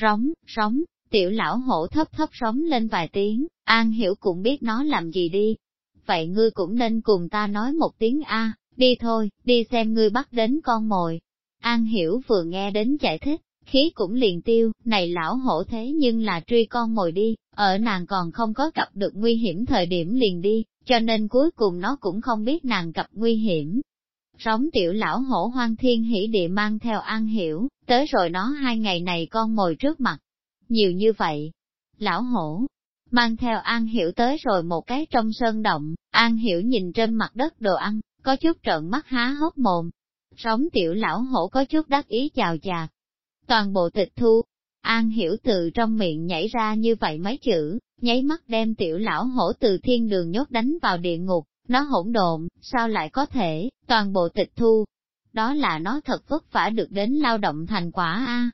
Rống, rống, tiểu lão hổ thấp thấp rống lên vài tiếng, An Hiểu cũng biết nó làm gì đi. Vậy ngươi cũng nên cùng ta nói một tiếng A, đi thôi, đi xem ngươi bắt đến con mồi. An Hiểu vừa nghe đến giải thích, khí cũng liền tiêu, này lão hổ thế nhưng là truy con mồi đi, ở nàng còn không có gặp được nguy hiểm thời điểm liền đi, cho nên cuối cùng nó cũng không biết nàng gặp nguy hiểm. rống tiểu lão hổ hoang thiên hỉ địa mang theo an hiểu, tới rồi nó hai ngày này con mồi trước mặt. Nhiều như vậy, lão hổ, mang theo an hiểu tới rồi một cái trong sơn động, an hiểu nhìn trên mặt đất đồ ăn, có chút trợn mắt há hốc mồm. Sống tiểu lão hổ có chút đắc ý chào chạc, Toàn bộ tịch thu, An hiểu từ trong miệng nhảy ra như vậy mấy chữ, nháy mắt đem tiểu lão hổ từ thiên đường nhốt đánh vào địa ngục, nó hỗn độn, sao lại có thể, toàn bộ tịch thu. Đó là nó thật vất vả được đến lao động thành quả a.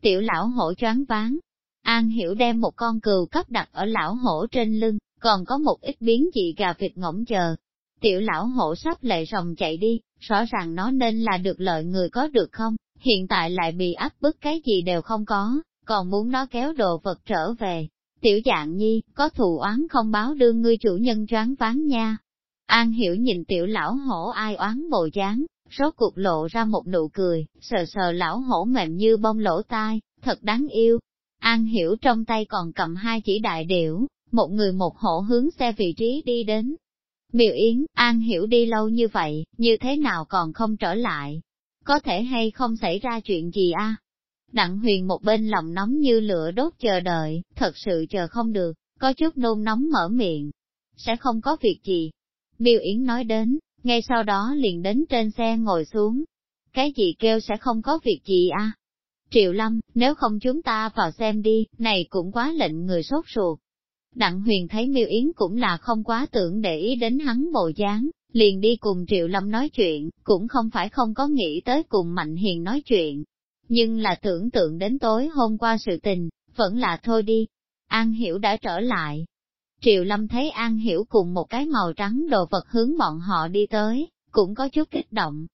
Tiểu lão hổ choáng váng. An hiểu đem một con cừu cấp đặt ở lão hổ trên lưng, còn có một ít biến dị gà vịt ngỗng chờ. Tiểu lão hổ sắp lệ rồng chạy đi, rõ ràng nó nên là được lợi người có được không, hiện tại lại bị áp bức cái gì đều không có, còn muốn nó kéo đồ vật trở về. Tiểu dạng nhi, có thù oán không báo đương ngươi chủ nhân choáng ván nha. An hiểu nhìn tiểu lão hổ ai oán bồ dáng, rốt cuộc lộ ra một nụ cười, sờ sờ lão hổ mềm như bông lỗ tai, thật đáng yêu. An hiểu trong tay còn cầm hai chỉ đại điểu, một người một hổ hướng xe vị trí đi đến. Miêu Yến, An hiểu đi lâu như vậy, như thế nào còn không trở lại? có thể hay không xảy ra chuyện gì a? Đặng huyền một bên lòng nóng như lửa đốt chờ đợi, thật sự chờ không được, có chút nôn nóng mở miệng. Sẽ không có việc gì. Miêu Yến nói đến, ngay sau đó liền đến trên xe ngồi xuống. Cái gì kêu sẽ không có việc gì à? Triệu Lâm, nếu không chúng ta vào xem đi, này cũng quá lệnh người sốt ruột. Đặng huyền thấy miêu yến cũng là không quá tưởng để ý đến hắn bộ dáng, liền đi cùng Triệu Lâm nói chuyện, cũng không phải không có nghĩ tới cùng Mạnh Hiền nói chuyện. Nhưng là tưởng tượng đến tối hôm qua sự tình, vẫn là thôi đi. An Hiểu đã trở lại. Triệu Lâm thấy An Hiểu cùng một cái màu trắng đồ vật hướng bọn họ đi tới, cũng có chút kích động.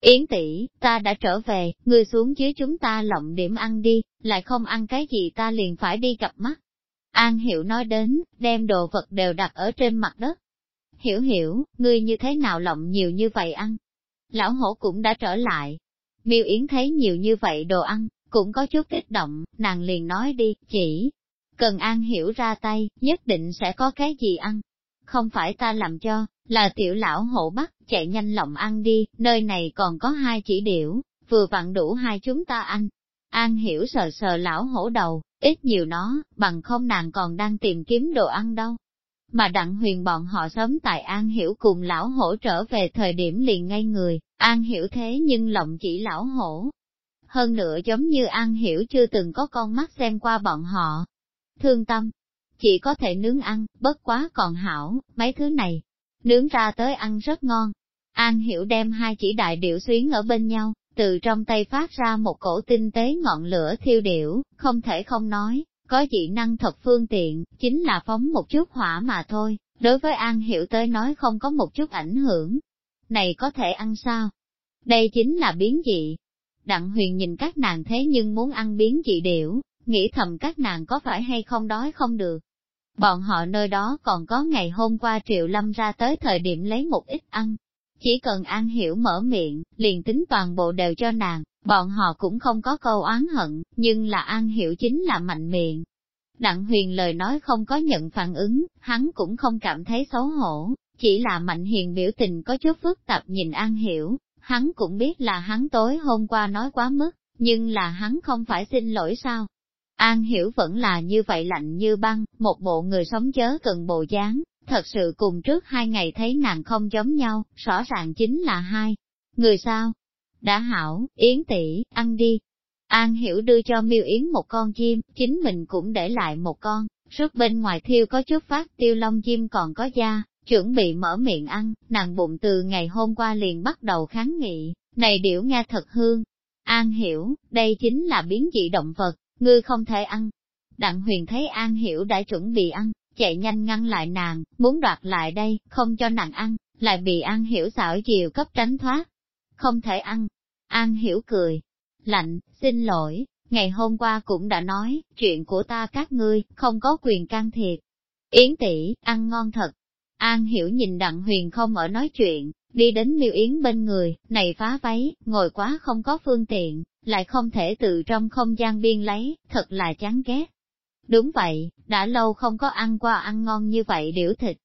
Yến tỷ, ta đã trở về, ngươi xuống dưới chúng ta lộng điểm ăn đi, lại không ăn cái gì ta liền phải đi gặp mắt. An Hiểu nói đến, đem đồ vật đều đặt ở trên mặt đất, hiểu hiểu, ngươi như thế nào lộng nhiều như vậy ăn. Lão hổ cũng đã trở lại. Miêu Yến thấy nhiều như vậy đồ ăn, cũng có chút kích động, nàng liền nói đi, chỉ cần An hiểu ra tay, nhất định sẽ có cái gì ăn. Không phải ta làm cho, là tiểu lão hổ bắt, chạy nhanh lòng ăn đi, nơi này còn có hai chỉ điểu, vừa vặn đủ hai chúng ta ăn. An hiểu sờ sờ lão hổ đầu, ít nhiều nó, bằng không nàng còn đang tìm kiếm đồ ăn đâu mà đặng huyền bọn họ sớm tại An Hiểu cùng lão hổ trở về thời điểm liền ngay người, An Hiểu thế nhưng lòng chỉ lão hổ. Hơn nữa giống như An Hiểu chưa từng có con mắt xem qua bọn họ. Thương tâm, chỉ có thể nướng ăn, bất quá còn hảo, mấy thứ này, nướng ra tới ăn rất ngon. An Hiểu đem hai chỉ đại điệu xuyến ở bên nhau, từ trong tay phát ra một cổ tinh tế ngọn lửa thiêu điểu không thể không nói, có dị năng thật phương tiện, chính là phóng một chút hỏa mà thôi, đối với An Hiểu tới nói không có một chút ảnh hưởng. Này có thể ăn sao? Đây chính là biến dị. Đặng huyền nhìn các nàng thế nhưng muốn ăn biến dị điểu, nghĩ thầm các nàng có phải hay không đói không được. Bọn họ nơi đó còn có ngày hôm qua Triệu Lâm ra tới thời điểm lấy một ít ăn. Chỉ cần An Hiểu mở miệng, liền tính toàn bộ đều cho nàng, Bọn họ cũng không có câu oán hận, nhưng là An Hiểu chính là mạnh miệng. Đặng huyền lời nói không có nhận phản ứng, hắn cũng không cảm thấy xấu hổ, chỉ là mạnh hiền biểu tình có chút phức tạp nhìn An Hiểu, hắn cũng biết là hắn tối hôm qua nói quá mức, nhưng là hắn không phải xin lỗi sao. An Hiểu vẫn là như vậy lạnh như băng, một bộ người sống chớ cần bộ dáng, thật sự cùng trước hai ngày thấy nàng không giống nhau, rõ ràng chính là hai. Người sao? Đã hảo, Yến tỷ, ăn đi. An Hiểu đưa cho Miêu Yến một con chim, chính mình cũng để lại một con, rút bên ngoài thiêu có chút phát tiêu long chim còn có da, chuẩn bị mở miệng ăn, nàng bụng từ ngày hôm qua liền bắt đầu kháng nghị, này điểu nghe thật hương. An Hiểu, đây chính là biến dị động vật, ngươi không thể ăn. Đặng huyền thấy An Hiểu đã chuẩn bị ăn, chạy nhanh ngăn lại nàng, muốn đoạt lại đây, không cho nàng ăn, lại bị An Hiểu xảo chiều cấp tránh thoát không thể ăn. An hiểu cười, lạnh, xin lỗi, ngày hôm qua cũng đã nói, chuyện của ta các ngươi, không có quyền can thiệp. Yến tỷ ăn ngon thật. An hiểu nhìn đặng huyền không ở nói chuyện, đi đến miêu yến bên người, này phá váy, ngồi quá không có phương tiện, lại không thể từ trong không gian biên lấy, thật là chán ghét. Đúng vậy, đã lâu không có ăn qua ăn ngon như vậy điểu thịt.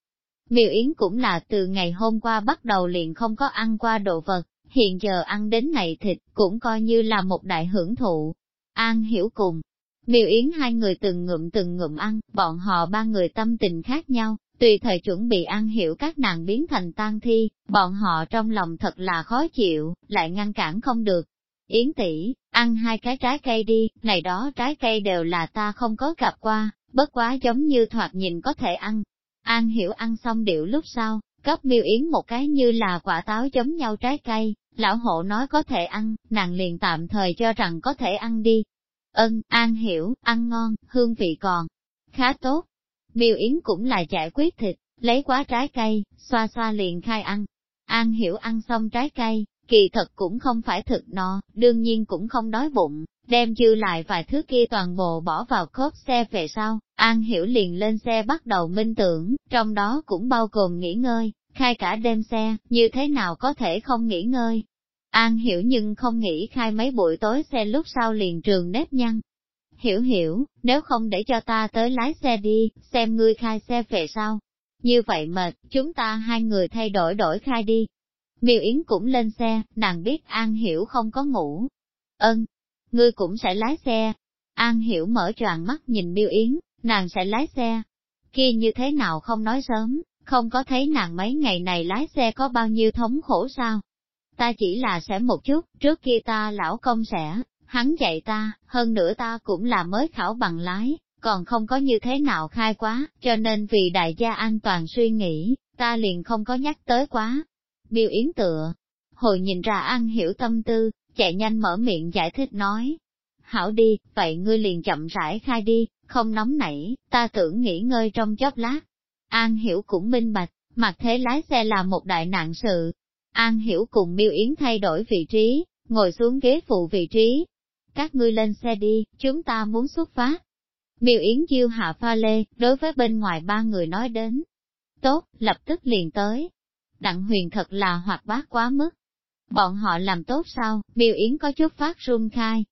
Miêu Yến cũng là từ ngày hôm qua bắt đầu liền không có ăn qua đồ vật, hiện giờ ăn đến này thịt cũng coi như là một đại hưởng thụ. An hiểu cùng, Miêu Yến hai người từng ngụm từng ngụm ăn, bọn họ ba người tâm tình khác nhau, tùy thời chuẩn bị ăn hiểu các nàng biến thành tan thi, bọn họ trong lòng thật là khó chịu, lại ngăn cản không được. Yến tỷ, ăn hai cái trái cây đi, này đó trái cây đều là ta không có gặp qua, bất quá giống như thoạt nhìn có thể ăn. An hiểu ăn xong điệu lúc sau, cấp miêu yến một cái như là quả táo giống nhau trái cây, lão hộ nói có thể ăn, nàng liền tạm thời cho rằng có thể ăn đi. Ân, An hiểu, ăn ngon, hương vị còn khá tốt. Miêu Yến cũng là giải quyết thịt, lấy quá trái cây, xoa xoa liền khai ăn. An hiểu ăn xong trái cây, kỳ thật cũng không phải thực no, đương nhiên cũng không đói bụng, đem dư lại vài thứ kia toàn bộ bỏ vào cốp xe về sau, An Hiểu liền lên xe bắt đầu minh tưởng, trong đó cũng bao gồm nghỉ ngơi, khai cả đêm xe, như thế nào có thể không nghỉ ngơi. An Hiểu nhưng không nghĩ khai mấy buổi tối xe lúc sau liền trường nếp nhăn. Hiểu hiểu, nếu không để cho ta tới lái xe đi, xem ngươi khai xe về sau. Như vậy mệt, chúng ta hai người thay đổi đổi khai đi, Miêu Yến cũng lên xe, nàng biết An Hiểu không có ngủ. Ân, ngươi cũng sẽ lái xe. An Hiểu mở tròn mắt nhìn Miêu Yến, nàng sẽ lái xe. Kia như thế nào không nói sớm, không có thấy nàng mấy ngày này lái xe có bao nhiêu thống khổ sao. Ta chỉ là sẽ một chút, trước kia ta lão công sẽ, hắn dạy ta, hơn nữa ta cũng là mới khảo bằng lái, còn không có như thế nào khai quá, cho nên vì đại gia an toàn suy nghĩ, ta liền không có nhắc tới quá, Miêu Yến tựa, hồi nhìn ra An hiểu tâm tư, chạy nhanh mở miệng giải thích nói. Hảo đi, vậy ngươi liền chậm rãi khai đi, không nóng nảy, ta tưởng nghỉ ngơi trong chốc lát. An hiểu cũng minh bạch, mặc thế lái xe là một đại nạn sự. An hiểu cùng Miêu Yến thay đổi vị trí, ngồi xuống ghế phụ vị trí. Các ngươi lên xe đi, chúng ta muốn xuất phát. Miêu Yến chiêu hạ pha lê, đối với bên ngoài ba người nói đến. Tốt, lập tức liền tới. Đặng huyền thật là hoạt bát quá mức. Bọn họ làm tốt sao, miêu yến có chút phát run khai.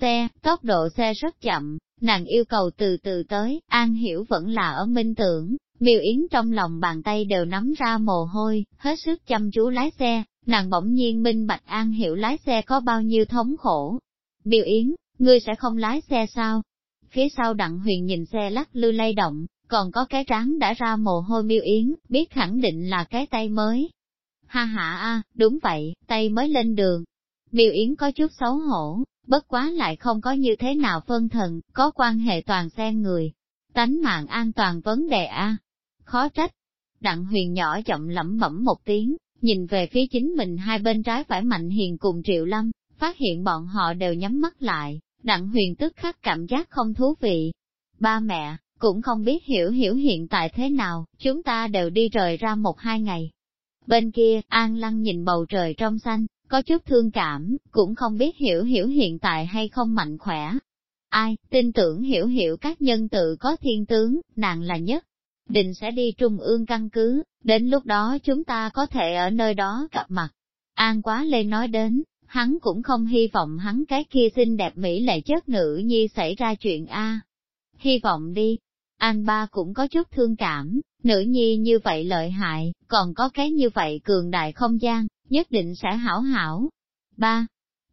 Xe, tốc độ xe rất chậm, nàng yêu cầu từ từ tới, an hiểu vẫn là ở minh tưởng, miêu yến trong lòng bàn tay đều nắm ra mồ hôi, hết sức chăm chú lái xe, nàng bỗng nhiên minh bạch an hiểu lái xe có bao nhiêu thống khổ. Miêu yến, ngươi sẽ không lái xe sao? Phía sau đặng huyền nhìn xe lắc lư lay động, còn có cái trán đã ra mồ hôi miêu yến, biết khẳng định là cái tay mới. Ha ha a, đúng vậy, tay mới lên đường. Miêu yến có chút xấu hổ, bất quá lại không có như thế nào phân thần, có quan hệ toàn xen người. Tánh mạng an toàn vấn đề a, khó trách. Đặng huyền nhỏ chậm lẩm bẩm một tiếng, nhìn về phía chính mình hai bên trái phải mạnh hiền cùng triệu lâm, phát hiện bọn họ đều nhắm mắt lại, đặng huyền tức khắc cảm giác không thú vị. Ba mẹ, cũng không biết hiểu hiểu hiện tại thế nào, chúng ta đều đi rời ra một hai ngày. Bên kia, An Lăng nhìn bầu trời trong xanh, có chút thương cảm, cũng không biết hiểu hiểu hiện tại hay không mạnh khỏe. Ai, tin tưởng hiểu hiểu các nhân tự có thiên tướng, nàng là nhất. Định sẽ đi trung ương căn cứ, đến lúc đó chúng ta có thể ở nơi đó gặp mặt. An quá lê nói đến, hắn cũng không hy vọng hắn cái kia xinh đẹp mỹ lệ chất nữ nhi xảy ra chuyện A. Hy vọng đi, an ba cũng có chút thương cảm, nữ nhi như vậy lợi hại, còn có cái như vậy cường đại không gian, nhất định sẽ hảo hảo. Ba,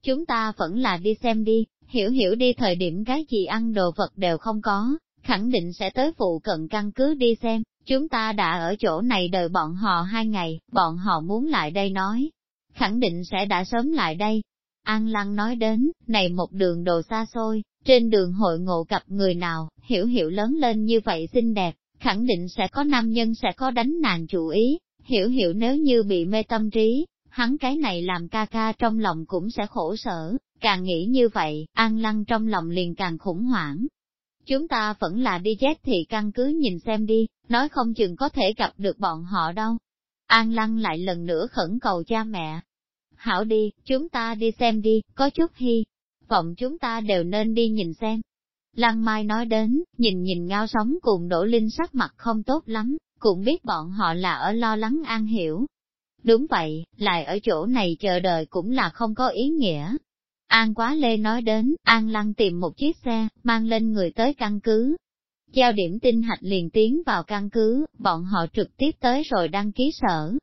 chúng ta vẫn là đi xem đi, hiểu hiểu đi thời điểm cái gì ăn đồ vật đều không có, khẳng định sẽ tới phụ cận căn cứ đi xem, chúng ta đã ở chỗ này đợi bọn họ hai ngày, bọn họ muốn lại đây nói, khẳng định sẽ đã sớm lại đây. An Lăng nói đến, này một đường đồ xa xôi, trên đường hội ngộ gặp người nào, hiểu hiểu lớn lên như vậy xinh đẹp, khẳng định sẽ có nam nhân sẽ có đánh nàng chủ ý, hiểu hiểu nếu như bị mê tâm trí, hắn cái này làm ca ca trong lòng cũng sẽ khổ sở, càng nghĩ như vậy, an lăng trong lòng liền càng khủng hoảng. Chúng ta vẫn là đi chết thì căn cứ nhìn xem đi, nói không chừng có thể gặp được bọn họ đâu. An lăng lại lần nữa khẩn cầu cha mẹ. Hảo đi, chúng ta đi xem đi, có chút hy vọng chúng ta đều nên đi nhìn xem. Lăng Mai nói đến, nhìn nhìn ngao sống cùng đổ Linh sắc mặt không tốt lắm, cũng biết bọn họ là ở lo lắng an hiểu. Đúng vậy, lại ở chỗ này chờ đợi cũng là không có ý nghĩa. An Quá Lê nói đến, An Lăng tìm một chiếc xe, mang lên người tới căn cứ. Giao điểm tinh hạch liền tiến vào căn cứ, bọn họ trực tiếp tới rồi đăng ký sở.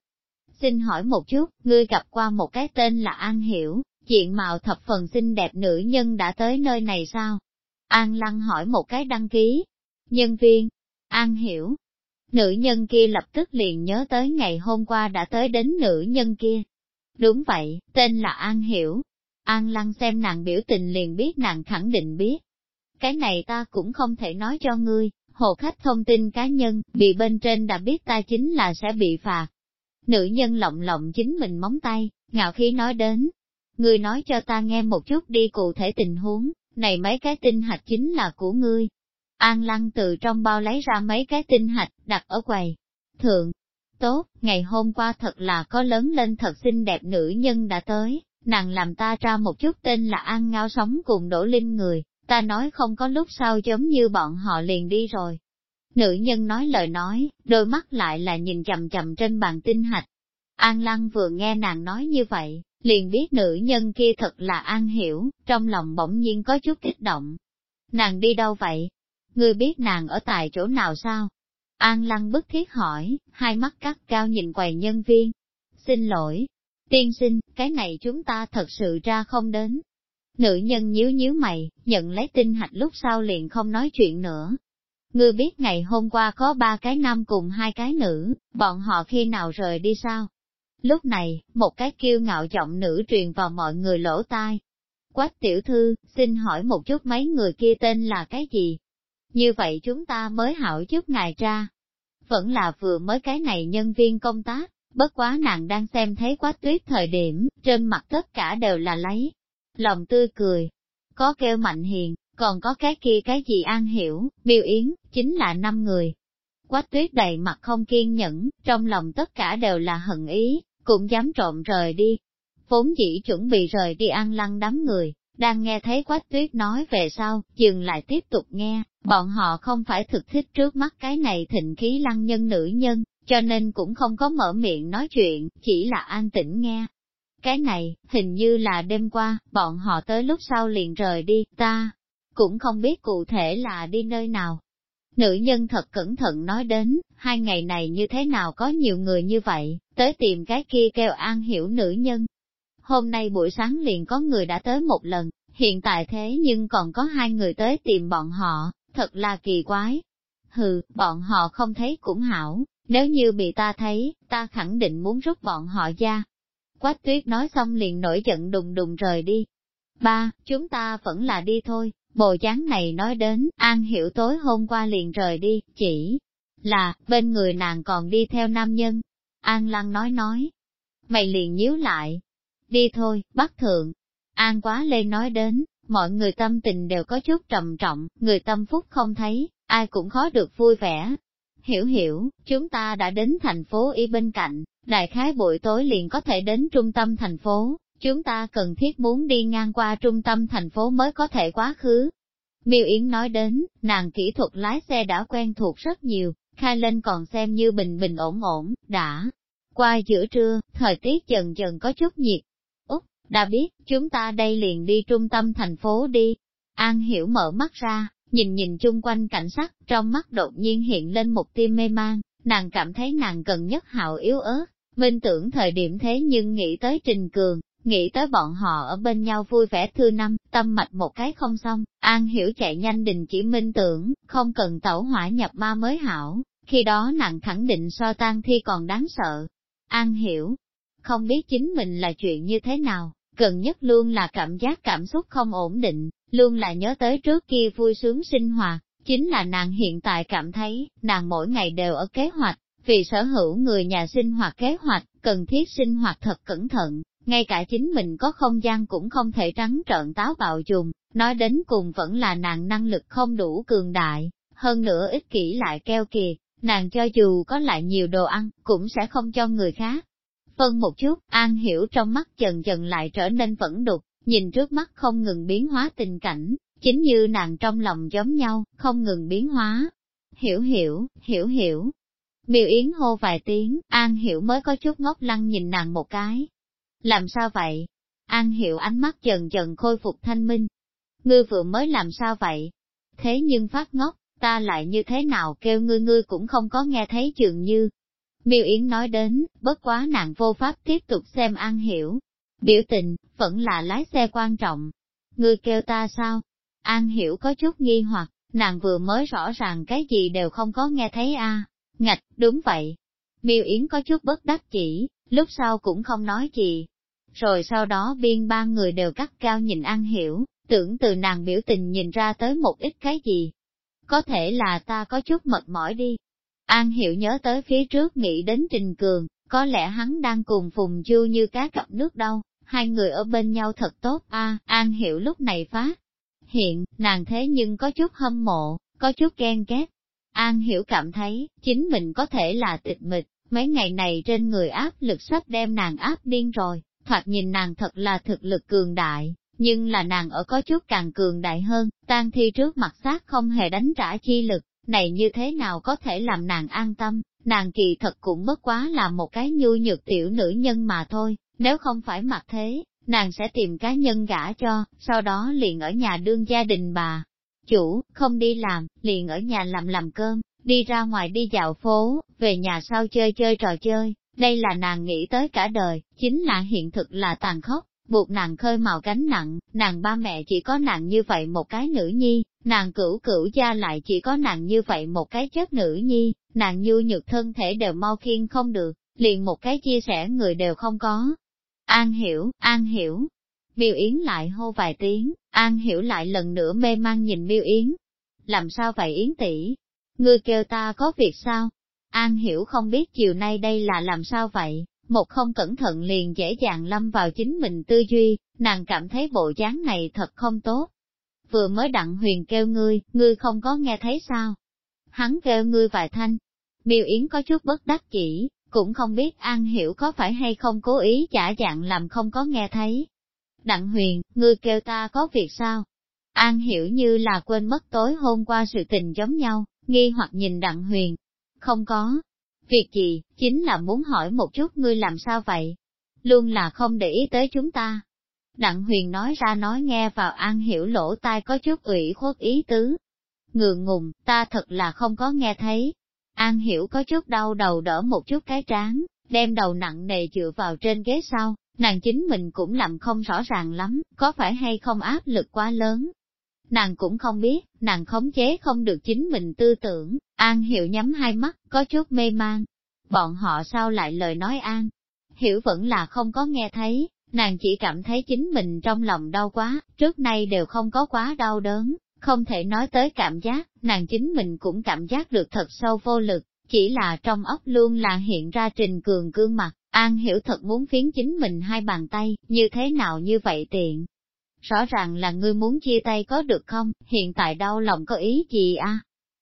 Xin hỏi một chút, ngươi gặp qua một cái tên là An Hiểu, diện mạo thập phần xinh đẹp nữ nhân đã tới nơi này sao? An Lăng hỏi một cái đăng ký. Nhân viên, An Hiểu. Nữ nhân kia lập tức liền nhớ tới ngày hôm qua đã tới đến nữ nhân kia. Đúng vậy, tên là An Hiểu. An Lăng xem nàng biểu tình liền biết nàng khẳng định biết. Cái này ta cũng không thể nói cho ngươi, hồ khách thông tin cá nhân, bị bên trên đã biết ta chính là sẽ bị phạt. Nữ nhân lộng lộng chính mình móng tay, ngạo khí nói đến. Ngươi nói cho ta nghe một chút đi cụ thể tình huống, này mấy cái tinh hạch chính là của ngươi. An lăng từ trong bao lấy ra mấy cái tinh hạch, đặt ở quầy. Thượng, tốt, ngày hôm qua thật là có lớn lên thật xinh đẹp nữ nhân đã tới, nàng làm ta ra một chút tên là An Ngao sống cùng đổ linh người, ta nói không có lúc sau giống như bọn họ liền đi rồi. Nữ nhân nói lời nói, đôi mắt lại là nhìn chầm chầm trên bàn tinh hạch. An Lăng vừa nghe nàng nói như vậy, liền biết nữ nhân kia thật là an hiểu, trong lòng bỗng nhiên có chút kích động. Nàng đi đâu vậy? Ngươi biết nàng ở tại chỗ nào sao? An lăng bức thiết hỏi, hai mắt cắt cao nhìn quầy nhân viên. Xin lỗi, tiên sinh, cái này chúng ta thật sự ra không đến. Nữ nhân nhíu nhíu mày, nhận lấy tinh hạch lúc sau liền không nói chuyện nữa. Ngươi biết ngày hôm qua có ba cái nam cùng hai cái nữ, bọn họ khi nào rời đi sao? Lúc này, một cái kiêu ngạo giọng nữ truyền vào mọi người lỗ tai. Quách tiểu thư, xin hỏi một chút mấy người kia tên là cái gì? Như vậy chúng ta mới hảo giúp ngài ra. Vẫn là vừa mới cái này nhân viên công tác, bất quá nàng đang xem thấy quách tuyết thời điểm, trên mặt tất cả đều là lấy. Lòng tươi cười, có kêu mạnh hiền, còn có cái kia cái gì an hiểu, miêu yến, chính là năm người. Quách tuyết đầy mặt không kiên nhẫn, trong lòng tất cả đều là hận ý, cũng dám trộm rời đi. Vốn dĩ chuẩn bị rời đi ăn lăng đám người, đang nghe thấy quách tuyết nói về sau, dừng lại tiếp tục nghe, bọn họ không phải thực thích trước mắt cái này thịnh khí lăng nhân nữ nhân, cho nên cũng không có mở miệng nói chuyện, chỉ là an tĩnh nghe. Cái này, hình như là đêm qua, bọn họ tới lúc sau liền rời đi, ta cũng không biết cụ thể là đi nơi nào. Nữ nhân thật cẩn thận nói đến, hai ngày này như thế nào có nhiều người như vậy, tới tìm cái kia kêu an hiểu nữ nhân. Hôm nay buổi sáng liền có người đã tới một lần, hiện tại thế nhưng còn có hai người tới tìm bọn họ, thật là kỳ quái. Hừ, bọn họ không thấy cũng hảo, nếu như bị ta thấy, ta khẳng định muốn rút bọn họ ra. Quách tuyết nói xong liền nổi giận đùng đùng rời đi. Ba, chúng ta vẫn là đi thôi, bộ dáng này nói đến, An Hiểu tối hôm qua liền rời đi, chỉ là, bên người nàng còn đi theo nam nhân. An Lăng nói nói, mày liền nhíu lại, đi thôi, bắt thượng. An quá lê nói đến, mọi người tâm tình đều có chút trầm trọng, người tâm phúc không thấy, ai cũng khó được vui vẻ. Hiểu hiểu, chúng ta đã đến thành phố Y bên cạnh, đại khái buổi tối liền có thể đến trung tâm thành phố, chúng ta cần thiết muốn đi ngang qua trung tâm thành phố mới có thể quá khứ. Miêu Yến nói đến, nàng kỹ thuật lái xe đã quen thuộc rất nhiều, khai lên còn xem như bình bình ổn ổn, đã. Qua giữa trưa, thời tiết dần dần có chút nhiệt. Úc, đã biết, chúng ta đây liền đi trung tâm thành phố đi. An Hiểu mở mắt ra, nhìn nhìn chung quanh cảnh sắc, trong mắt đột nhiên hiện lên một tia mê man, nàng cảm thấy nàng cần nhất hạo yếu ớt, minh tưởng thời điểm thế nhưng nghĩ tới Trình Cường, Nghĩ tới bọn họ ở bên nhau vui vẻ thư năm, tâm mạch một cái không xong, An Hiểu chạy nhanh đình chỉ minh tưởng, không cần tẩu hỏa nhập ma mới hảo, khi đó nàng khẳng định so tan thi còn đáng sợ. An Hiểu, không biết chính mình là chuyện như thế nào, gần nhất luôn là cảm giác cảm xúc không ổn định, luôn là nhớ tới trước kia vui sướng sinh hoạt, chính là nàng hiện tại cảm thấy, nàng mỗi ngày đều ở kế hoạch, vì sở hữu người nhà sinh hoạt kế hoạch, cần thiết sinh hoạt thật cẩn thận, ngay cả chính mình có không gian cũng không thể trắng trợn táo bạo dùng, nói đến cùng vẫn là nàng năng lực không đủ cường đại, hơn nữa ích kỷ lại keo kiệt, nàng cho dù có lại nhiều đồ ăn, cũng sẽ không cho người khác. Phân một chút, An Hiểu trong mắt dần dần lại trở nên vẫn đục, nhìn trước mắt không ngừng biến hóa tình cảnh, chính như nàng trong lòng giống nhau, không ngừng biến hóa. Hiểu hiểu, hiểu hiểu. Miêu Yến hô vài tiếng, An Hiểu mới có chút ngốc lăng nhìn nàng một cái. Làm sao vậy? An Hiểu ánh mắt dần dần khôi phục thanh minh. Ngươi vừa mới làm sao vậy? Thế nhưng phát ngốc, ta lại như thế nào kêu ngươi ngươi cũng không có nghe thấy trường như. Miêu Yến nói đến, bất quá nàng vô pháp tiếp tục xem An Hiểu. Biểu tình, vẫn là lái xe quan trọng. Ngươi kêu ta sao? An Hiểu có chút nghi hoặc, nàng vừa mới rõ ràng cái gì đều không có nghe thấy a. Ngạch, đúng vậy. Miêu Yến có chút bất đắc chỉ, lúc sau cũng không nói gì. Rồi sau đó biên ba người đều cắt cao nhìn An Hiểu, tưởng từ nàng biểu tình nhìn ra tới một ít cái gì. Có thể là ta có chút mệt mỏi đi. An Hiểu nhớ tới phía trước nghĩ đến Trình Cường, có lẽ hắn đang cùng Phùng Du như cá cặp nước đâu, hai người ở bên nhau thật tốt a. An Hiểu lúc này phát. Hiện, nàng thế nhưng có chút hâm mộ, có chút ghen ghét. An Hiểu cảm thấy, chính mình có thể là tịch mịch, mấy ngày này trên người áp lực sắp đem nàng áp điên rồi, thoạt nhìn nàng thật là thực lực cường đại, nhưng là nàng ở có chút càng cường đại hơn, tan thi trước mặt xác không hề đánh trả chi lực, này như thế nào có thể làm nàng an tâm, nàng kỳ thật cũng bất quá là một cái nhu nhược tiểu nữ nhân mà thôi, nếu không phải mặc thế, nàng sẽ tìm cá nhân gả cho, sau đó liền ở nhà đương gia đình bà. Chủ, không đi làm, liền ở nhà làm làm cơm, đi ra ngoài đi dạo phố, về nhà sau chơi chơi trò chơi, đây là nàng nghĩ tới cả đời, chính là hiện thực là tàn khốc, buộc nàng khơi màu gánh nặng, nàng ba mẹ chỉ có nàng như vậy một cái nữ nhi, nàng cửu cửu gia lại chỉ có nàng như vậy một cái chất nữ nhi, nàng nhu nhược thân thể đều mau khiên không được, liền một cái chia sẻ người đều không có. An hiểu, an hiểu. Miêu Yến lại hô vài tiếng, An hiểu lại lần nữa mê mang nhìn Miêu Yến. Làm sao vậy Yến tỷ? Ngươi kêu ta có việc sao? An hiểu không biết chiều nay đây là làm sao vậy, một không cẩn thận liền dễ dàng lâm vào chính mình tư duy, nàng cảm thấy bộ dáng này thật không tốt. Vừa mới đặng huyền kêu ngươi, ngươi không có nghe thấy sao? Hắn kêu ngươi vài thanh. Miêu Yến có chút bất đắc chỉ, cũng không biết An Hiểu có phải hay không cố ý giả dạng làm không có nghe thấy. Đặng huyền, ngươi kêu ta có việc sao? An Hiểu như là quên mất tối hôm qua sự tình giống nhau, nghi hoặc nhìn Đặng huyền. Không có, Việc gì, chính là muốn hỏi một chút ngươi làm sao vậy? Luôn là không để ý tới chúng ta. Đặng huyền nói ra nói nghe vào an hiểu lỗ tai có chút ủy khuất ý tứ. Ngượng ngùng, ta thật là không có nghe thấy. An hiểu có chút đau đầu đỡ một chút cái trán, đem đầu nặng nề dựa vào trên ghế sau, nàng chính mình cũng làm không rõ ràng lắm, có phải hay không áp lực quá lớn. Nàng cũng không biết, nàng khống chế không được chính mình tư tưởng, An Hiểu nhắm hai mắt, có chút mê mang. Bọn họ sao lại lời nói An? Hiểu vẫn là không có nghe thấy, nàng chỉ cảm thấy chính mình trong lòng đau quá, trước nay đều không có quá đau đớn, không thể nói tới cảm giác, nàng chính mình cũng cảm giác được thật sâu vô lực, chỉ là trong óc luôn là hiện ra trình cường cương mặt, An Hiểu thật muốn phiến chính mình hai bàn tay, như thế nào như vậy tiện. Rõ ràng là ngươi muốn chia tay có được không, hiện tại đau lòng có ý gì a?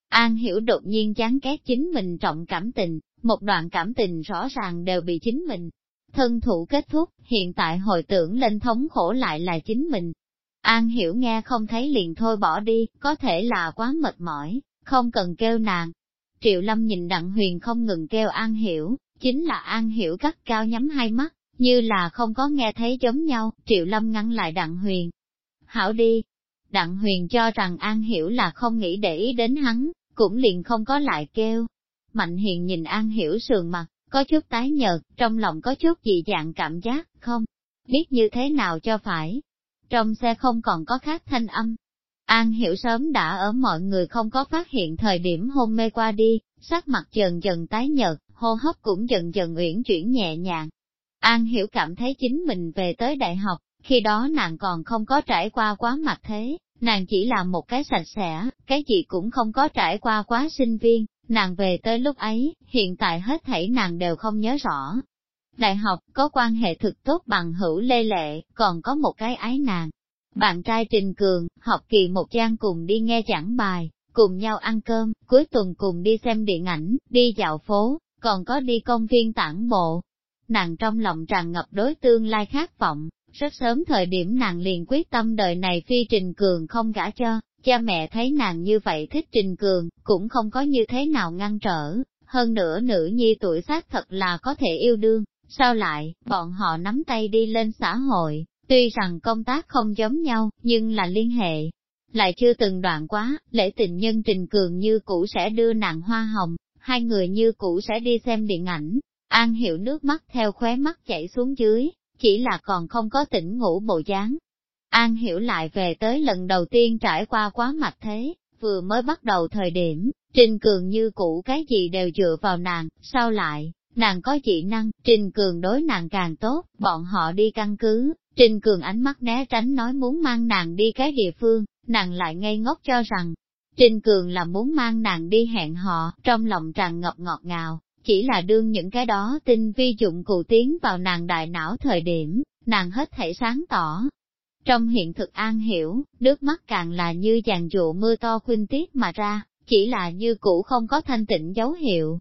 An hiểu đột nhiên chán ghét chính mình trọng cảm tình, một đoạn cảm tình rõ ràng đều bị chính mình. Thân thủ kết thúc, hiện tại hồi tưởng lên thống khổ lại là chính mình. An hiểu nghe không thấy liền thôi bỏ đi, có thể là quá mệt mỏi, không cần kêu nàng. Triệu Lâm nhìn Đặng Huyền không ngừng kêu An hiểu, chính là An hiểu cắt cao nhắm hai mắt, như là không có nghe thấy giống nhau, Triệu Lâm ngăn lại Đặng Huyền. Hảo đi! Đặng Huyền cho rằng An hiểu là không nghĩ để ý đến hắn, cũng liền không có lại kêu. Mạnh hiền nhìn An Hiểu sườn mặt, có chút tái nhợt, trong lòng có chút dị dạng cảm giác, không biết như thế nào cho phải. Trong xe không còn có khác thanh âm. An Hiểu sớm đã ở mọi người không có phát hiện thời điểm hôn mê qua đi, sắc mặt dần dần tái nhợt, hô hấp cũng dần dần uyển chuyển nhẹ nhàng. An Hiểu cảm thấy chính mình về tới đại học, khi đó nàng còn không có trải qua quá mặt thế, Nàng chỉ là một cái sạch sẽ, cái gì cũng không có trải qua quá sinh viên, nàng về tới lúc ấy, hiện tại hết thảy nàng đều không nhớ rõ. Đại học có quan hệ thực tốt bằng hữu lê lệ, còn có một cái ái nàng. Bạn trai Trình Cường, học kỳ một trang cùng đi nghe giảng bài, cùng nhau ăn cơm, cuối tuần cùng đi xem điện ảnh, đi dạo phố, còn có đi công viên tản bộ. Nàng trong lòng tràn ngập đối tương lai khát vọng, Rất sớm thời điểm nàng liền quyết tâm đời này phi Trình Cường không gả cho, cha mẹ thấy nàng như vậy thích Trình Cường, cũng không có như thế nào ngăn trở, hơn nữa nữ nhi tuổi xác thật là có thể yêu đương, sao lại, bọn họ nắm tay đi lên xã hội, tuy rằng công tác không giống nhau, nhưng là liên hệ. Lại chưa từng đoạn quá, lễ tình nhân Trình Cường như cũ sẽ đưa nàng hoa hồng, hai người như cũ sẽ đi xem điện ảnh, An hiểu nước mắt theo khóe mắt chảy xuống dưới, chỉ là còn không có tỉnh ngủ bộ dáng. An hiểu lại về tới lần đầu tiên trải qua quá mạch thế, vừa mới bắt đầu thời điểm, Trình Cường như cũ cái gì đều dựa vào nàng, sao lại, nàng có dị năng, Trình Cường đối nàng càng tốt, bọn họ đi căn cứ, Trình Cường ánh mắt né tránh nói muốn mang nàng đi cái địa phương, nàng lại ngây ngốc cho rằng, Trình Cường là muốn mang nàng đi hẹn họ, trong lòng tràn ngập ngọt ngào, chỉ là đương những cái đó tinh vi dụng cụ tiến vào nàng đại não thời điểm, nàng hết thể sáng tỏ. Trong hiện thực an hiểu, nước mắt càng là như dàn dụ mưa to khuynh tiết mà ra, chỉ là như cũ không có thanh tịnh dấu hiệu.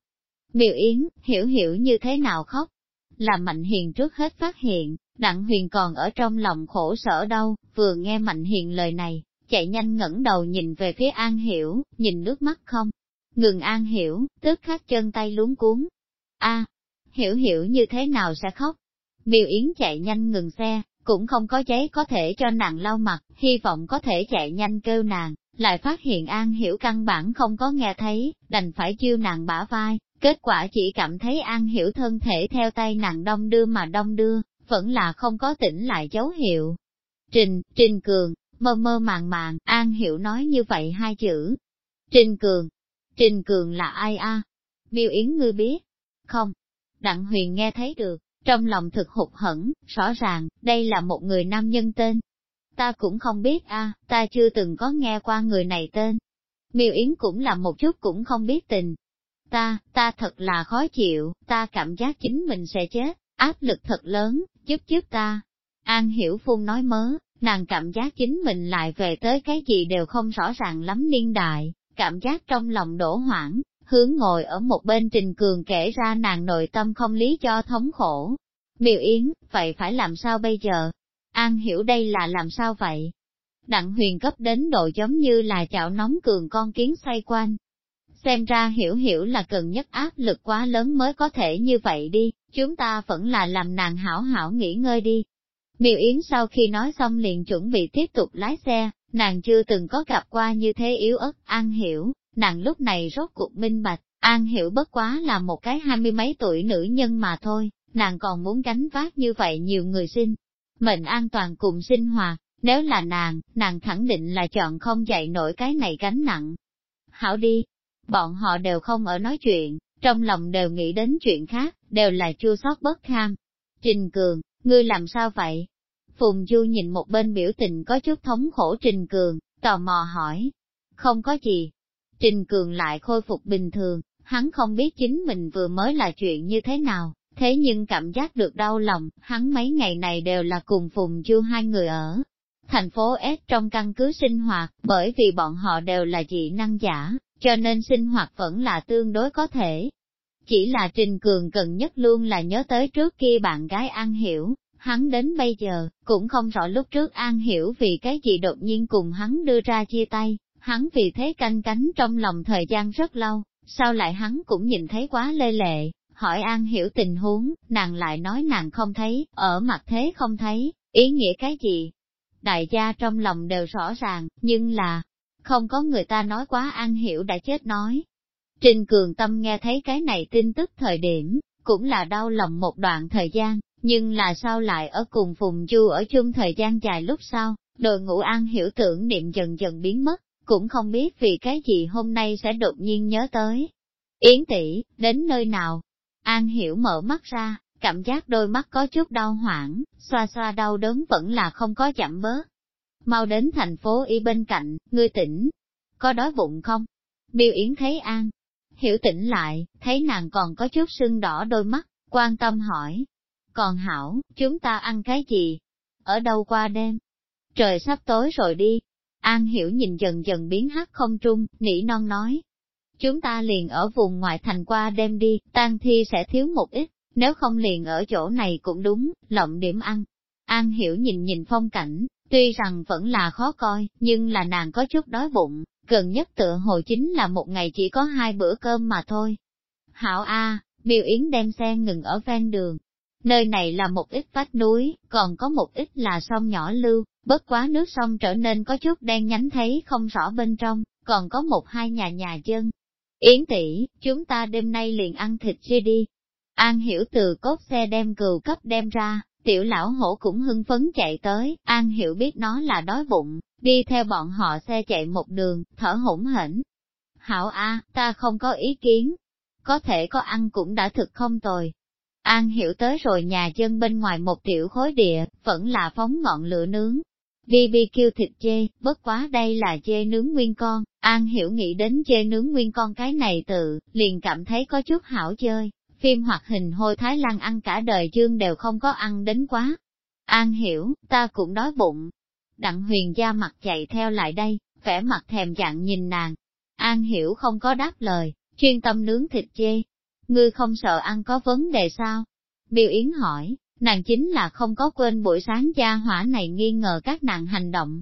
Miệu Yến, hiểu hiểu như thế nào khóc? Là Mạnh Hiền trước hết phát hiện, Đặng Huyền còn ở trong lòng khổ sở đâu, vừa nghe Mạnh Hiền lời này, chạy nhanh ngẩng đầu nhìn về phía An Hiểu, nhìn nước mắt không, Ngừng an hiểu, tức khắc chân tay luống cuốn. a hiểu hiểu như thế nào sẽ khóc? Miêu Yến chạy nhanh ngừng xe, cũng không có giấy có thể cho nàng lau mặt, hy vọng có thể chạy nhanh kêu nàng, lại phát hiện An Hiểu căn bản không có nghe thấy, đành phải chiêu nàng bả vai, kết quả chỉ cảm thấy An Hiểu thân thể theo tay nàng đông đưa mà đông đưa, vẫn là không có tỉnh lại dấu hiệu. Trình, Trình Cường, mơ mơ màng màng, An Hiểu nói như vậy hai chữ. Trình Cường, Trình Cường là ai a? Miêu Yến ngươi biết? Không. Đặng Huyền nghe thấy được, trong lòng thực hụt hẫng, rõ ràng, đây là một người nam nhân tên. Ta cũng không biết a, ta chưa từng có nghe qua người này tên. Miêu Yến cũng là một chút cũng không biết tình. Ta, ta thật là khó chịu, ta cảm giác chính mình sẽ chết, áp lực thật lớn, giúp giúp ta. An Hiểu Phun nói mớ, nàng cảm giác chính mình lại về tới cái gì đều không rõ ràng lắm niên đại, cảm giác trong lòng đổ hoảng, hướng ngồi ở một bên Trình Cường kể ra nàng nội tâm không lý cho thống khổ. Miêu Yến, vậy phải làm sao bây giờ? An hiểu đây là làm sao vậy? Đặng huyền cấp đến độ giống như là chảo nóng cường con kiến xoay quanh. Xem ra hiểu hiểu là cần nhất áp lực quá lớn mới có thể như vậy đi, chúng ta vẫn là làm nàng hảo hảo nghỉ ngơi đi. Miêu Yến sau khi nói xong liền chuẩn bị tiếp tục lái xe, Nàng chưa từng có gặp qua như thế yếu ớt, An Hiểu, nàng lúc này rốt cuộc minh bạch, An Hiểu bất quá là một cái hai mươi mấy tuổi nữ nhân mà thôi, nàng còn muốn gánh vác như vậy nhiều người sinh. Mệnh an toàn cùng sinh hoạt, nếu là nàng, nàng khẳng định là chọn không dạy nổi cái này gánh nặng. Hảo đi, bọn họ đều không ở nói chuyện, trong lòng đều nghĩ đến chuyện khác, đều là chua sót bất kham. Trình Cường, ngươi làm sao vậy? Phùng Du nhìn một bên biểu tình có chút thống khổ Trình Cường, tò mò hỏi. Không có gì. Trình Cường lại khôi phục bình thường, hắn không biết chính mình vừa mới là chuyện như thế nào, thế nhưng cảm giác được đau lòng, hắn mấy ngày này đều là cùng Phùng Du hai người ở. Thành phố S trong căn cứ sinh hoạt, bởi vì bọn họ đều là dị năng giả, cho nên sinh hoạt vẫn là tương đối có thể. Chỉ là Trình Cường cần nhất luôn là nhớ tới trước kia bạn gái An Hiểu, hắn đến bây giờ, cũng không rõ lúc trước An Hiểu vì cái gì đột nhiên cùng hắn đưa ra chia tay, hắn vì thế canh cánh trong lòng thời gian rất lâu, sau lại hắn cũng nhìn thấy quá lê lệ, hỏi An Hiểu tình huống, nàng lại nói nàng không thấy, ở mặt thế không thấy, ý nghĩa cái gì? Đại gia trong lòng đều rõ ràng, nhưng là, không có người ta nói quá An Hiểu đã chết nói. Trình Cường Tâm nghe thấy cái này tin tức thời điểm, cũng là đau lòng một đoạn thời gian, nhưng là sao lại ở cùng Phùng Chu ở chung thời gian dài lúc sau, đội ngũ an hiểu tưởng niệm dần dần biến mất, cũng không biết vì cái gì hôm nay sẽ đột nhiên nhớ tới. Yến tỷ đến nơi nào? An hiểu mở mắt ra, cảm giác đôi mắt có chút đau hoảng, xoa xoa đau đớn vẫn là không có chậm bớt. Mau đến thành phố y bên cạnh, ngươi tỉnh. Có đói bụng không? Miêu Yến thấy An. Hiểu tỉnh lại, thấy nàng còn có chút sưng đỏ đôi mắt, quan tâm hỏi, còn hảo, chúng ta ăn cái gì? Ở đâu qua đêm? Trời sắp tối rồi đi. An hiểu nhìn dần dần biến hắc không trung, nỉ non nói. Chúng ta liền ở vùng ngoại thành qua đêm đi, tan thi sẽ thiếu một ít, nếu không liền ở chỗ này cũng đúng, lộng điểm ăn. An hiểu nhìn nhìn phong cảnh, tuy rằng vẫn là khó coi, nhưng là nàng có chút đói bụng, gần nhất tựa hồ chính là một ngày chỉ có hai bữa cơm mà thôi. Hảo A, Miêu Yến đem xe ngừng ở ven đường. Nơi này là một ít vách núi, còn có một ít là sông nhỏ lưu, bất quá nước sông trở nên có chút đen nhánh thấy không rõ bên trong, còn có một hai nhà nhà dân. Yến tỷ, chúng ta đêm nay liền ăn thịt chia đi. An hiểu từ cốt xe đem cừu cấp đem ra, tiểu lão hổ cũng hưng phấn chạy tới, An hiểu biết nó là đói bụng, đi theo bọn họ xe chạy một đường, thở hổn hển. Hảo A, ta không có ý kiến, có thể có ăn cũng đã thực không tồi. An hiểu tới rồi nhà dân bên ngoài một tiểu khối địa, vẫn là phóng ngọn lửa nướng. BBQ thịt chê, bất quá đây là chê nướng nguyên con, An hiểu nghĩ đến chê nướng nguyên con cái này tự, liền cảm thấy có chút hảo chơi, phim hoạt hình hôi Thái Lan ăn cả đời chương đều không có ăn đến quá. An hiểu, ta cũng đói bụng. Đặng huyền gia mặt chạy theo lại đây, vẻ mặt thèm dạng nhìn nàng. An hiểu không có đáp lời, chuyên tâm nướng thịt chê. Ngươi không sợ ăn có vấn đề sao? Biêu Yến hỏi, nàng chính là không có quên buổi sáng gia hỏa này nghi ngờ các nàng hành động.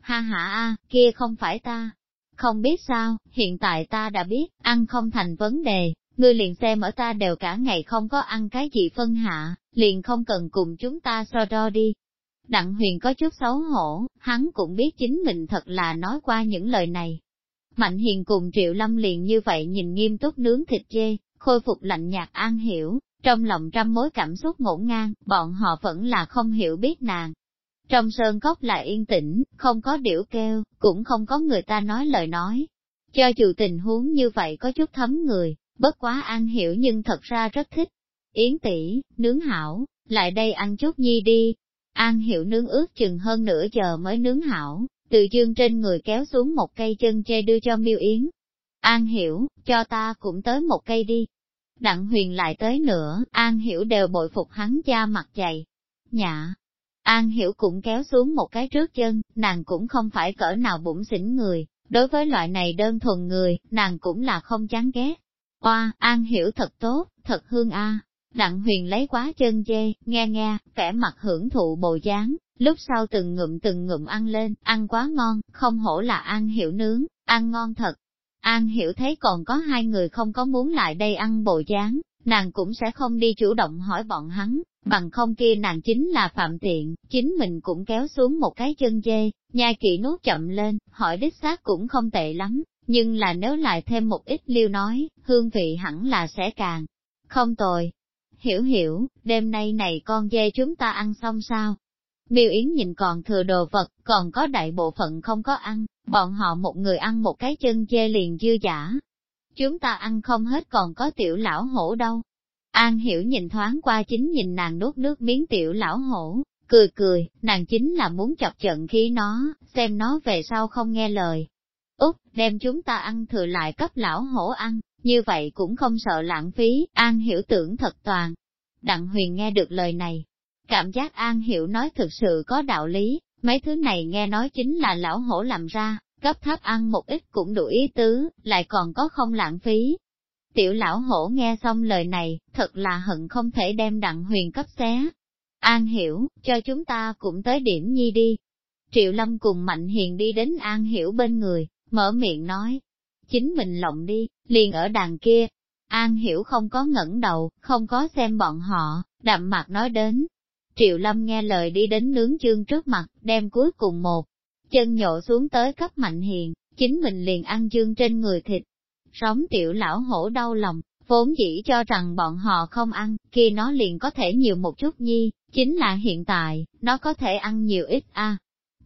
Ha ha a, kia không phải ta. Không biết sao, hiện tại ta đã biết, ăn không thành vấn đề, ngươi liền xem ở ta đều cả ngày không có ăn cái gì phân hạ, liền không cần cùng chúng ta so đo đi. Đặng huyền có chút xấu hổ, hắn cũng biết chính mình thật là nói qua những lời này, Mạnh hiền cùng triệu lâm liền như vậy nhìn nghiêm túc nướng thịt chê, khôi phục lạnh nhạt an hiểu, trong lòng trăm mối cảm xúc ngổn ngang, bọn họ vẫn là không hiểu biết nàng. Trong sơn cốc là yên tĩnh, không có điểu kêu, cũng không có người ta nói lời nói. Cho dù tình huống như vậy có chút thấm người, bất quá an hiểu nhưng thật ra rất thích. Yến tỷ nướng hảo, lại đây ăn chút nhi đi. An hiểu nướng ướt chừng hơn nửa giờ mới nướng hảo, từ dương trên người kéo xuống một cây chân chê đưa cho miêu yến. An hiểu, cho ta cũng tới một cây đi. Đặng huyền lại tới nữa, An hiểu đều bội phục hắn cha mặt dày. Nhạ, An hiểu cũng kéo xuống một cái trước chân, nàng cũng không phải cỡ nào bụng xỉn người, đối với loại này đơn thuần người, nàng cũng là không chán ghét. Oa, An hiểu thật tốt, thật hương a. Đặng huyền lấy quá chân dê, nghe nghe, vẻ mặt hưởng thụ bồ dáng, lúc sau từng ngụm từng ngụm ăn lên, ăn quá ngon, không hổ là ăn hiểu nướng, ăn ngon thật. An hiểu thấy còn có hai người không có muốn lại đây ăn bộ dáng, nàng cũng sẽ không đi chủ động hỏi bọn hắn, bằng không kia nàng chính là phạm tiện, chính mình cũng kéo xuống một cái chân dê, nhai kỵ nuốt chậm lên, hỏi đích xác cũng không tệ lắm, nhưng là nếu lại thêm một ít liêu nói, hương vị hẳn là sẽ càng không tồi. Hiểu hiểu, đêm nay này con dê chúng ta ăn xong sao? Miêu Yến nhìn còn thừa đồ vật, còn có đại bộ phận không có ăn, bọn họ một người ăn một cái chân chê liền dư giả. Chúng ta ăn không hết còn có tiểu lão hổ đâu. An hiểu nhìn thoáng qua chính nhìn nàng nuốt nước miếng tiểu lão hổ, cười cười, nàng chính là muốn chọc trận khí nó, xem nó về sau không nghe lời. Úc, đem chúng ta ăn thừa lại cấp lão hổ ăn, như vậy cũng không sợ lãng phí, An hiểu tưởng thật toàn. Đặng huyền nghe được lời này, cảm giác An hiểu nói thực sự có đạo lý, mấy thứ này nghe nói chính là lão hổ làm ra, cấp thấp ăn một ít cũng đủ ý tứ, lại còn có không lãng phí. Tiểu lão hổ nghe xong lời này, thật là hận không thể đem đặng huyền cấp xé. An hiểu, cho chúng ta cũng tới điểm nhi đi. Triệu Lâm cùng Mạnh Hiền đi đến An hiểu bên người, mở miệng nói, chính mình lộng đi, liền ở đàn kia. An hiểu không có ngẩng đầu, không có xem bọn họ, đậm mặt nói đến. Triệu Lâm nghe lời đi đến nướng chương trước mặt, đem cuối cùng một chân nhộ xuống tới cấp mạnh hiền, chính mình liền ăn chương trên người thịt. Sống tiểu lão hổ đau lòng, vốn dĩ cho rằng bọn họ không ăn, kia nó liền có thể nhiều một chút nhi, chính là hiện tại, nó có thể ăn nhiều ít a.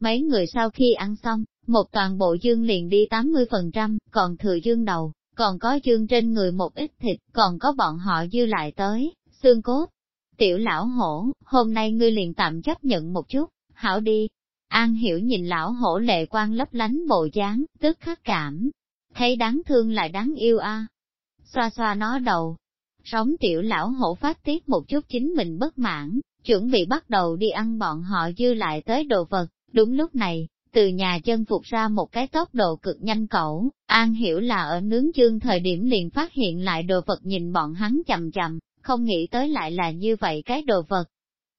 Mấy người sau khi ăn xong, một toàn bộ dương liền đi 80%, còn thừa dương đầu, còn có dương trên người một ít thịt, còn có bọn họ dư lại tới, xương cốt. Tiểu lão hổ, hôm nay ngươi liền tạm chấp nhận một chút, hảo đi. An hiểu nhìn lão hổ lệ quan lấp lánh bộ dáng, tức khắc cảm. Thấy đáng thương lại đáng yêu a. Xoa xoa nó đầu. Sống tiểu lão hổ phát tiết một chút chính mình bất mãn, chuẩn bị bắt đầu đi ăn bọn họ dư lại tới đồ vật. Đúng lúc này, từ nhà chân phục ra một cái tốc độ cực nhanh cẩu, An hiểu là ở nướng chương thời điểm liền phát hiện lại đồ vật nhìn bọn hắn chầm chầm, không nghĩ tới lại là như vậy cái đồ vật.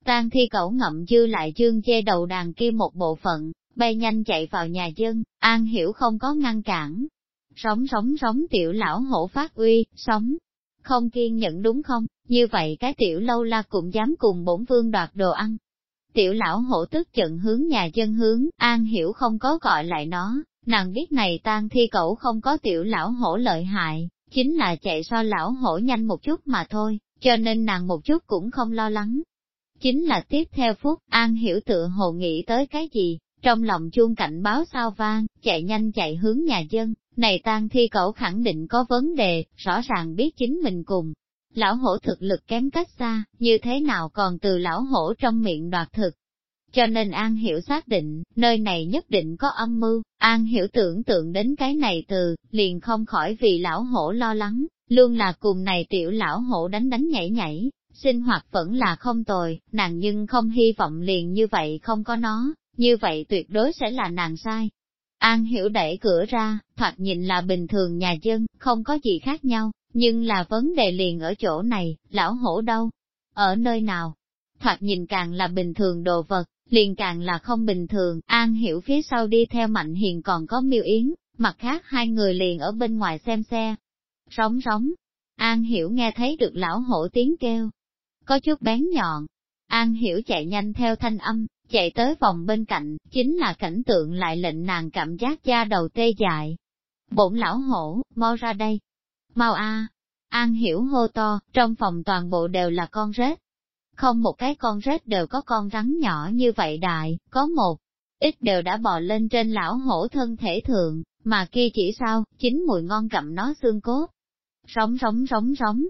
Tang thi cẩu ngậm dư lại dương chê đầu đàn kia một bộ phận, bay nhanh chạy vào nhà dân, An Hiểu không có ngăn cản. Sống sống sống tiểu lão hổ phát uy, sống, không kiên nhẫn đúng không, như vậy cái tiểu lâu la cũng dám cùng bổn vương đoạt đồ ăn. Tiểu lão hổ tức giận hướng nhà dân hướng, An Hiểu không có gọi lại nó, nàng biết này tan thi cẩu không có tiểu lão hổ lợi hại, chính là chạy so lão hổ nhanh một chút mà thôi, cho nên nàng một chút cũng không lo lắng. Chính là tiếp theo phút, An Hiểu tựa hồ nghĩ tới cái gì, trong lòng chuông cảnh báo sao vang, chạy nhanh chạy hướng nhà dân, này tang thi cậu khẳng định có vấn đề, rõ ràng biết chính mình cùng. Lão hổ thực lực kém cách xa, như thế nào còn từ lão hổ trong miệng đoạt thực. Cho nên An Hiểu xác định, nơi này nhất định có âm mưu, An Hiểu tưởng tượng đến cái này từ, liền không khỏi vì lão hổ lo lắng, luôn là cùng này tiểu lão hổ đánh đánh nhảy nhảy, sinh hoạt vẫn là không tồi, nàng nhưng không hy vọng liền như vậy không có nó, như vậy tuyệt đối sẽ là nàng sai. An hiểu đẩy cửa ra, thoạt nhìn là bình thường nhà dân, không có gì khác nhau, nhưng là vấn đề liền ở chỗ này, lão hổ đâu? Ở nơi nào? Thoạt nhìn càng là bình thường đồ vật, liền càng là không bình thường, An hiểu phía sau đi theo Mạnh Hiền còn có miêu yến, mặt khác hai người liền ở bên ngoài xem xe. Rống rống, An hiểu nghe thấy được lão hổ tiếng kêu, có chút bén nhọn. An hiểu chạy nhanh theo thanh âm, chạy tới vòng bên cạnh, chính là cảnh tượng lại lệnh nàng cảm giác da đầu tê dại. Bổn lão hổ, mau ra đây. Mau a, An hiểu hô to, trong phòng toàn bộ đều là con rết. Không một cái con rết đều có con rắn nhỏ như vậy đại, có một, ít đều đã bò lên trên lão hổ thân thể thượng, mà kia chỉ sao, chính mùi ngon gặm nó xương cốt. Rống rống rống rống.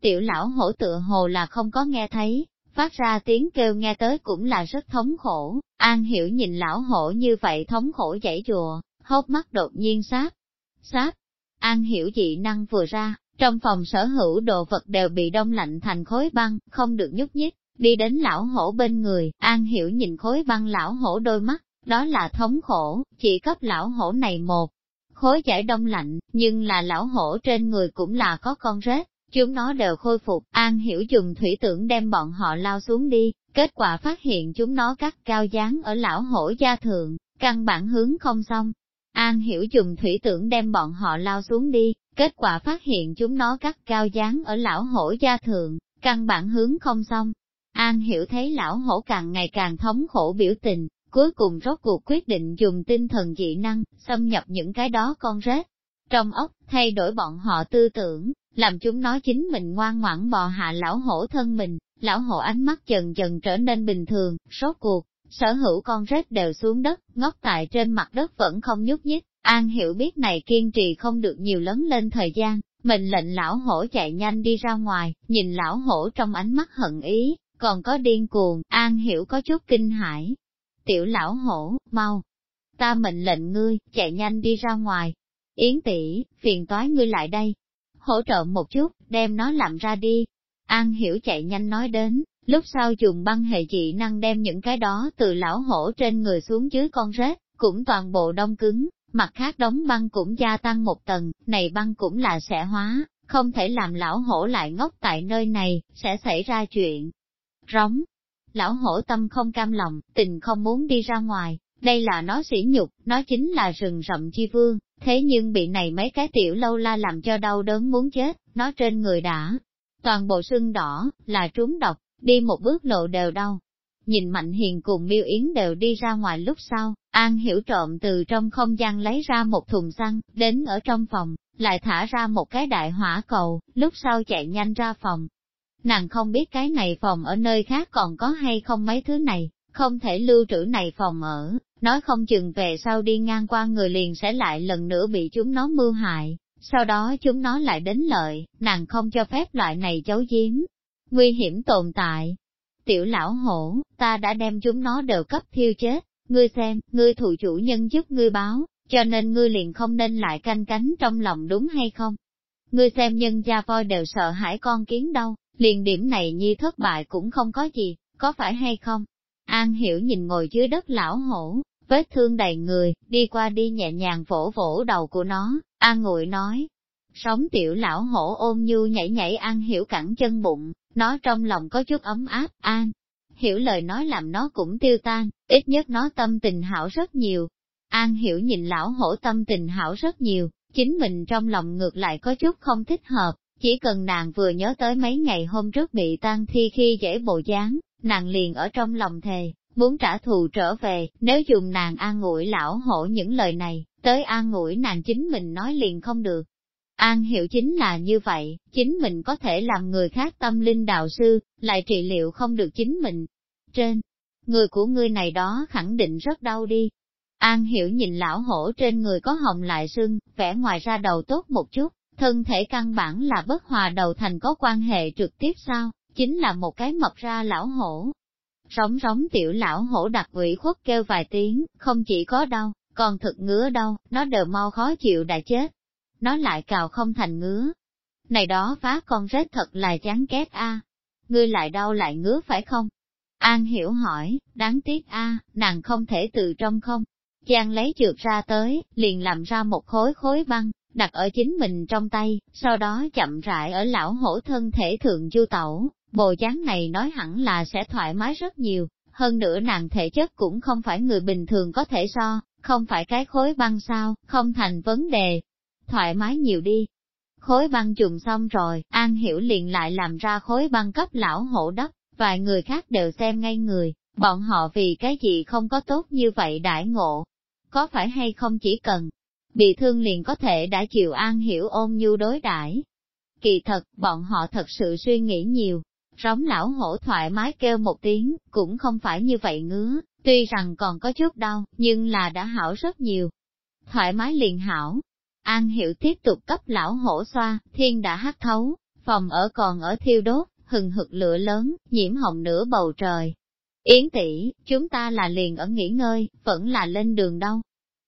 Tiểu lão hổ tựa hồ là không có nghe thấy, phát ra tiếng kêu nghe tới cũng là rất thống khổ, An Hiểu nhìn lão hổ như vậy thống khổ dãy chùa, hốc mắt đột nhiên sát. Sát, An Hiểu dị năng vừa ra, trong phòng sở hữu đồ vật đều bị đông lạnh thành khối băng, không được nhúc nhích, đi đến lão hổ bên người, An Hiểu nhìn khối băng lão hổ đôi mắt, đó là thống khổ, chỉ cấp lão hổ này một khối giải đông lạnh, nhưng là lão hổ trên người cũng là có con rết, Chúng nó đều khôi phục, An Hiểu dùng thủy tưởng đem bọn họ lao xuống đi, kết quả phát hiện chúng nó cắt cao dáng ở lão hổ gia thượng, căn bản hướng không xong. An Hiểu dùng thủy tưởng đem bọn họ lao xuống đi, kết quả phát hiện chúng nó cắt cao dáng ở lão hổ gia thượng, căn bản hướng không xong. An Hiểu thấy lão hổ càng ngày càng thống khổ biểu tình, cuối cùng rốt cuộc quyết định dùng tinh thần dị năng, xâm nhập những cái đó con rết. Trong ốc, thay đổi bọn họ tư tưởng, làm chúng nó chính mình ngoan ngoãn bò hạ lão hổ thân mình, lão hổ ánh mắt dần dần trở nên bình thường, rốt cuộc, sở hữu con rết đều xuống đất, ngóc tại trên mặt đất vẫn không nhúc nhích, An hiểu biết này kiên trì không được nhiều lớn lên thời gian, mình lệnh lão hổ chạy nhanh đi ra ngoài, nhìn lão hổ trong ánh mắt hận ý, còn có điên cuồng, An hiểu có chút kinh hãi. Tiểu lão hổ, mau, ta mệnh lệnh ngươi, chạy nhanh đi ra ngoài. Yến tỷ, phiền toái ngươi lại đây, hỗ trợ một chút, đem nó làm ra đi. An hiểu chạy nhanh nói đến, lúc sau dùng băng hệ dị năng đem những cái đó từ lão hổ trên người xuống dưới con rết, cũng toàn bộ đông cứng, mặt khác đóng băng cũng gia tăng một tầng, này băng cũng là sẽ hóa, không thể làm lão hổ lại ngốc tại nơi này, sẽ xảy ra chuyện. Rống, lão hổ tâm không cam lòng, tình không muốn đi ra ngoài, đây là nó sỉ nhục, nó chính là rừng rậm chi vương, thế nhưng bị này mấy cái tiểu lâu la làm cho đau đớn muốn chết, nó trên người đã, toàn bộ sưng đỏ, là trúng độc, đi một bước lộ đều đau. Nhìn Mạnh Hiền cùng Miêu Yến đều đi ra ngoài lúc sau, An hiểu trộm từ trong không gian lấy ra một thùng xăng, đến ở trong phòng, lại thả ra một cái đại hỏa cầu, lúc sau chạy nhanh ra phòng. Nàng không biết cái này phòng ở nơi khác còn có hay không mấy thứ này, không thể lưu trữ này phòng ở, nói không chừng về sau đi ngang qua người liền sẽ lại lần nữa bị chúng nó mưu hại, sau đó chúng nó lại đến lợi, nàng không cho phép loại này giấu giếm. Nguy hiểm tồn tại. Tiểu lão hổ, ta đã đem chúng nó đều cấp thiêu chết, ngươi xem, ngươi thủ chủ nhân giúp ngươi báo, cho nên ngươi liền không nên lại canh cánh trong lòng đúng hay không? Ngươi xem nhân gia voi đều sợ hãi con kiến đâu, liền điểm này nhi thất bại cũng không có gì, có phải hay không? An hiểu nhìn ngồi dưới đất lão hổ, vết thương đầy người, đi qua đi nhẹ nhàng vỗ vỗ đầu của nó, An ngụy nói. Sống tiểu lão hổ ôm như nhảy nhảy An hiểu cẳng chân bụng, nó trong lòng có chút ấm áp, An. hiểu lời nói làm nó cũng tiêu tan, ít nhất nó tâm tình hảo rất nhiều. An hiểu nhìn lão hổ tâm tình hảo rất nhiều, chính mình trong lòng ngược lại có chút không thích hợp, chỉ cần nàng vừa nhớ tới mấy ngày hôm trước bị tan thi khi dễ bộ dáng, nàng liền ở trong lòng thề, muốn trả thù trở về, nếu dùng nàng an ủi lão hổ những lời này, tới an ủi nàng chính mình nói liền không được. An hiểu chính là như vậy, chính mình có thể làm người khác tâm linh đạo sư, lại trị liệu không được chính mình. Trên, người của ngươi này đó khẳng định rất đau đi. An hiểu nhìn lão hổ trên người có hồng lại sưng, vẻ ngoài ra đầu tốt một chút, thân thể căn bản là bất hòa đầu thành có quan hệ trực tiếp sao, chính là một cái mập ra lão hổ. Rống rống tiểu lão hổ đặc ủy khuất kêu vài tiếng, không chỉ có đau, còn thực ngứa đau, nó đều mau khó chịu đã chết. Nó lại cào không thành ngứa. Này đó phá con rết thật là chán ghét a. Ngươi lại đau lại ngứa phải không? An hiểu hỏi, đáng tiếc a, nàng không thể từ trong không. Giang lấy trượt ra tới, liền làm ra một khối khối băng, đặt ở chính mình trong tay, sau đó chậm rãi ở lão hổ thân thể thượng du tẩu, bộ dáng này nói hẳn là sẽ thoải mái rất nhiều, hơn nữa nàng thể chất cũng không phải người bình thường có thể so, không phải cái khối băng sao, không thành vấn đề. Thoải mái nhiều đi. Khối băng trùng xong rồi, An Hiểu liền lại làm ra khối băng cấp lão hổ đất, vài người khác đều xem ngay người, bọn họ vì cái gì không có tốt như vậy đãi ngộ. Có phải hay không chỉ cần bị thương liền có thể đã chịu An Hiểu ôn nhu đối đãi. Kỳ thật, bọn họ thật sự suy nghĩ nhiều, Rống lão hổ thoải mái kêu một tiếng, cũng không phải như vậy ngứa, tuy rằng còn có chút đau, nhưng là đã hảo rất nhiều. Thoải mái liền hảo. An hiệu tiếp tục cấp lão hổ xoa, thiên đã hát thấu, phòng ở còn ở thiêu đốt, hừng hực lửa lớn, nhiễm hồng nửa bầu trời. Yến tỷ, chúng ta là liền ở nghỉ ngơi, vẫn là lên đường đâu.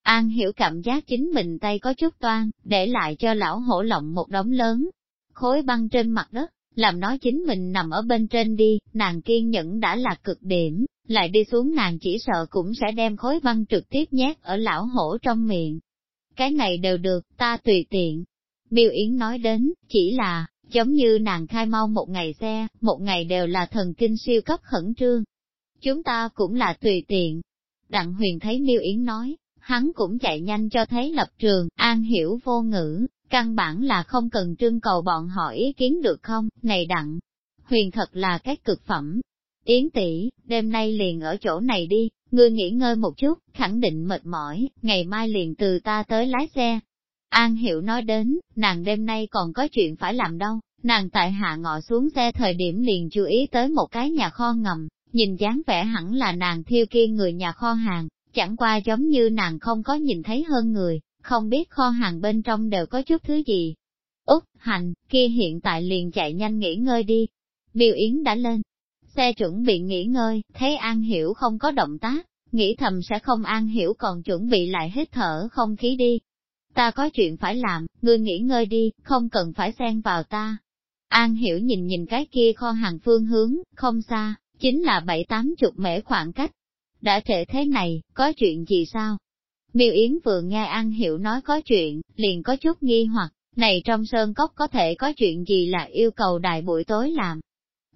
An hiểu cảm giác chính mình tay có chút toan, để lại cho lão hổ lộng một đống lớn. Khối băng trên mặt đất, làm nó chính mình nằm ở bên trên đi, nàng kiên nhẫn đã là cực điểm, lại đi xuống nàng chỉ sợ cũng sẽ đem khối băng trực tiếp nhét ở lão hổ trong miệng. Cái này đều được, ta tùy tiện. Miêu Yến nói đến, chỉ là, giống như nàng khai mau một ngày xe, một ngày đều là thần kinh siêu cấp khẩn trương. Chúng ta cũng là tùy tiện. Đặng huyền thấy Miêu Yến nói, hắn cũng chạy nhanh cho thấy lập trường, an hiểu vô ngữ, Căn bản là không cần trưng cầu bọn họ ý kiến được không, này đặng. Huyền thật là cái cực phẩm. Yến tỷ, đêm nay liền ở chỗ này đi, ngươi nghỉ ngơi một chút, khẳng định mệt mỏi, ngày mai liền từ ta tới lái xe. An Hiểu nói đến, nàng đêm nay còn có chuyện phải làm đâu, nàng tại hạ ngọ xuống xe thời điểm liền chú ý tới một cái nhà kho ngầm, nhìn dáng vẻ hẳn là nàng thiêu kia người nhà kho hàng, chẳng qua giống như nàng không có nhìn thấy hơn người, không biết kho hàng bên trong đều có chút thứ gì. Úc, hành, kia hiện tại liền chạy nhanh nghỉ ngơi đi. Miêu Yến đã lên, xe chuẩn bị nghỉ ngơi, thấy An Hiểu không có động tác, nghĩ thầm sẽ không An Hiểu còn chuẩn bị lại hít thở không khí đi. Ta có chuyện phải làm, ngươi nghỉ ngơi đi, không cần phải xen vào ta. An Hiểu nhìn nhìn cái kia kho hàng phương hướng, không xa, chính là bảy tám chục mễ khoảng cách. Đã trễ thế này, có chuyện gì sao? Miêu Yến vừa nghe An Hiểu nói có chuyện, liền có chút nghi hoặc, này trong sơn cốc có thể có chuyện gì là yêu cầu đại buổi tối làm.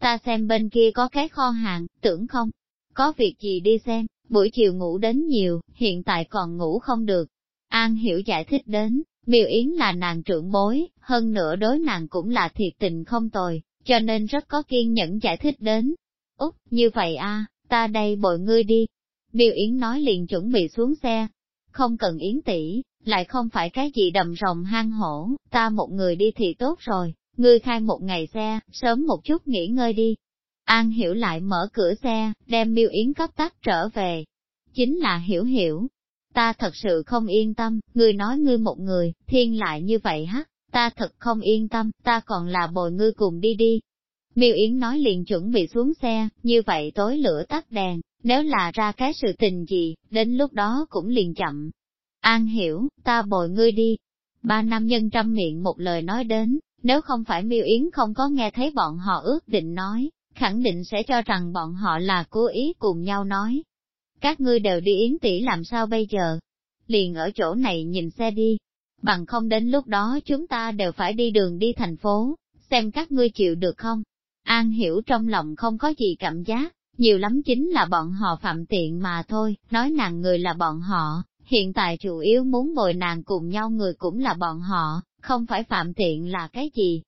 Ta xem bên kia có cái kho hàng, tưởng không? Có việc gì đi xem, buổi chiều ngủ đến nhiều, hiện tại còn ngủ không được. An Hiểu giải thích đến, Miêu Yến là nàng trưởng bối, hơn nữa đối nàng cũng là thiệt tình không tồi, cho nên rất có kiên nhẫn giải thích đến. Úc, như vậy a, ta đây bội ngươi đi. Miêu Yến nói liền chuẩn bị xuống xe, không cần yến tỷ, lại không phải cái gì đầm rồng hang hổ, ta một người đi thì tốt rồi, ngươi khai một ngày xe, sớm một chút nghỉ ngơi đi. An hiểu lại mở cửa xe, đem miêu yến cấp tắt trở về. Chính là hiểu hiểu. Ta thật sự không yên tâm, ngươi nói ngươi một người, thiên lại như vậy hắc, ta thật không yên tâm, ta còn là bồi ngươi cùng đi đi. Miêu Yến nói liền chuẩn bị xuống xe, như vậy tối lửa tắt đèn, nếu là ra cái sự tình gì, đến lúc đó cũng liền chậm. An hiểu, ta bồi ngươi đi. Ba nam nhân trăm miệng một lời nói đến, nếu không phải miêu yến không có nghe thấy bọn họ ước định nói, khẳng định sẽ cho rằng bọn họ là cố ý cùng nhau nói. Các ngươi đều đi yến tỷ làm sao bây giờ? Liền ở chỗ này nhìn xe đi. Bằng không đến lúc đó chúng ta đều phải đi đường đi thành phố, xem các ngươi chịu được không? An hiểu trong lòng không có gì cảm giác, nhiều lắm chính là bọn họ phạm tiện mà thôi, nói nàng người là bọn họ, hiện tại chủ yếu muốn bồi nàng cùng nhau người cũng là bọn họ, không phải phạm tiện là cái gì.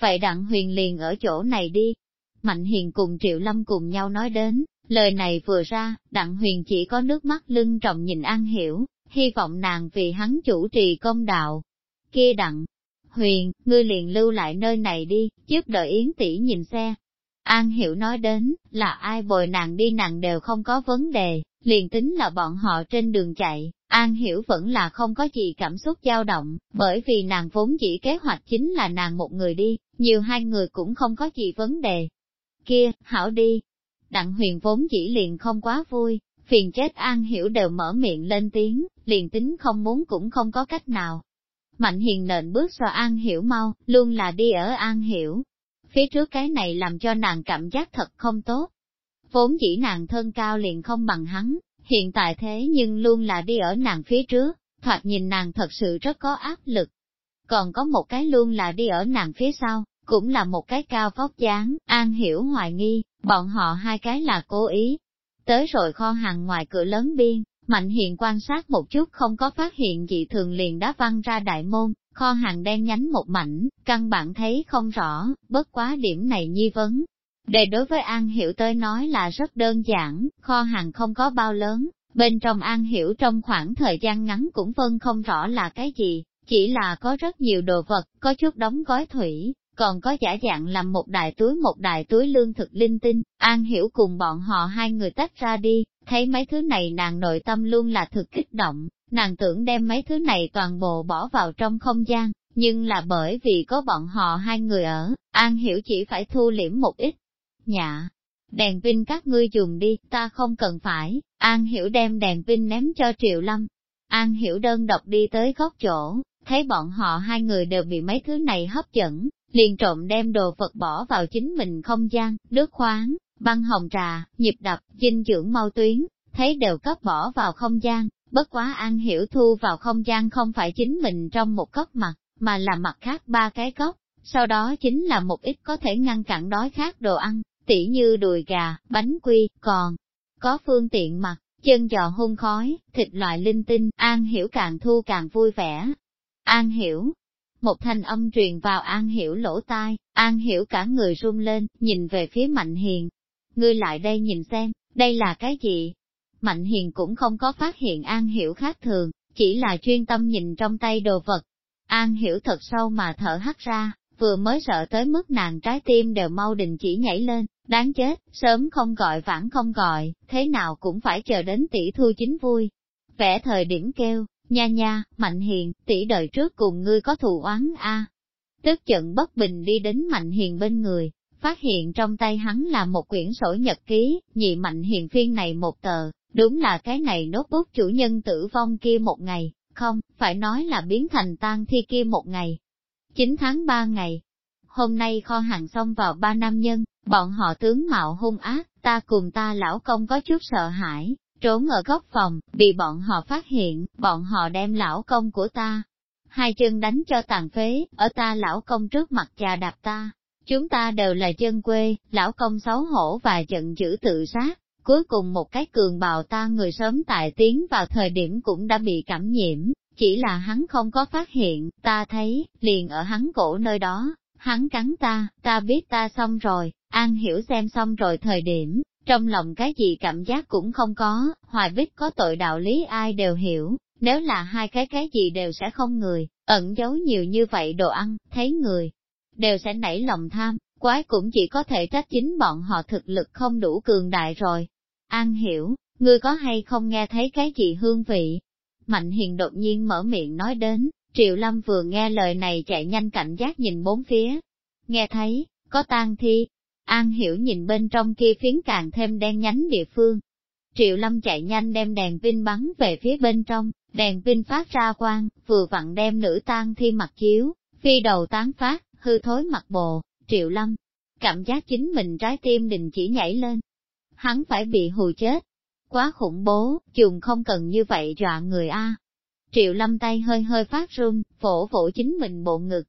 Vậy đặng huyền liền ở chỗ này đi. Mạnh hiền cùng Triệu Lâm cùng nhau nói đến, lời này vừa ra, đặng huyền chỉ có nước mắt lưng trọng nhìn An Hiểu, hy vọng nàng vì hắn chủ trì công đạo. Kia đặng, huyền, ngươi liền lưu lại nơi này đi, giúp đợi Yến tỷ nhìn xe. An Hiểu nói đến, là ai bồi nàng đi nàng đều không có vấn đề, liền tính là bọn họ trên đường chạy, An Hiểu vẫn là không có gì cảm xúc dao động, bởi vì nàng vốn chỉ kế hoạch chính là nàng một người đi, nhiều hai người cũng không có gì vấn đề. Kia, hảo đi. Đặng huyền vốn chỉ liền không quá vui, phiền chết An Hiểu đều mở miệng lên tiếng, liền tính không muốn cũng không có cách nào. Mạnh hiền nện bước so An Hiểu mau, luôn là đi ở An Hiểu. Phía trước cái này làm cho nàng cảm giác thật không tốt. Vốn chỉ nàng thân cao liền không bằng hắn, hiện tại thế nhưng luôn là đi ở nàng phía trước, thoạt nhìn nàng thật sự rất có áp lực. Còn có một cái luôn là đi ở nàng phía sau, cũng là một cái cao vóc dáng, an hiểu hoài nghi, bọn họ hai cái là cố ý. Tới rồi kho hàng ngoài cửa lớn biên, Mạnh hiện quan sát một chút không có phát hiện gì thường liền đã văng ra đại môn, kho hàng đen nhánh một mảnh, căn bản thấy không rõ, bất quá điểm này nghi vấn, Đề đối với An Hiểu tới nói là rất đơn giản, kho hàng không có bao lớn, bên trong An Hiểu trong khoảng thời gian ngắn cũng phân không rõ là cái gì, chỉ là có rất nhiều đồ vật, có chút đóng gói thủy, còn có giả dạng làm một đại túi một đại túi lương thực linh tinh, An Hiểu cùng bọn họ hai người tách ra đi, thấy mấy thứ này nàng nội tâm luôn là thực kích động, nàng tưởng đem mấy thứ này toàn bộ bỏ vào trong không gian, nhưng là bởi vì có bọn họ hai người ở, An Hiểu chỉ phải thu liễm một ít, Nhạ, đèn pin các ngươi dùng đi, ta không cần phải, An Hiểu đem đèn pin ném cho Triệu Lâm. An Hiểu đơn độc đi tới góc chỗ, thấy bọn họ hai người đều bị mấy thứ này hấp dẫn, liền trộm đem đồ vật bỏ vào chính mình không gian, nước khoáng, băng hồng trà, nhịp đập, dinh dưỡng mau tuyến, thấy đều cấp bỏ vào không gian, bất quá An Hiểu thu vào không gian không phải chính mình trong một góc mặt, mà là mặt khác ba cái góc, sau đó chính là một ít có thể ngăn cản đói khát đồ ăn, tỉ như đùi gà, bánh quy, còn có phương tiện mặt, chân giò hôn khói, thịt loại linh tinh, An Hiểu càng thu càng vui vẻ. An Hiểu, một thanh âm truyền vào An Hiểu lỗ tai, An Hiểu cả người run lên, nhìn về phía Mạnh Hiền. Ngươi lại đây nhìn xem, đây là cái gì? Mạnh Hiền cũng không có phát hiện An Hiểu khác thường, chỉ là chuyên tâm nhìn trong tay đồ vật. An Hiểu thật sâu mà thở hắt ra, vừa mới sợ tới mức nàng trái tim đều mau đình chỉ nhảy lên, đáng chết, sớm không gọi vãn không gọi, thế nào cũng phải chờ đến tỷ thu chính vui. Vẽ thời điểm kêu, nha nha, mạnh hiền, tỷ đời trước cùng ngươi có thù oán a. Tức giận bất bình đi đến mạnh hiền bên người, phát hiện trong tay hắn là một quyển sổ nhật ký, nhị mạnh hiền phiên này một tờ, đúng là cái này nốt bút chủ nhân tử vong kia một ngày, không, phải nói là biến thành tan thi kia một ngày, 9 tháng 3 ngày. Hôm nay kho hàng xong vào ba nam nhân, bọn họ tướng mạo hung ác, ta cùng ta lão công có chút sợ hãi, trốn ở góc phòng, bị bọn họ phát hiện, bọn họ đem lão công của ta. Hai chân đánh cho tàn phế, ở ta lão công trước mặt trà đạp ta. Chúng ta đều là chân quê, lão công xấu hổ và giận dữ tự sát. Cuối cùng một cái cường bào ta người sớm tại tiến vào thời điểm cũng đã bị cảm nhiễm, chỉ là hắn không có phát hiện, ta thấy, liền ở hắn cổ nơi đó, hắn cắn ta, ta biết ta xong rồi, an hiểu xem xong rồi thời điểm, trong lòng cái gì cảm giác cũng không có, hoài bích có tội đạo lý ai đều hiểu, nếu là hai cái cái gì đều sẽ không người, ẩn giấu nhiều như vậy đồ ăn, thấy người, đều sẽ nảy lòng tham, quái cũng chỉ có thể trách chính bọn họ thực lực không đủ cường đại rồi. An hiểu, ngươi có hay không nghe thấy cái gì hương vị, Mạnh Hiền đột nhiên mở miệng nói đến, Triệu Lâm vừa nghe lời này chạy nhanh cảnh giác nhìn bốn phía. Nghe thấy, có tang thi. An hiểu nhìn bên trong kia phiến càng thêm đen nhánh địa phương. Triệu Lâm chạy nhanh đem đèn pin bắn về phía bên trong, đèn pin phát ra quang, vừa vặn đem nữ tang thi mặt chiếu, phi đầu tán phát, hư thối mặt bồ, Triệu Lâm. Cảm giác chính mình trái tim đình chỉ nhảy lên. Hắn phải bị hù chết, Quá khủng bố, dùng không cần như vậy dọa người a. Triệu lâm tay hơi hơi phát run, phổ phổ chính mình bộ ngực.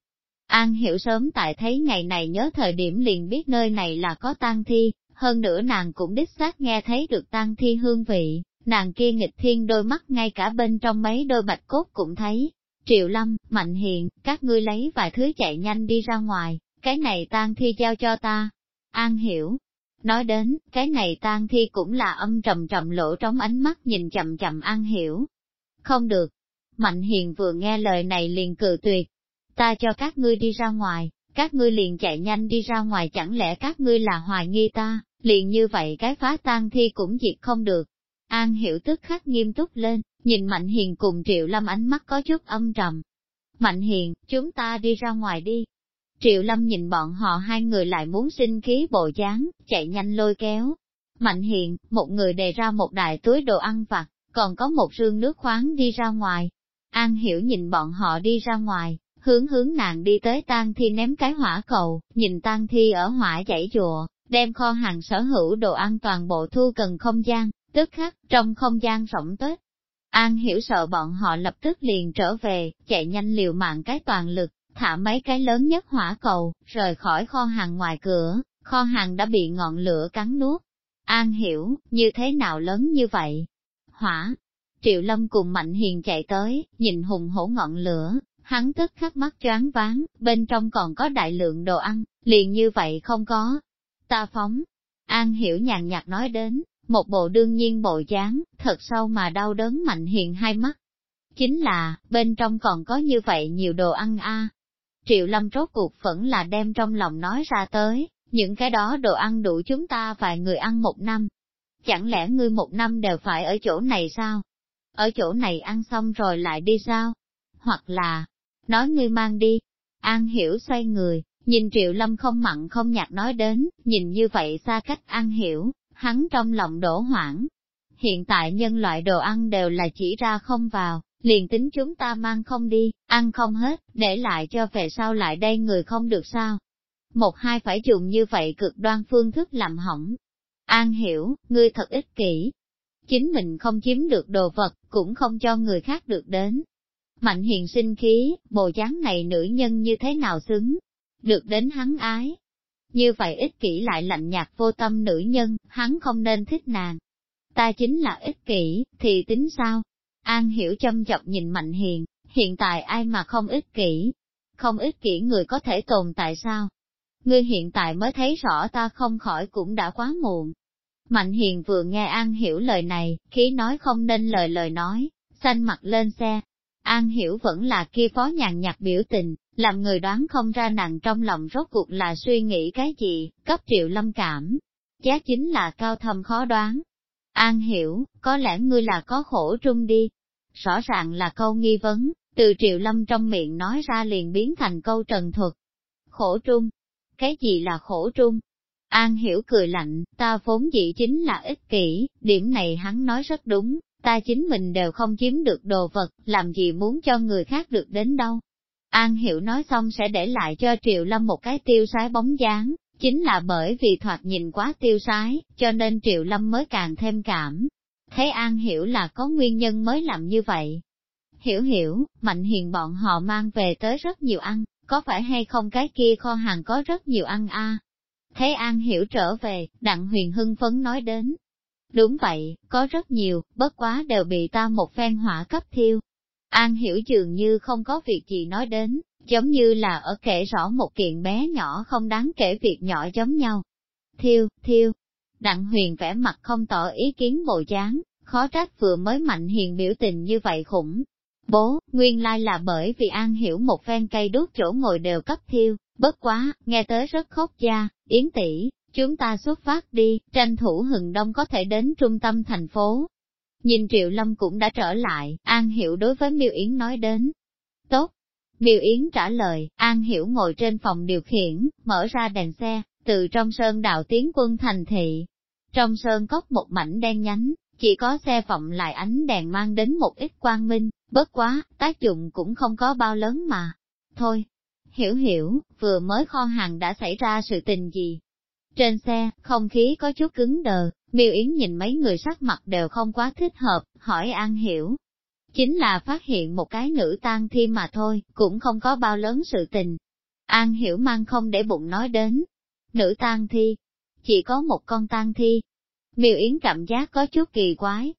An hiểu sớm tại thấy ngày này nhớ thời điểm liền biết nơi này là có tang thi, hơn nữa nàng cũng đích xác nghe thấy được tang thi hương vị, nàng kia nghịch thiên đôi mắt ngay cả bên trong mấy đôi bạch cốt cũng thấy. Triệu Lâm, Mạnh Hiền, các ngươi lấy vài thứ chạy nhanh đi ra ngoài, cái này tang thi giao cho ta. An hiểu. Nói đến, cái này tang thi cũng là âm trầm trầm lỗ trong ánh mắt nhìn chậm chậm An hiểu. Không được. Mạnh Hiền vừa nghe lời này liền cự tuyệt. Ta cho các ngươi đi ra ngoài, các ngươi liền chạy nhanh đi ra ngoài chẳng lẽ các ngươi là hoài nghi ta, liền như vậy cái phá tang thi cũng diệt không được. An hiểu tức khắc nghiêm túc lên, nhìn Mạnh Hiền cùng Triệu Lâm ánh mắt có chút âm trầm. Mạnh Hiền, chúng ta đi ra ngoài đi. Triệu Lâm nhìn bọn họ hai người lại muốn sinh khí bộ dáng, chạy nhanh lôi kéo. Mạnh Hiền, một người đề ra một đại túi đồ ăn vặt, còn có một rương nước khoáng đi ra ngoài. An hiểu nhìn bọn họ đi ra ngoài, hướng hướng nàng đi tới tang thi ném cái hỏa cầu, nhìn tang thi ở hỏa chảy chùa, đem kho hàng sở hữu đồ ăn toàn bộ thu cần không gian, tức khắc, trong không gian rộng tết. An hiểu sợ bọn họ lập tức liền trở về, chạy nhanh liều mạng cái toàn lực, thả mấy cái lớn nhất hỏa cầu, rời khỏi kho hàng ngoài cửa, kho hàng đã bị ngọn lửa cắn nuốt. An hiểu, như thế nào lớn như vậy? Hỏa! Triệu Lâm cùng Mạnh Hiền chạy tới, nhìn hùng hổ ngọn lửa, hắn tức khắc mắt choáng váng, bên trong còn có đại lượng đồ ăn, liền như vậy không có. Ta phóng, An hiểu nhàn nhạt nói đến, một bộ đương nhiên bộ dáng, thật sâu mà đau đớn mạnh hiền hai mắt. Chính là, bên trong còn có như vậy nhiều đồ ăn a. Triệu Lâm rốt cuộc vẫn là đem trong lòng nói ra tới, những cái đó đồ ăn đủ chúng ta vài người ăn một năm. Chẳng lẽ ngươi một năm đều phải ở chỗ này sao? Ở chỗ này ăn xong rồi lại đi sao? Hoặc là, nói ngươi mang đi. An hiểu xoay người, nhìn Triệu Lâm không mặn không nhạt nói đến, nhìn như vậy xa cách An hiểu, hắn trong lòng đổ hoảng. Hiện tại nhân loại đồ ăn đều là chỉ ra không vào, liền tính chúng ta mang không đi, ăn không hết, để lại cho về sau lại đây người không được sao. Một hai phải dùng như vậy cực đoan phương thức làm hỏng. An hiểu, ngươi thật ích kỷ. Chính mình không chiếm được đồ vật, cũng không cho người khác được đến. Mạnh hiền sinh khí, bồ dáng này nữ nhân như thế nào xứng, được đến hắn ái, như vậy ích kỷ lại lạnh nhạt vô tâm nữ nhân, hắn không nên thích nàng. Ta chính là ích kỷ, thì tính sao? An hiểu châm chọc nhìn Mạnh Hiền, hiện tại ai mà không ích kỷ? Không ích kỷ người có thể tồn tại sao? Ngươi hiện tại mới thấy rõ ta không khỏi cũng đã quá muộn. Mạnh Hiền vừa nghe An hiểu lời này, khí nói không nên lời lời nói, xanh mặt lên xe. An hiểu vẫn là kia phó nhàn nhạt biểu tình, làm người đoán không ra nàng trong lòng rốt cuộc là suy nghĩ cái gì, cấp triệu lâm cảm. Giá chính là cao thâm khó đoán. An hiểu, có lẽ ngươi là có khổ trung đi. Rõ ràng là câu nghi vấn, từ triệu lâm trong miệng nói ra liền biến thành câu trần thuật. Khổ trung. Cái gì là khổ trung? An hiểu cười lạnh, ta vốn dĩ chính là ích kỷ, điểm này hắn nói rất đúng, ta chính mình đều không chiếm được đồ vật, làm gì muốn cho người khác được đến đâu. An Hiểu nói xong sẽ để lại cho Triệu Lâm một cái tiêu sái bóng dáng, chính là bởi vì thoạt nhìn quá tiêu sái, cho nên Triệu Lâm mới càng thêm cảm. Thấy An Hiểu là có nguyên nhân mới làm như vậy. Hiểu hiểu, Mạnh Hiền bọn họ mang về tới rất nhiều ăn, có phải hay không cái kia kho hàng có rất nhiều ăn a? Thế An Hiểu trở về, Đặng Huyền hưng phấn nói đến. Đúng vậy, có rất nhiều, bất quá đều bị ta một phen hỏa cấp thiêu. An hiểu dường như không có việc gì nói đến, giống như là ở kể rõ một kiện bé nhỏ không đáng kể việc nhỏ giống nhau. Thiêu, thiêu, đặng huyền vẽ mặt không tỏ ý kiến bộ dáng, khó trách vừa mới mạnh hiền biểu tình như vậy khủng. Bố, nguyên lai là bởi vì An hiểu một phen cây đốt chỗ ngồi đều cấp thiêu, bất quá, nghe tới rất khóc da, yến tỷ, chúng ta xuất phát đi, tranh thủ hừng đông có thể đến trung tâm thành phố, Nhìn Triệu Lâm cũng đã trở lại, An Hiểu đối với Miêu Yến nói đến. Tốt. Miêu Yến trả lời, An Hiểu ngồi trên phòng điều khiển, mở ra đèn xe, từ trong sơn đào tiến quân thành thị. Trong sơn cốc một mảnh đen nhánh, chỉ có xe vọng lại ánh đèn mang đến một ít quang minh, bớt quá, tác dụng cũng không có bao lớn mà. Thôi, hiểu hiểu, vừa mới kho hàng đã xảy ra sự tình gì. Trên xe, không khí có chút cứng đờ, Miêu Yến nhìn mấy người sắc mặt đều không quá thích hợp, hỏi An Hiểu. Chính là phát hiện một cái nữ tang thi mà thôi, cũng không có bao lớn sự tình. An Hiểu mang không để bụng nói đến. Nữ tang thi, chỉ có một con tang thi. Miêu Yến cảm giác có chút kỳ quái.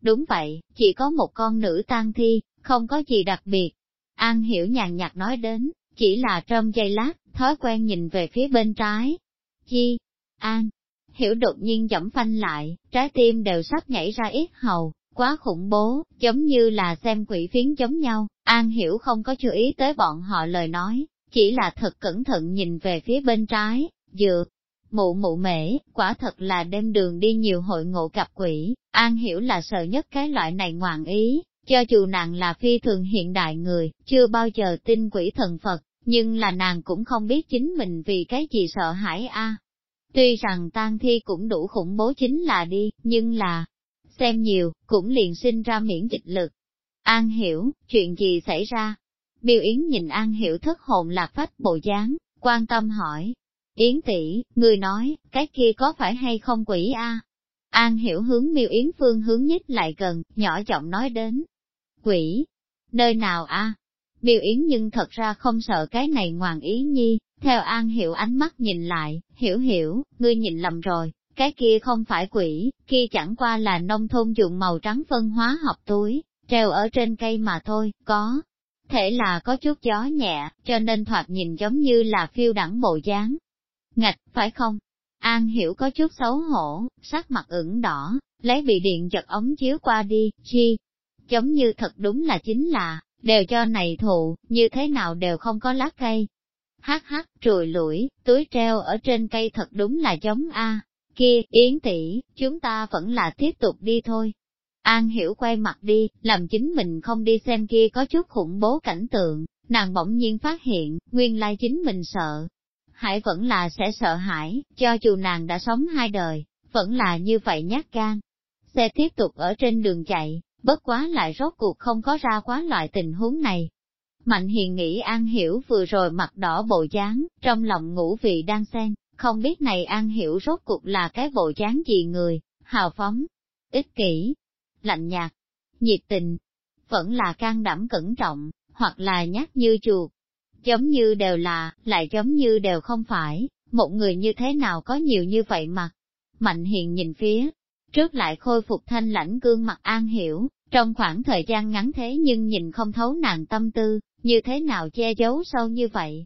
Đúng vậy, chỉ có một con nữ tang thi, không có gì đặc biệt. An hiểu nhàn nhạt nói đến, chỉ là trong giây lát, thói quen nhìn về phía bên trái. Chi? An? Hiểu đột nhiên dẫm phanh lại, trái tim đều sắp nhảy ra ít hầu, quá khủng bố, giống như là xem quỷ phiến giống nhau. An Hiểu không có chú ý tới bọn họ lời nói, chỉ là thật cẩn thận nhìn về phía bên trái, dược. Mụ mụ mễ, quả thật là đêm đường đi nhiều hội ngộ gặp quỷ, An Hiểu là sợ nhất cái loại này ngoạn ý, cho dù nàng là phi thường hiện đại người, chưa bao giờ tin quỷ thần Phật, nhưng là nàng cũng không biết chính mình vì cái gì sợ hãi a. Tuy rằng tang thi cũng đủ khủng bố chính là đi, nhưng là, xem nhiều, cũng liền sinh ra miễn dịch lực. An hiểu, chuyện gì xảy ra? Biêu Yến nhìn An hiểu thất hồn lạc phách bộ dáng, quan tâm hỏi. Yến tỷ, người nói, cái kia có phải hay không quỷ a? An hiểu hướng miêu Yến phương hướng nhích lại gần, nhỏ giọng nói đến. Quỷ? Nơi nào a? Miêu Yến nhưng thật ra không sợ cái này ngoạn ý nhi, theo An Hiểu ánh mắt nhìn lại, hiểu hiểu, ngươi nhìn lầm rồi, cái kia không phải quỷ, kia chẳng qua là nông thôn dùng màu trắng phân hóa học túi, treo ở trên cây mà thôi, có. Thể là có chút gió nhẹ, cho nên thoạt nhìn giống như là phiêu đẳng bộ dáng. Ngạch, phải không? An hiểu có chút xấu hổ, sắc mặt ửng đỏ, lấy bị điện giật ống chiếu qua đi, chi. Giống như thật đúng là chính là, đều cho này thụ, như thế nào đều không có lá cây. Hát hát, trùi lũi, túi treo ở trên cây thật đúng là giống A. Kia, Yến tỷ, chúng ta vẫn là tiếp tục đi thôi. An hiểu quay mặt đi, làm chính mình không đi xem kia có chút khủng bố cảnh tượng, nàng bỗng nhiên phát hiện, nguyên lai chính mình sợ. Hải vẫn là sẽ sợ hãi, cho dù nàng đã sống hai đời, vẫn là như vậy nhát gan. Xe tiếp tục ở trên đường chạy, bất quá lại rốt cuộc không có ra quá loại tình huống này. Mạnh hiền nghĩ An Hiểu vừa rồi mặt đỏ bộ dáng, trong lòng ngủ vị đang xen, không biết này An Hiểu rốt cuộc là cái bộ dáng gì người, hào phóng, ích kỷ, lạnh nhạt, nhiệt tình, vẫn là can đảm cẩn trọng, hoặc là nhát như chuột. Giống như đều là, lại giống như đều không phải, một người như thế nào có nhiều như vậy mặt. Mạnh hiền nhìn phía, trước lại khôi phục thanh lãnh gương mặt an hiểu, trong khoảng thời gian ngắn thế nhưng nhìn không thấu nàng tâm tư, như thế nào che giấu sâu như vậy.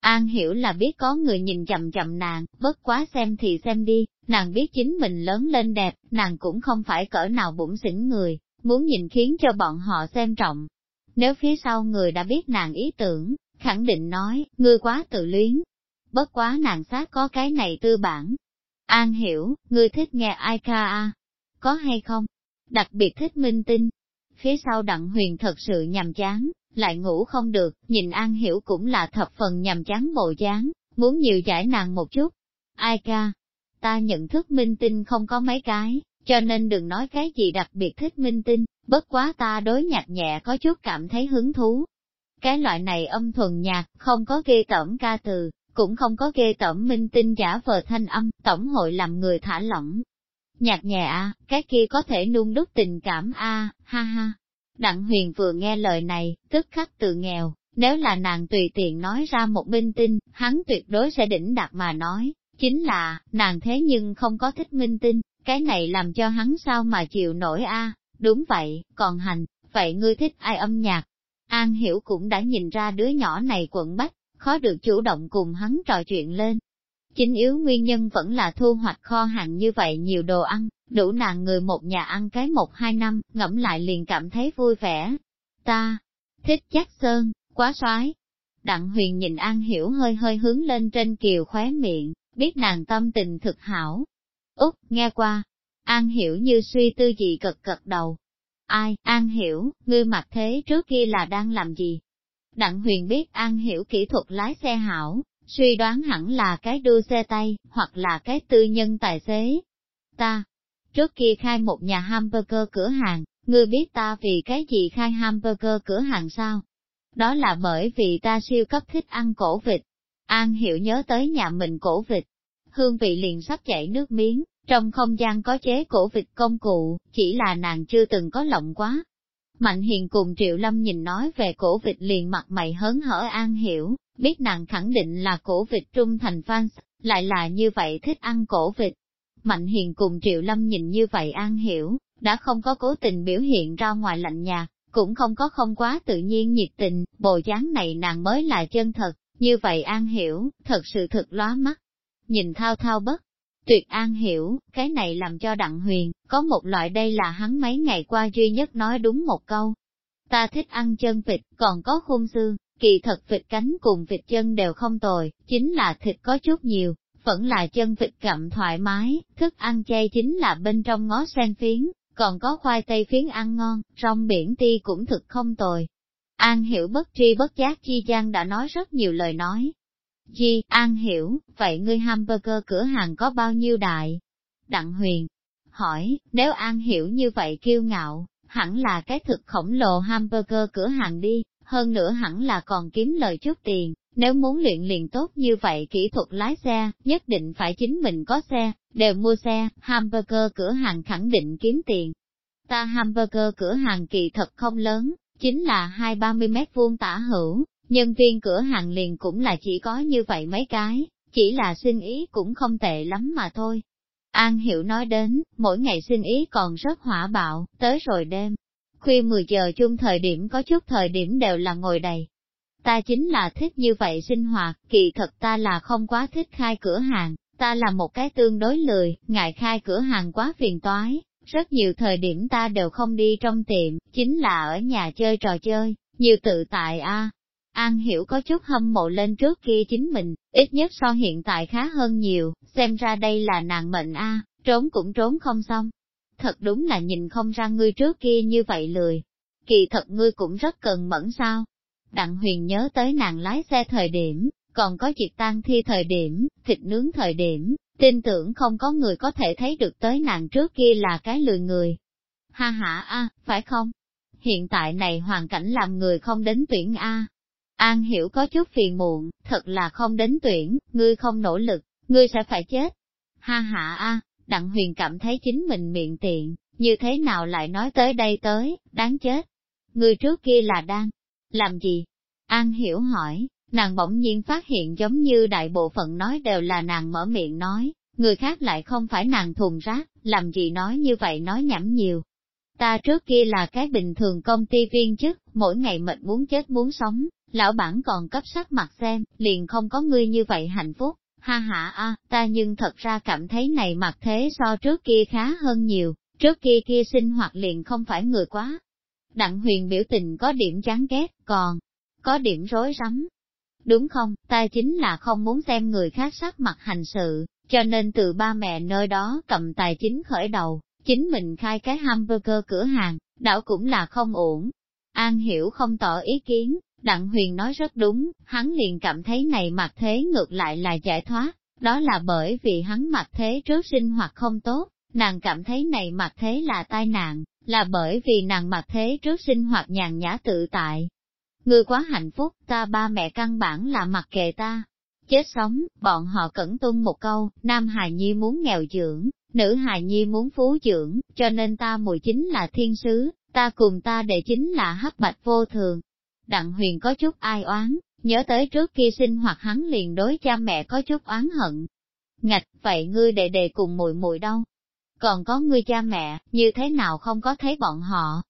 An hiểu là biết có người nhìn chậm chậm nàng, bất quá xem thì xem đi, nàng biết chính mình lớn lên đẹp, nàng cũng không phải cỡ nào bụng xỉn người, muốn nhìn khiến cho bọn họ xem trọng. Nếu phía sau người đã biết nàng ý tưởng, khẳng định nói, ngươi quá tự luyến. Bất quá nàng sát có cái này tư bản. An hiểu, ngươi thích nghe ai ca a? Có hay không? đặc biệt thích minh tinh. Phía sau đặng huyền thật sự nhằm chán, lại ngủ không được, nhìn An Hiểu cũng là thập phần nhằm chán bộ dáng, muốn nhiều giải nàng một chút. Ai ca? Ta nhận thức minh tinh không có mấy cái, cho nên đừng nói cái gì đặc biệt thích minh tinh, bất quá ta đối nhạc nhẹ có chút cảm thấy hứng thú. Cái loại này âm thuần nhạc, không có ghê tởm ca từ, cũng không có ghê tởm minh tinh giả vờ thanh âm, tổng hội làm người thả lỏng, nhạc nhẹ à, cái kia có thể nung đúc tình cảm a ha ha. Đặng huyền vừa nghe lời này, tức khắc tự nghèo, nếu là nàng tùy tiện nói ra một minh tinh, hắn tuyệt đối sẽ đỉnh đạt mà nói, chính là, nàng thế nhưng không có thích minh tinh, cái này làm cho hắn sao mà chịu nổi a đúng vậy, còn hành, vậy ngươi thích ai âm nhạc? An Hiểu cũng đã nhìn ra đứa nhỏ này quận bách, khó được chủ động cùng hắn trò chuyện lên, Chính yếu nguyên nhân vẫn là thu hoạch kho hàng như vậy nhiều đồ ăn, đủ nàng người một nhà ăn cái một hai năm, ngẫm lại liền cảm thấy vui vẻ. Ta, thích chắc sơn, quá soái. Đặng huyền nhìn An Hiểu hơi hơi hướng lên trên kiều khóe miệng, biết nàng tâm tình thực hảo. Úc, nghe qua. An Hiểu như suy tư gì cật cật đầu. Ai, An Hiểu, ngươi mặc thế trước kia là đang làm gì? Đặng huyền biết An Hiểu kỹ thuật lái xe hảo, suy đoán hẳn là cái đua xe tay, hoặc là cái tư nhân tài xế. Ta, trước kia khai một nhà hamburger cửa hàng, ngươi biết ta vì cái gì khai hamburger cửa hàng sao? Đó là bởi vì ta siêu cấp thích ăn cổ vịt. An hiểu nhớ tới nhà mình cổ vịt, hương vị liền sắp chảy nước miếng, trong không gian có chế cổ vịt công cụ, chỉ là nàng chưa từng có lộng quá. Mạnh hiền cùng Triệu Lâm nhìn nói về cổ vịt liền mặt mày hớn hở an hiểu, biết nàng khẳng định là cổ vịt trung thành fans, lại là như vậy thích ăn cổ vịt. Mạnh Hiền cùng Triệu Lâm nhìn như vậy An Hiểu, đã không có cố tình biểu hiện ra ngoài lạnh nhạt, cũng không có không quá tự nhiên nhiệt tình, bồ dáng này nàng mới là chân thật, như vậy An Hiểu, thật sự thật lóa mắt. Nhìn thao thao bất, tuyệt An Hiểu, cái này làm cho Đặng Huyền, có một loại đây là hắn mấy ngày qua duy nhất nói đúng một câu. Ta thích ăn chân vịt, còn có khung xương, kỳ thật vịt cánh cùng vịt chân đều không tồi, chính là thịt có chút nhiều, vẫn là chân vịt gặm thoải mái, thức ăn chay chính là bên trong ngó sen phiến, còn có khoai tây phiến ăn ngon, rong biển ti cũng thực không tồi. An hiểu bất tri bất giác chi Giang đã nói rất nhiều lời nói. Chi, An hiểu, vậy ngươi hamburger cửa hàng có bao nhiêu đại? Đặng huyền, hỏi, nếu An hiểu như vậy kiêu ngạo, hẳn là cái thực khổng lồ hamburger cửa hàng đi, hơn nữa hẳn là còn kiếm lời chút tiền, nếu muốn luyện liền tốt như vậy kỹ thuật lái xe, nhất định phải chính mình có xe, đều mua xe, hamburger cửa hàng khẳng định kiếm tiền. Ta hamburger cửa hàng kỳ thật không lớn, chính là hai ba mươi mét vuông tả hữu, nhân viên cửa hàng liền cũng là chỉ có như vậy mấy cái, chỉ là xin ý cũng không tệ lắm mà thôi. An Hiểu nói đến, mỗi ngày xin ý còn rất hỏa bạo, tới rồi đêm. Khuya 10 giờ chung thời điểm có chút thời điểm đều là ngồi đầy, Ta chính là thích như vậy sinh hoạt, kỳ thật ta là không quá thích khai cửa hàng, ta là một cái tương đối lười, ngại khai cửa hàng quá phiền toái, rất nhiều thời điểm ta đều không đi trong tiệm, chính là ở nhà chơi trò chơi, nhiều tự tại a. An hiểu có chút hâm mộ lên trước kia chính mình, ít nhất so hiện tại khá hơn nhiều, xem ra đây là nàng mệnh a, trốn cũng trốn không xong. Thật đúng là nhìn không ra ngươi trước kia như vậy lười. Kỳ thật ngươi cũng rất cần mẫn sao, Đặng huyền nhớ tới nàng lái xe thời điểm, còn có việc tan thi thời điểm, thịt nướng thời điểm, tin tưởng không có người có thể thấy được tới nàng trước kia là cái lười người. Ha ha a, phải không? Hiện tại này hoàn cảnh làm người không đến tuyển A. An hiểu có chút phiền muộn, thật là không đến tuyển, ngươi không nỗ lực, ngươi sẽ phải chết. Ha ha a, Đặng Huyền cảm thấy chính mình miệng tiện, như thế nào lại nói tới đây tới, đáng chết. Ngươi trước kia là đang làm gì? An hiểu hỏi, nàng bỗng nhiên phát hiện giống như đại bộ phận nói đều là nàng mở miệng nói, người khác lại không phải nàng thùng rác, làm gì nói như vậy nói nhảm nhiều. Ta trước kia là cái bình thường công ty viên chức, mỗi ngày mệt muốn chết muốn sống, lão bản còn cấp sắc mặt xem, liền không có ngươi như vậy hạnh phúc, ha ha a, ta nhưng thật ra cảm thấy này mặt thế so trước kia khá hơn nhiều, trước kia kia sinh hoạt liền không phải người quá, Đặng huyền biểu tình có điểm chán ghét, còn có điểm rối rắm. Đúng không, ta chính là không muốn xem người khác sắc mặt hành sự, cho nên từ ba mẹ nơi đó cầm tài chính khởi đầu, chính mình khai cái hamburger cửa hàng, đảo cũng là không ổn. An hiểu không tỏ ý kiến, Đặng Huyền nói rất đúng, hắn liền cảm thấy này mặt thế ngược lại là giải thoát, đó là bởi vì hắn mặt thế trước sinh hoạt không tốt, nàng cảm thấy này mặt thế là tai nạn, là bởi vì nàng mặt thế trước sinh hoạt nhàn nhã tự tại. Ngươi quá hạnh phúc, ta ba mẹ căn bản là mặc kệ ta. Chết sống, bọn họ cẩn tuân một câu, nam hài nhi muốn nghèo dưỡng, nữ hài nhi muốn phú dưỡng, cho nên ta mùi chính là thiên sứ, ta cùng ta đệ chính là hấp bạch vô thường. Đặng huyền có chút ai oán, nhớ tới trước kia sinh hoạt hắn liền đối cha mẹ có chút oán hận. Ngạch, vậy ngươi đệ đệ cùng mùi mùi đâu? còn có ngươi cha mẹ, như thế nào không có thấy bọn họ.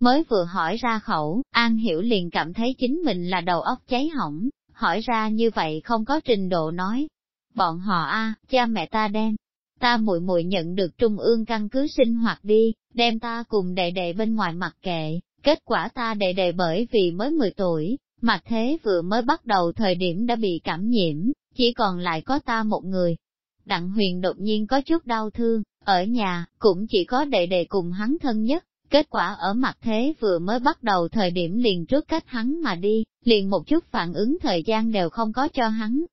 Mới vừa hỏi ra khẩu, An Hiểu liền cảm thấy chính mình là đầu óc cháy hỏng, hỏi ra như vậy không có trình độ nói. Bọn họ a, cha mẹ ta đem, ta muội muội nhận được trung ương căn cứ sinh hoạt đi, đem ta cùng đệ đệ bên ngoài mặc kệ, kết quả ta đệ đệ bởi vì mới 10 tuổi, mặt thế vừa mới bắt đầu thời điểm đã bị cảm nhiễm, chỉ còn lại có ta một người. Đặng huyền đột nhiên có chút đau thương, ở nhà, cũng chỉ có đệ đệ cùng hắn thân nhất, kết quả ở mặt thế vừa mới bắt đầu thời điểm liền trước cách hắn mà đi, liền một chút phản ứng thời gian đều không có cho hắn.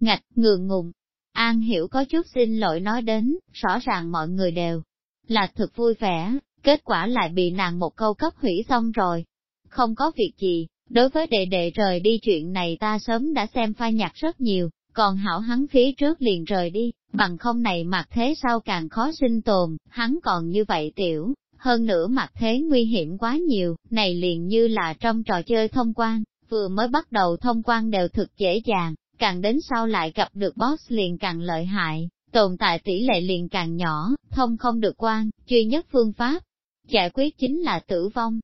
Ngạch, ngượng ngùng. An hiểu có chút xin lỗi nói đến, rõ ràng mọi người đều là thực vui vẻ, kết quả lại bị nàng một câu cấp hủy xong rồi. Không có việc gì, đối với đệ đệ rời đi chuyện này ta sớm đã xem pha nhạc rất nhiều, còn hảo hắn phía trước liền rời đi, bằng không này mặt thế sau càng khó sinh tồn, hắn còn như vậy tiểu, hơn nữa mặt thế nguy hiểm quá nhiều, này liền như là trong trò chơi thông quan, vừa mới bắt đầu thông quan đều thực dễ dàng, càng đến sau lại gặp được boss liền càng lợi hại, tồn tại tỷ lệ liền càng nhỏ, thông không được quan, duy nhất phương pháp, giải quyết chính là tử vong.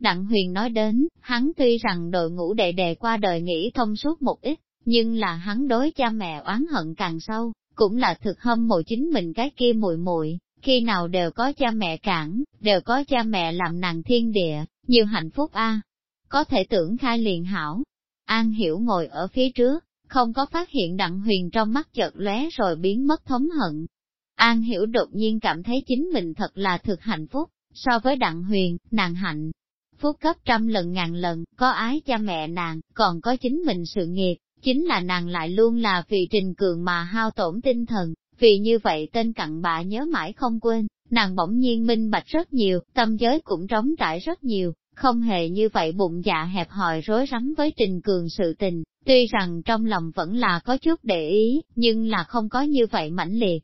Đặng Huyền nói đến, hắn tuy rằng đội ngũ đệ đệ qua đời nghĩ thông suốt một ít, nhưng là hắn đối cha mẹ oán hận càng sâu, cũng là thực hâm mộ chính mình cái kia muội muội, khi nào đều có cha mẹ cản, đều có cha mẹ làm nàng thiên địa, nhiều hạnh phúc a. Có thể tưởng khai liền hảo. An Hiểu ngồi ở phía trước, không có phát hiện Đặng Huyền trong mắt chợt lóe rồi biến mất thống hận. An Hiểu đột nhiên cảm thấy chính mình thật là thực hạnh phúc, so với Đặng Huyền, nàng hạnh. Phúc cấp trăm lần ngàn lần, có ái cha mẹ nàng, còn có chính mình sự nghiệp, chính là nàng lại luôn là vì trình cường mà hao tổn tinh thần, vì như vậy tên cặn bạ nhớ mãi không quên, nàng bỗng nhiên minh bạch rất nhiều, tâm giới cũng trống trải rất nhiều, không hề như vậy bụng dạ hẹp hòi rối rắm với trình cường sự tình, tuy rằng trong lòng vẫn là có chút để ý, nhưng là không có như vậy mãnh liệt.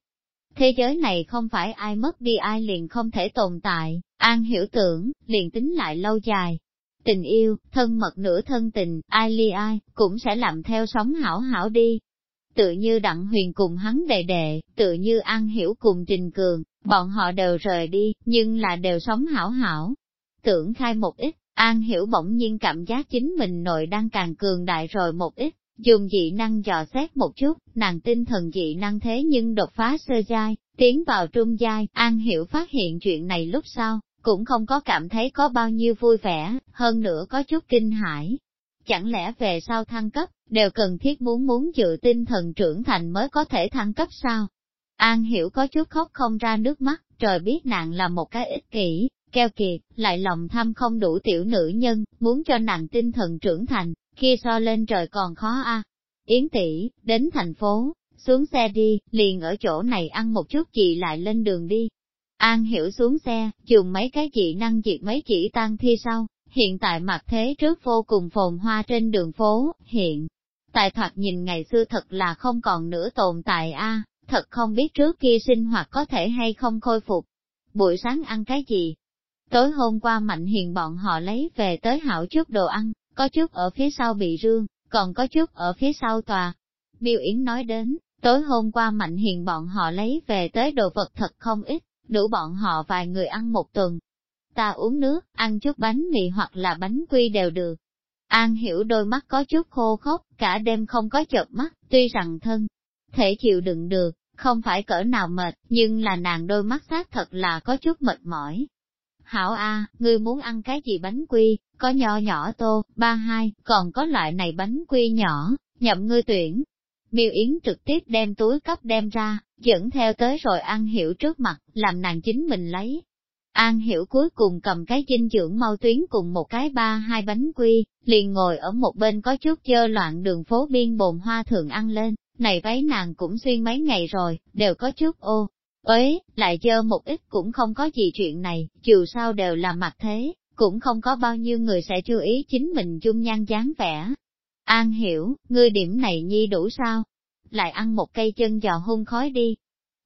Thế giới này không phải ai mất đi ai liền không thể tồn tại, an hiểu tưởng, liền tính lại lâu dài. Tình yêu, thân mật nửa thân tình, ai ly ai, cũng sẽ làm theo sống hảo hảo đi. Tự như Đặng Huyền cùng hắn đệ đệ, tự như An Hiểu cùng Trình Cường, bọn họ đều rời đi, nhưng là đều sống hảo hảo, tưởng khai một ít, An Hiểu bỗng nhiên cảm giác chính mình nội đang càng cường đại rồi một ít, dùng dị năng dò xét một chút, nàng tinh thần dị năng thế nhưng đột phá sơ giai, tiến vào trung giai, An Hiểu phát hiện chuyện này lúc sau, cũng không có cảm thấy có bao nhiêu vui vẻ, hơn nữa có chút kinh hãi. Chẳng lẽ về sau thăng cấp, đều cần thiết muốn muốn dự tinh thần trưởng thành mới có thể thăng cấp sao? An Hiểu có chút khóc không ra nước mắt, trời biết nàng là một cái ích kỷ, keo kiệt, lại lòng tham không đủ tiểu nữ nhân, muốn cho nàng tinh thần trưởng thành, kia so lên trời còn khó a. Yến tỷ đến thành phố, xuống xe đi, liền ở chỗ này ăn một chút chị lại lên đường đi. An hiểu xuống xe, dùng mấy cái chị năng diệt mấy chỉ tan thi sau, hiện tại mặt thế trước vô cùng phồn hoa trên đường phố, hiện. Tại thoạt nhìn ngày xưa thật là không còn nữa tồn tại a, thật không biết trước kia sinh hoạt có thể hay không khôi phục. Buổi sáng ăn cái gì, Tối hôm qua Mạnh Hiền bọn họ lấy về tới hảo chút đồ ăn, có chút ở phía sau bị rương, còn có chút ở phía sau tòa. Miêu Yến nói đến, tối hôm qua Mạnh Hiền bọn họ lấy về tới đồ vật thật không ít, đủ bọn họ vài người ăn một tuần. Ta uống nước, ăn chút bánh mì hoặc là bánh quy đều được. An hiểu đôi mắt có chút khô khốc, cả đêm không có chợp mắt, tuy rằng thân, thể chịu đựng được, không phải cỡ nào mệt, nhưng là nàng đôi mắt xác thật là có chút mệt mỏi, Hảo A, ngươi muốn ăn cái gì bánh quy, có nho nhỏ tô, ba hai, còn có loại này bánh quy nhỏ, nhậm ngươi tuyển. Miêu Yến trực tiếp đem túi cấp đem ra, dẫn theo tới rồi An Hiểu trước mặt, làm nàng chính mình lấy. An Hiểu cuối cùng cầm cái dinh dưỡng mau tuyến cùng một cái ba hai bánh quy, liền ngồi ở một bên có chút dơ loạn đường phố biên bồn hoa thường ăn lên, này váy nàng cũng xuyên mấy ngày rồi, đều có chút ô, ấy, lại dơ một ít cũng không có gì chuyện này, dù sao đều là mặt thế, cũng không có bao nhiêu người sẽ chú ý chính mình dung nhan dáng vẻ. An hiểu, ngươi điểm này nhi đủ sao? Lại ăn một cây chân giò hung khói đi.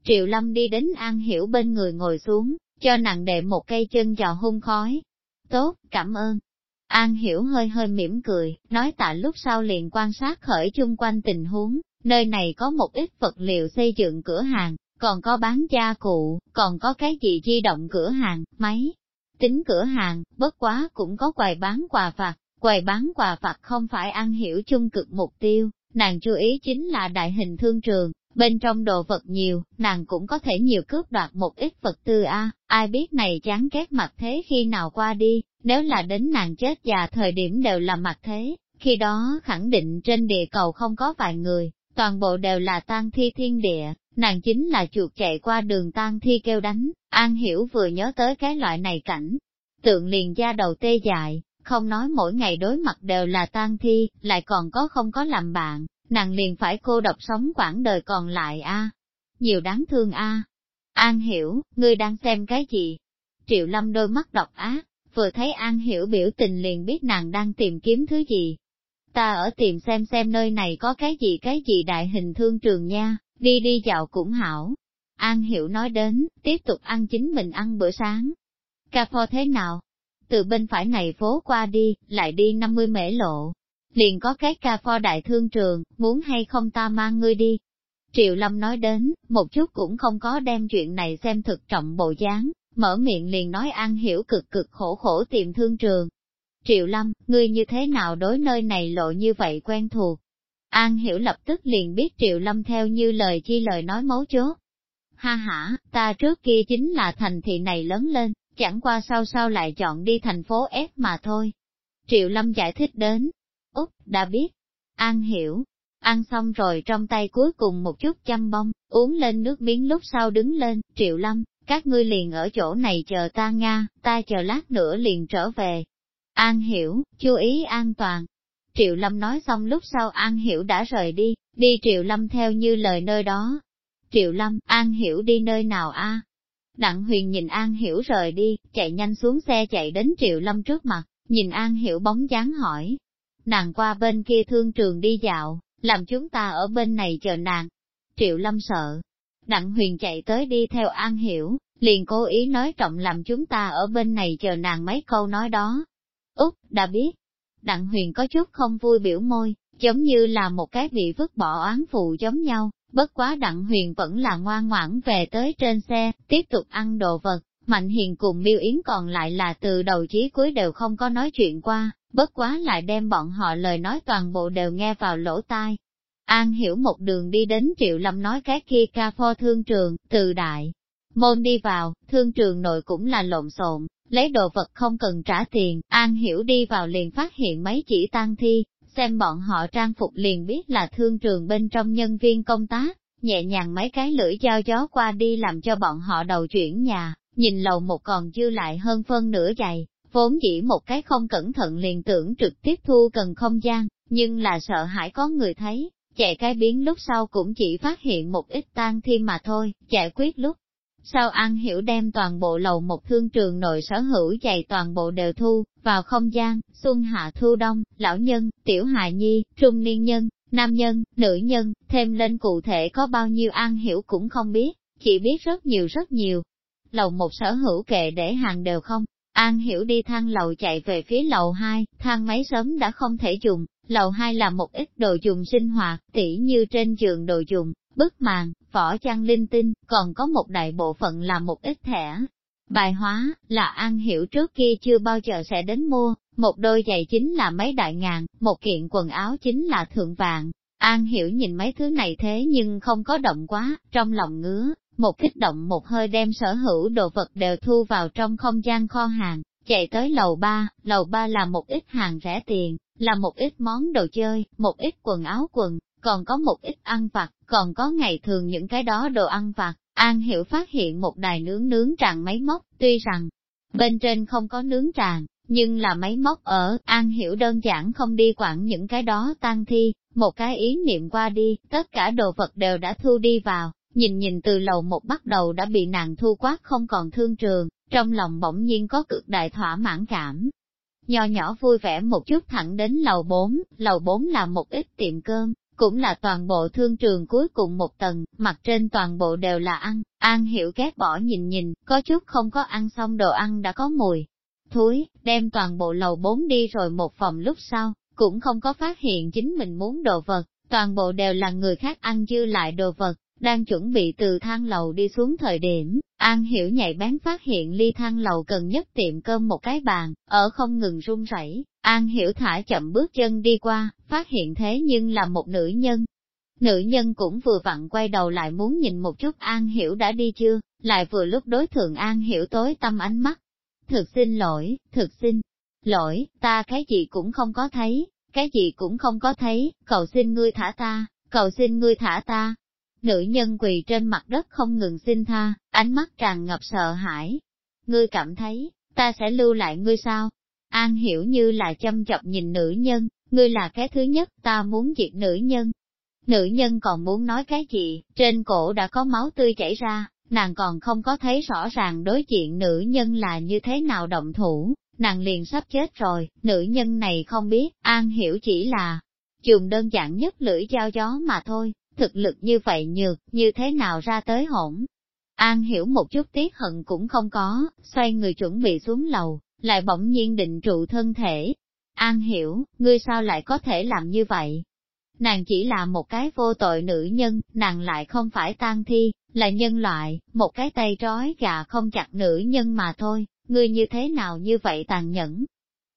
Triệu Lâm đi đến An hiểu bên người ngồi xuống, cho nặng đệ một cây chân giò hung khói. Tốt, cảm ơn. An hiểu hơi hơi mỉm cười, nói tạ lúc sau liền quan sát khởi chung quanh tình huống, nơi này có một ít vật liệu xây dựng cửa hàng, còn có bán gia cụ, còn có cái gì di động cửa hàng, máy, tính cửa hàng, bất quá cũng có quầy bán quà vặt, quầy bán quà vặt không phải ăn hiểu chung cực mục tiêu, nàng chú ý chính là đại hình thương trường, bên trong đồ vật nhiều, nàng cũng có thể nhiều cướp đoạt một ít vật tư a. Ai biết này chán ghét mặt thế khi nào qua đi, nếu là đến nàng chết già thời điểm đều là mặt thế, khi đó khẳng định trên địa cầu không có vài người, toàn bộ đều là tang thi thiên địa, nàng chính là chuột chạy qua đường tang thi kêu đánh, An Hiểu vừa nhớ tới cái loại này cảnh. Tượng liền da đầu tê dại, không nói mỗi ngày đối mặt đều là tang thi, lại còn có không có làm bạn, nàng liền phải cô độc sống quãng đời còn lại a Nhiều đáng thương a An Hiểu, ngươi đang xem cái gì? Triệu Lâm đôi mắt độc ác, vừa thấy An Hiểu biểu tình liền biết nàng đang tìm kiếm thứ gì. Ta ở tìm xem xem nơi này có cái gì cái gì đại hình thương trường nha đi đi dạo cũng hảo. An Hiểu nói đến, tiếp tục ăn chính mình ăn bữa sáng. Cà phô thế nào? Từ bên phải này phố qua đi, lại đi 50 mễ lộ. liền có cái ca pho đại thương trường, muốn hay không ta mang ngươi đi. Triệu Lâm nói đến, một chút cũng không có đem chuyện này xem thực trọng bộ dáng, mở miệng liền nói An Hiểu cực cực khổ khổ tìm thương trường. Triệu Lâm, ngươi như thế nào đối nơi này lộ như vậy quen thuộc? An Hiểu lập tức liền biết Triệu Lâm theo như lời chi lời nói mấu chốt. Ha ha, ta trước kia chính là thành thị này lớn lên, chẳng qua sau sau lại chọn đi thành phố S mà thôi. Triệu Lâm giải thích đến. Úc, đã biết. An hiểu. Ăn xong rồi trong tay cuối cùng một chút chăm bông, uống lên nước miếng lúc sau đứng lên, Triệu Lâm, các ngươi liền ở chỗ này chờ ta Nga, ta chờ lát nữa liền trở về. An hiểu, chú ý an toàn. Triệu Lâm nói xong lúc sau An hiểu đã rời đi, đi Triệu Lâm theo như lời nơi đó. Triệu Lâm, An hiểu đi nơi nào a? Đặng huyền nhìn An Hiểu rời đi, chạy nhanh xuống xe chạy đến Triệu Lâm trước mặt, nhìn An Hiểu bóng dáng hỏi. Nàng qua bên kia thương trường đi dạo, làm chúng ta ở bên này chờ nàng. Triệu Lâm sợ. Đặng huyền chạy tới đi theo An Hiểu, liền cố ý nói trọng làm chúng ta ở bên này chờ nàng mấy câu nói đó. Úc, đã biết. Đặng huyền có chút không vui biểu môi, giống như là một cái bị vứt bỏ oán phụ giống nhau, Bất quá Đặng Huyền vẫn là ngoan ngoãn về tới trên xe, tiếp tục ăn đồ vật, Mạnh Hiền cùng Miêu Yến còn lại là từ đầu chí cuối đều không có nói chuyện qua, bất quá lại đem bọn họ lời nói toàn bộ đều nghe vào lỗ tai. An hiểu một đường đi đến Triệu Lâm nói cái kia ca pho thương trường, từ đại. Môn đi vào, thương trường nội cũng là lộn xộn, lấy đồ vật không cần trả tiền, An hiểu đi vào liền phát hiện mấy chỉ tang thi, xem bọn họ trang phục liền biết là thương trường bên trong nhân viên công tác, nhẹ nhàng mấy cái lưỡi dao gió qua đi làm cho bọn họ đầu chuyển nhà, nhìn lầu một còn dư lại hơn phân nửa dày, vốn chỉ một cái không cẩn thận liền tưởng trực tiếp thu cần không gian, nhưng là sợ hãi có người thấy, chạy cái biến lúc sau cũng chỉ phát hiện một ít tang thi mà thôi, giải quyết lúc. Sau An Hiểu đem toàn bộ lầu một thương trường nội sở hữu chạy toàn bộ đều thu, vào không gian, xuân hạ thu đông, lão nhân, tiểu hài nhi, trung niên nhân, nam nhân, nữ nhân, thêm lên cụ thể có bao nhiêu An Hiểu cũng không biết, chỉ biết rất nhiều rất nhiều. Lầu một sở hữu kệ để hàng đều không, An Hiểu đi thang lầu chạy về phía lầu 2, thang máy sớm đã không thể dùng, lầu 2 là một ít đồ dùng sinh hoạt, tỉ như trên giường đồ dùng, bức màn, vỏ chăn linh tinh, còn có một đại bộ phận là một ít thẻ. Bài hóa, là An Hiểu trước kia chưa bao giờ sẽ đến mua, một đôi giày chính là mấy đại ngàn, một kiện quần áo chính là thượng vạn. An Hiểu nhìn mấy thứ này thế nhưng không có động quá, trong lòng ngứa, một kích động một hơi đem sở hữu đồ vật đều thu vào trong không gian kho hàng, chạy tới lầu ba, lầu ba là một ít hàng rẻ tiền, là một ít món đồ chơi, một ít quần áo quần, còn có một ít ăn vặt, còn có ngày thường những cái đó đồ ăn vặt. An Hiểu phát hiện một đài nướng nướng tràn máy móc, tuy rằng bên trên không có nướng tràn, nhưng là máy móc ở, An Hiểu đơn giản không đi quản những cái đó tan thi, một cái ý niệm qua đi, tất cả đồ vật đều đã thu đi vào, nhìn nhìn từ lầu một bắt đầu đã bị nàng thu quát không còn thương trường, trong lòng bỗng nhiên có cực đại thỏa mãn cảm. Nho nhỏ vui vẻ một chút thẳng đến lầu 4, lầu 4 là một ít tiệm cơm, cũng là toàn bộ thương trường cuối cùng một tầng, mặt trên toàn bộ đều là ăn, An Hiểu ghét bỏ nhìn nhìn, có chút không có ăn xong đồ ăn đã có mùi, thúi, đem toàn bộ lầu bốn đi rồi một phòng lúc sau, cũng không có phát hiện chính mình muốn đồ vật, toàn bộ đều là người khác ăn dư lại đồ vật, đang chuẩn bị từ thang lầu đi xuống thời điểm, An Hiểu nhạy bén phát hiện ly thang lầu cần nhất tiệm cơm một cái bàn, ở không ngừng run rẩy. An Hiểu thả chậm bước chân đi qua, phát hiện thế nhưng là một nữ nhân. Nữ nhân cũng vừa vặn quay đầu lại muốn nhìn một chút An Hiểu đã đi chưa, lại vừa lúc đối thượng An Hiểu tối tâm ánh mắt, Thực xin lỗi, thực xin lỗi, ta cái gì cũng không có thấy, cái gì cũng không có thấy, cầu xin ngươi thả ta, cầu xin ngươi thả ta. Nữ nhân quỳ trên mặt đất không ngừng xin tha, ánh mắt tràn ngập sợ hãi. Ngươi cảm thấy, ta sẽ lưu lại ngươi sao? An hiểu như là chăm chọc nhìn nữ nhân, ngươi là cái thứ nhất, ta muốn diệt nữ nhân. Nữ nhân còn muốn nói cái gì, trên cổ đã có máu tươi chảy ra, nàng còn không có thấy rõ ràng đối diện nữ nhân là như thế nào động thủ, nàng liền sắp chết rồi, nữ nhân này không biết, an hiểu chỉ là dùng đơn giản nhất lưỡi dao gió mà thôi, thực lực như vậy nhược, như thế nào ra tới hỗn. An hiểu một chút tiếc hận cũng không có, xoay người chuẩn bị xuống lầu, lại bỗng nhiên định trụ thân thể. An hiểu, ngươi sao lại có thể làm như vậy? Nàng chỉ là một cái vô tội nữ nhân, nàng lại không phải tang thi, là nhân loại, một cái tay trói gà không chặt nữ nhân mà thôi, ngươi như thế nào như vậy tàn nhẫn.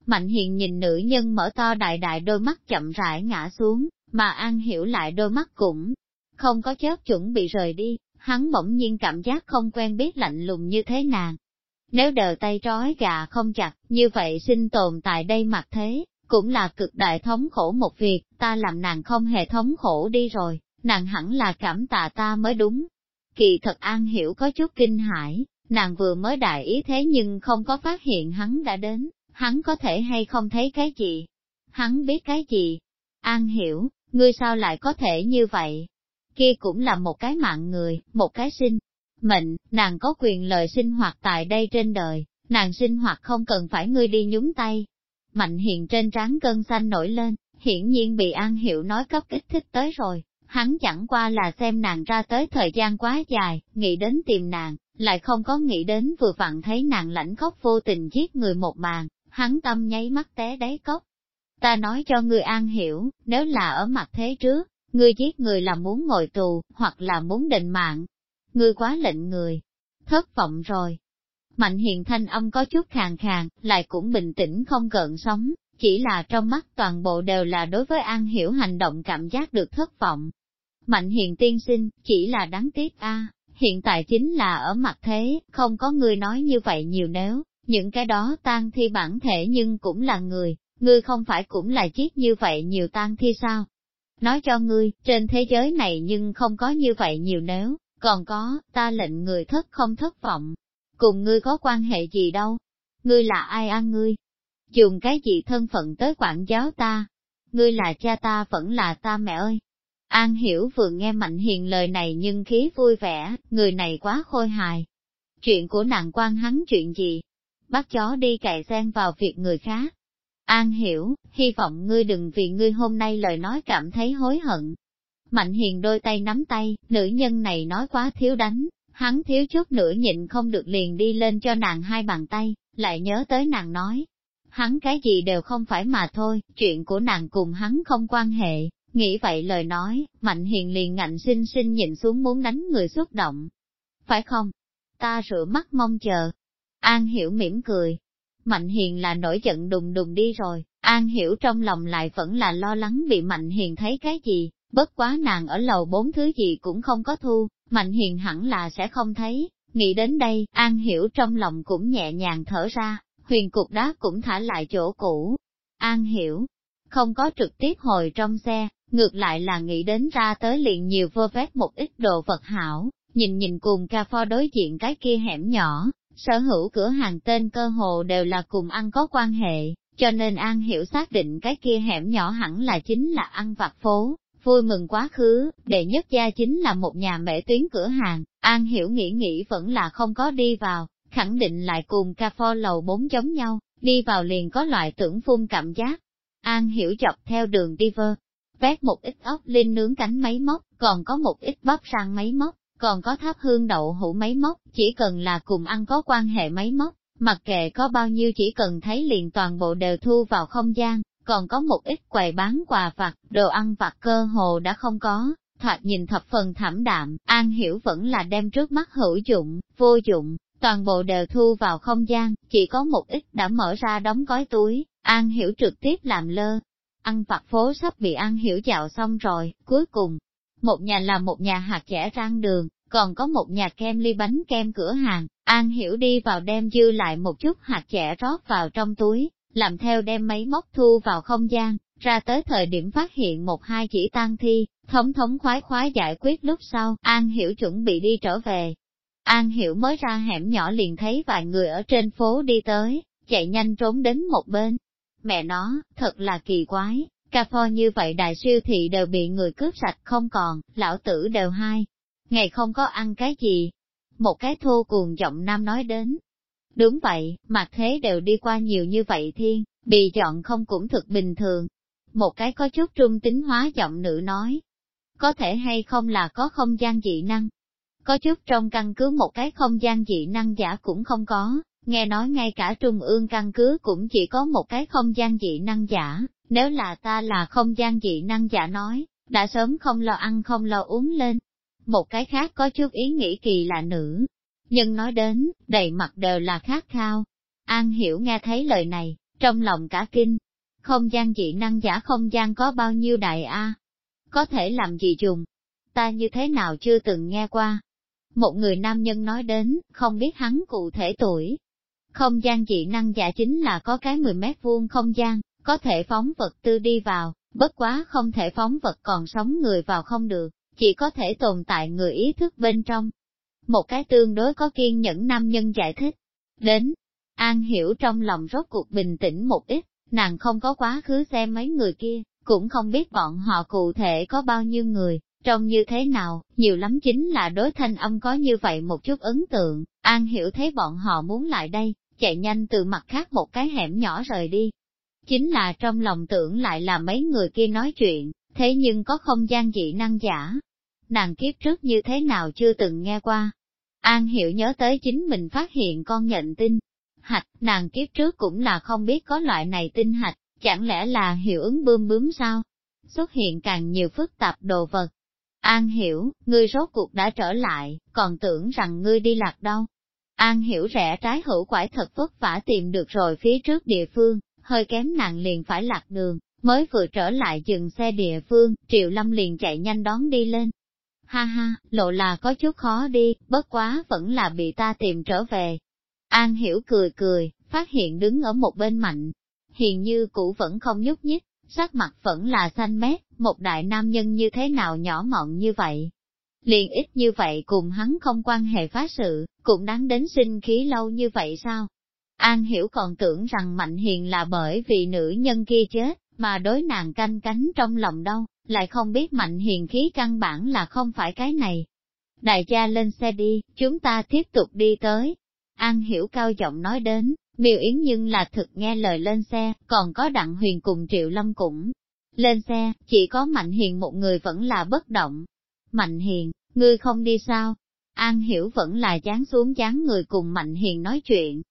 Mạnh hiền nhìn nữ nhân mở to đại đại đôi mắt chậm rãi ngã xuống, mà An hiểu lại đôi mắt cũng không có chớp chuẩn bị rời đi, hắn bỗng nhiên cảm giác không quen biết lạnh lùng như thế nàng. Nếu đờ tay trói gà không chặt, như vậy sinh tồn tại đây mặt thế, cũng là cực đại thống khổ một việc, ta làm nàng không hề thống khổ đi rồi, nàng hẳn là cảm tạ ta mới đúng. Kỳ thật An Hiểu có chút kinh hãi, nàng vừa mới đại ý thế nhưng không có phát hiện hắn đã đến, hắn có thể hay không thấy cái gì? Hắn biết cái gì? An Hiểu, ngươi sao lại có thể như vậy? Kia cũng là một cái mạng người, một cái sinh. Mệnh, nàng có quyền lợi sinh hoạt tại đây trên đời, nàng sinh hoạt không cần phải ngươi đi nhúng tay, Mạnh hiện trên trán cơn xanh nổi lên, hiển nhiên bị An Hiểu nói cấp kích thích tới rồi, hắn chẳng qua là xem nàng ra tới thời gian quá dài, nghĩ đến tìm nàng, lại không có nghĩ đến vừa vặn thấy nàng lãnh khóc vô tình giết người một màn, hắn tâm nháy mắt té đáy cốc. Ta nói cho ngươi An Hiểu, nếu là ở mặt thế trước, ngươi giết người là muốn ngồi tù, hoặc là muốn định mạng. Ngươi quá lệnh người. Thất vọng rồi, Mạnh hiền thanh âm có chút khàn khàn, lại cũng bình tĩnh không gợn sóng, chỉ là trong mắt toàn bộ đều là đối với An Hiểu hành động cảm giác được thất vọng. Mạnh hiền tiên sinh, chỉ là đáng tiếc a hiện tại chính là ở mặt thế, không có người nói như vậy nhiều nếu, những cái đó tan thi bản thể nhưng cũng là người, ngươi không phải cũng là chiếc như vậy nhiều tan thi sao? Nói cho ngươi, trên thế giới này nhưng không có như vậy nhiều nếu, còn có, ta lệnh người thất không thất vọng, cùng ngươi có quan hệ gì đâu? Ngươi là ai ăn ngươi? Dùng cái gì thân phận tới quản giáo ta? Ngươi là cha ta vẫn là ta mẹ ơi! An hiểu vừa nghe Mạnh Hiền lời này nhưng khí vui vẻ, người này quá khôi hài. Chuyện của nàng quan hắn chuyện gì? Bắt chó đi cày xen vào việc người khác. An hiểu, hy vọng ngươi đừng vì ngươi hôm nay lời nói cảm thấy hối hận. Mạnh Hiền đôi tay nắm tay, nữ nhân này nói quá thiếu đánh, hắn thiếu chút nữa nhịn không được liền đi lên cho nàng hai bàn tay, lại nhớ tới nàng nói. Hắn cái gì đều không phải mà thôi, chuyện của nàng cùng hắn không quan hệ, nghĩ vậy lời nói, Mạnh Hiền liền ngạnh sinh sinh nhìn xuống muốn đánh người xúc động. Phải không? Ta rửa mắt mong chờ. An Hiểu mỉm cười. Mạnh Hiền là nổi giận đùng đùng đi rồi, An Hiểu trong lòng lại vẫn là lo lắng bị Mạnh Hiền thấy cái gì, bất quá nàng ở lầu bốn thứ gì cũng không có thu, Mạnh hiền hẳn là sẽ không thấy, nghĩ đến đây, An Hiểu trong lòng cũng nhẹ nhàng thở ra, huyền cục đá cũng thả lại chỗ cũ. An Hiểu, không có trực tiếp hồi trong xe, ngược lại là nghĩ đến ra tới liền nhiều vơ vét một ít đồ vật hảo, nhìn nhìn cùng ca pho đối diện cái kia hẻm nhỏ, sở hữu cửa hàng tên cơ hồ đều là cùng ăn có quan hệ, cho nên An Hiểu xác định cái kia hẻm nhỏ hẳn là chính là ăn vặt phố, vui mừng quá khứ, đệ nhất gia chính là một nhà mễ tuyến cửa hàng, An Hiểu nghĩ nghĩ vẫn là không có đi vào, khẳng định lại cùng ca pho lầu bốn giống nhau, đi vào liền có loại tưởng phun cảm giác. An Hiểu chọc theo đường đi vơ, vét một ít ốc lên nướng cánh máy móc, còn có một ít bắp rang máy móc, còn có tháp hương đậu hũ máy móc, chỉ cần là cùng ăn có quan hệ máy móc, mặc kệ có bao nhiêu chỉ cần thấy liền toàn bộ đều thu vào không gian, còn có một ít quầy bán quà vặt, đồ ăn vặt cơ hồ đã không có, thoạt nhìn thập phần thảm đạm, An Hiểu vẫn là đem trước mắt hữu dụng, vô dụng, toàn bộ đều thu vào không gian, chỉ có một ít đã mở ra đóng gói túi, An Hiểu trực tiếp làm lơ. Ăn vặt phố sắp bị An Hiểu dạo xong rồi, cuối cùng, một nhà là một nhà hạt chẻ rang đường, còn có một nhà kem ly bánh kem cửa hàng, An Hiểu đi vào đem dư lại một chút hạt chẻ rót vào trong túi, làm theo đem máy móc thu vào không gian, ra tới thời điểm phát hiện một hai chỉ tan thi, thống thống khoái khoái giải quyết lúc sau, An Hiểu chuẩn bị đi trở về. An Hiểu mới ra hẻm nhỏ liền thấy vài người ở trên phố đi tới, chạy nhanh trốn đến một bên. Mẹ nó, thật là kỳ quái, cà pho như vậy đại siêu thị đều bị người cướp sạch không còn, lão tử đều hai. Ngày không có ăn cái gì. Một cái thô cuồng giọng nam nói đến, Đúng vậy, mặt thế đều đi qua nhiều như vậy thiên, bị chọn không cũng thực bình thường. Một cái có chút trung tính hóa giọng nữ nói. Có thể hay không là có không gian dị năng. Có chút trong căn cứ một cái không gian dị năng giả cũng không có, nghe nói ngay cả trung ương căn cứ cũng chỉ có một cái không gian dị năng giả, nếu là ta là không gian dị năng giả nói, đã sớm không lo ăn không lo uống lên. Một cái khác có chút ý nghĩ kỳ là nữ, nhưng nói đến, đầy mặt đều là khát khao. An hiểu nghe thấy lời này, trong lòng cả kinh. Không gian dị năng giả không gian có bao nhiêu đại A? Có thể làm gì dùng? Ta như thế nào chưa từng nghe qua? Một người nam nhân nói đến, không biết hắn cụ thể tuổi. Không gian dị năng giả chính là có cái 10 mét vuông không gian, có thể phóng vật tư đi vào, bất quá không thể phóng vật còn sống người vào không được, chỉ có thể tồn tại người ý thức bên trong. Một cái tương đối có kiên nhẫn nam nhân giải thích. Đến, An hiểu trong lòng rốt cuộc bình tĩnh một ít, nàng không có quá khứ xem mấy người kia, cũng không biết bọn họ cụ thể có bao nhiêu người, trông như thế nào, nhiều lắm chính là đối thanh âm có như vậy một chút ấn tượng, An hiểu thấy bọn họ muốn lại đây, chạy nhanh từ mặt khác một cái hẻm nhỏ rời đi. Chính là trong lòng tưởng lại là mấy người kia nói chuyện, thế nhưng có không gian dị năng giả. Nàng kiếp trước như thế nào chưa từng nghe qua. An hiểu nhớ tới chính mình phát hiện con nhận tin. Hạch, nàng kiếp trước cũng là không biết có loại này tinh hạch, chẳng lẽ là hiệu ứng bươm bướm sao? Xuất hiện càng nhiều phức tạp đồ vật, An hiểu, ngươi rốt cuộc đã trở lại, còn tưởng rằng ngươi đi lạc đâu. An hiểu rẽ trái hữu quải thật vất vả tìm được rồi phía trước địa phương, hơi kém nặng liền phải lạc đường, mới vừa trở lại dừng xe địa phương, Triệu Lâm liền chạy nhanh đón đi lên. Ha ha, lộ là có chút khó đi, bất quá vẫn là bị ta tìm trở về. An hiểu cười cười, phát hiện đứng ở một bên mạnh, hiền như cũ vẫn không nhúc nhích, sắc mặt vẫn là xanh mét, một đại nam nhân như thế nào nhỏ mọn như vậy. Liền ít như vậy cùng hắn không quan hệ phá sự, cũng đáng đến sinh khí lâu như vậy sao? An hiểu còn tưởng rằng Mạnh Hiền là bởi vì nữ nhân kia chết, mà đối nàng canh cánh trong lòng đâu, lại không biết Mạnh Hiền khí căn bản là không phải cái này. Đại gia lên xe đi, chúng ta tiếp tục đi tới. An hiểu cao giọng nói đến, Miêu Yến nhưng là thực nghe lời lên xe, còn có Đặng Huyền cùng Triệu Lâm cũng lên xe, chỉ có Mạnh Hiền một người vẫn là bất động. Mạnh Hiền, ngươi không đi sao? An Hiểu vẫn là dán xuống dán người cùng Mạnh Hiền nói chuyện.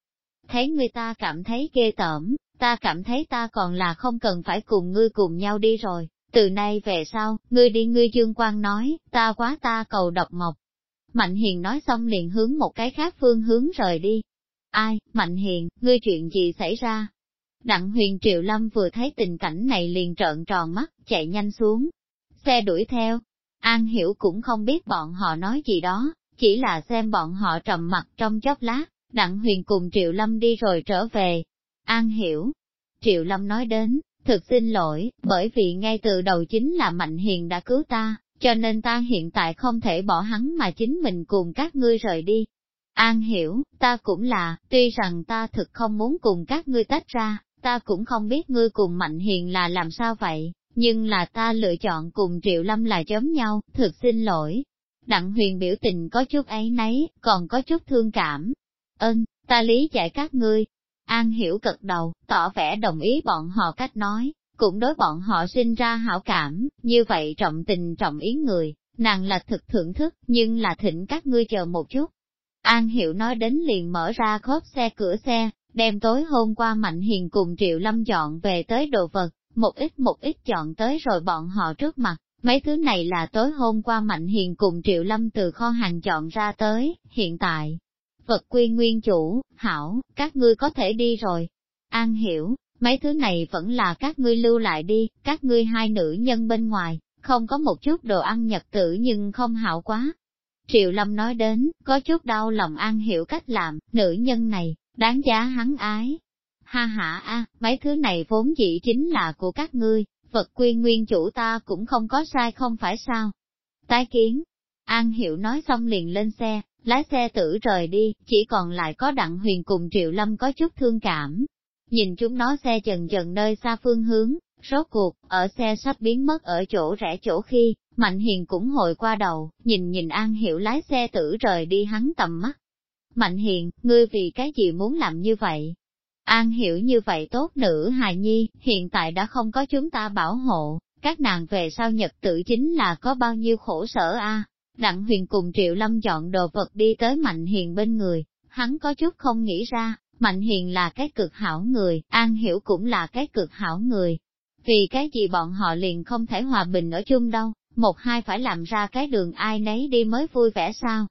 Thấy người ta cảm thấy ghê tởm, ta cảm thấy ta còn là không cần phải cùng ngươi cùng nhau đi rồi. Từ nay về sau, ngươi đi ngươi dương quang nói, ta quá ta cầu độc mộc. Mạnh Hiền nói xong liền hướng một cái khác phương hướng rời đi, Ai, Mạnh Hiền, ngươi chuyện gì xảy ra? Đặng huyền Triệu Lâm vừa thấy tình cảnh này liền trợn tròn mắt, chạy nhanh xuống. Xe đuổi theo. An Hiểu cũng không biết bọn họ nói gì đó, chỉ là xem bọn họ trầm mặt trong chốc lát, Đặng huyền cùng Triệu Lâm đi rồi trở về. An Hiểu. Triệu Lâm nói đến, thực xin lỗi, bởi vì ngay từ đầu chính là Mạnh Hiền đã cứu ta, cho nên ta hiện tại không thể bỏ hắn mà chính mình cùng các ngươi rời đi. An hiểu, ta cũng là, tuy rằng ta thực không muốn cùng các ngươi tách ra, ta cũng không biết ngươi cùng Mạnh Hiền là làm sao vậy, nhưng là ta lựa chọn cùng Triệu Lâm là giống nhau, thực xin lỗi. Đặng huyền biểu tình có chút ấy nấy, còn có chút thương cảm. Ơn, ta lý giải các ngươi. An hiểu cật đầu, tỏ vẻ đồng ý bọn họ cách nói, cũng đối bọn họ sinh ra hảo cảm, như vậy trọng tình trọng ý người, nàng là thực thưởng thức, nhưng là thỉnh các ngươi chờ một chút, An Hiệu nói đến liền mở ra khốp xe cửa xe, đem tối hôm qua Mạnh Hiền cùng Triệu Lâm dọn về tới đồ vật, một ít một ít chọn tới rồi bọn họ trước mặt. Mấy thứ này là tối hôm qua Mạnh Hiền cùng Triệu Lâm từ kho hàng chọn ra tới, hiện tại. Vật quy nguyên chủ, hảo, các ngươi có thể đi rồi. An hiểu, mấy thứ này vẫn là các ngươi lưu lại đi, các ngươi hai nữ nhân bên ngoài, không có một chút đồ ăn nhật tử nhưng không hảo quá, Triệu Lâm nói đến, có chút đau lòng An hiểu cách làm, nữ nhân này, đáng giá hắn ái. Ha ha a, mấy thứ này vốn dĩ chính là của các ngươi, vật quy nguyên chủ ta cũng không có sai không phải sao. Tái kiến, An Hiểu nói xong liền lên xe, lái xe tử rời đi, chỉ còn lại có Đặng Huyền cùng Triệu Lâm có chút thương cảm. Nhìn chúng nó xe dần dần nơi xa phương hướng, rốt cuộc, ở xe sắp biến mất ở chỗ rẽ chỗ khi, Mạnh Hiền cũng hồi qua đầu, nhìn nhìn An Hiểu lái xe tử rời đi hắn tầm mắt. Mạnh Hiền, ngươi vì cái gì muốn làm như vậy? An Hiểu như vậy tốt nữ hài nhi, hiện tại đã không có chúng ta bảo hộ, các nàng về sau nhật tử chính là có bao nhiêu khổ sở a. Đặng huyền cùng Triệu Lâm dọn đồ vật đi tới Mạnh Hiền bên người, hắn có chút không nghĩ ra, Mạnh Hiền là cái cực hảo người, An Hiểu cũng là cái cực hảo người. Vì cái gì bọn họ liền không thể hòa bình ở chung đâu, một hai phải làm ra cái đường ai nấy đi mới vui vẻ sao?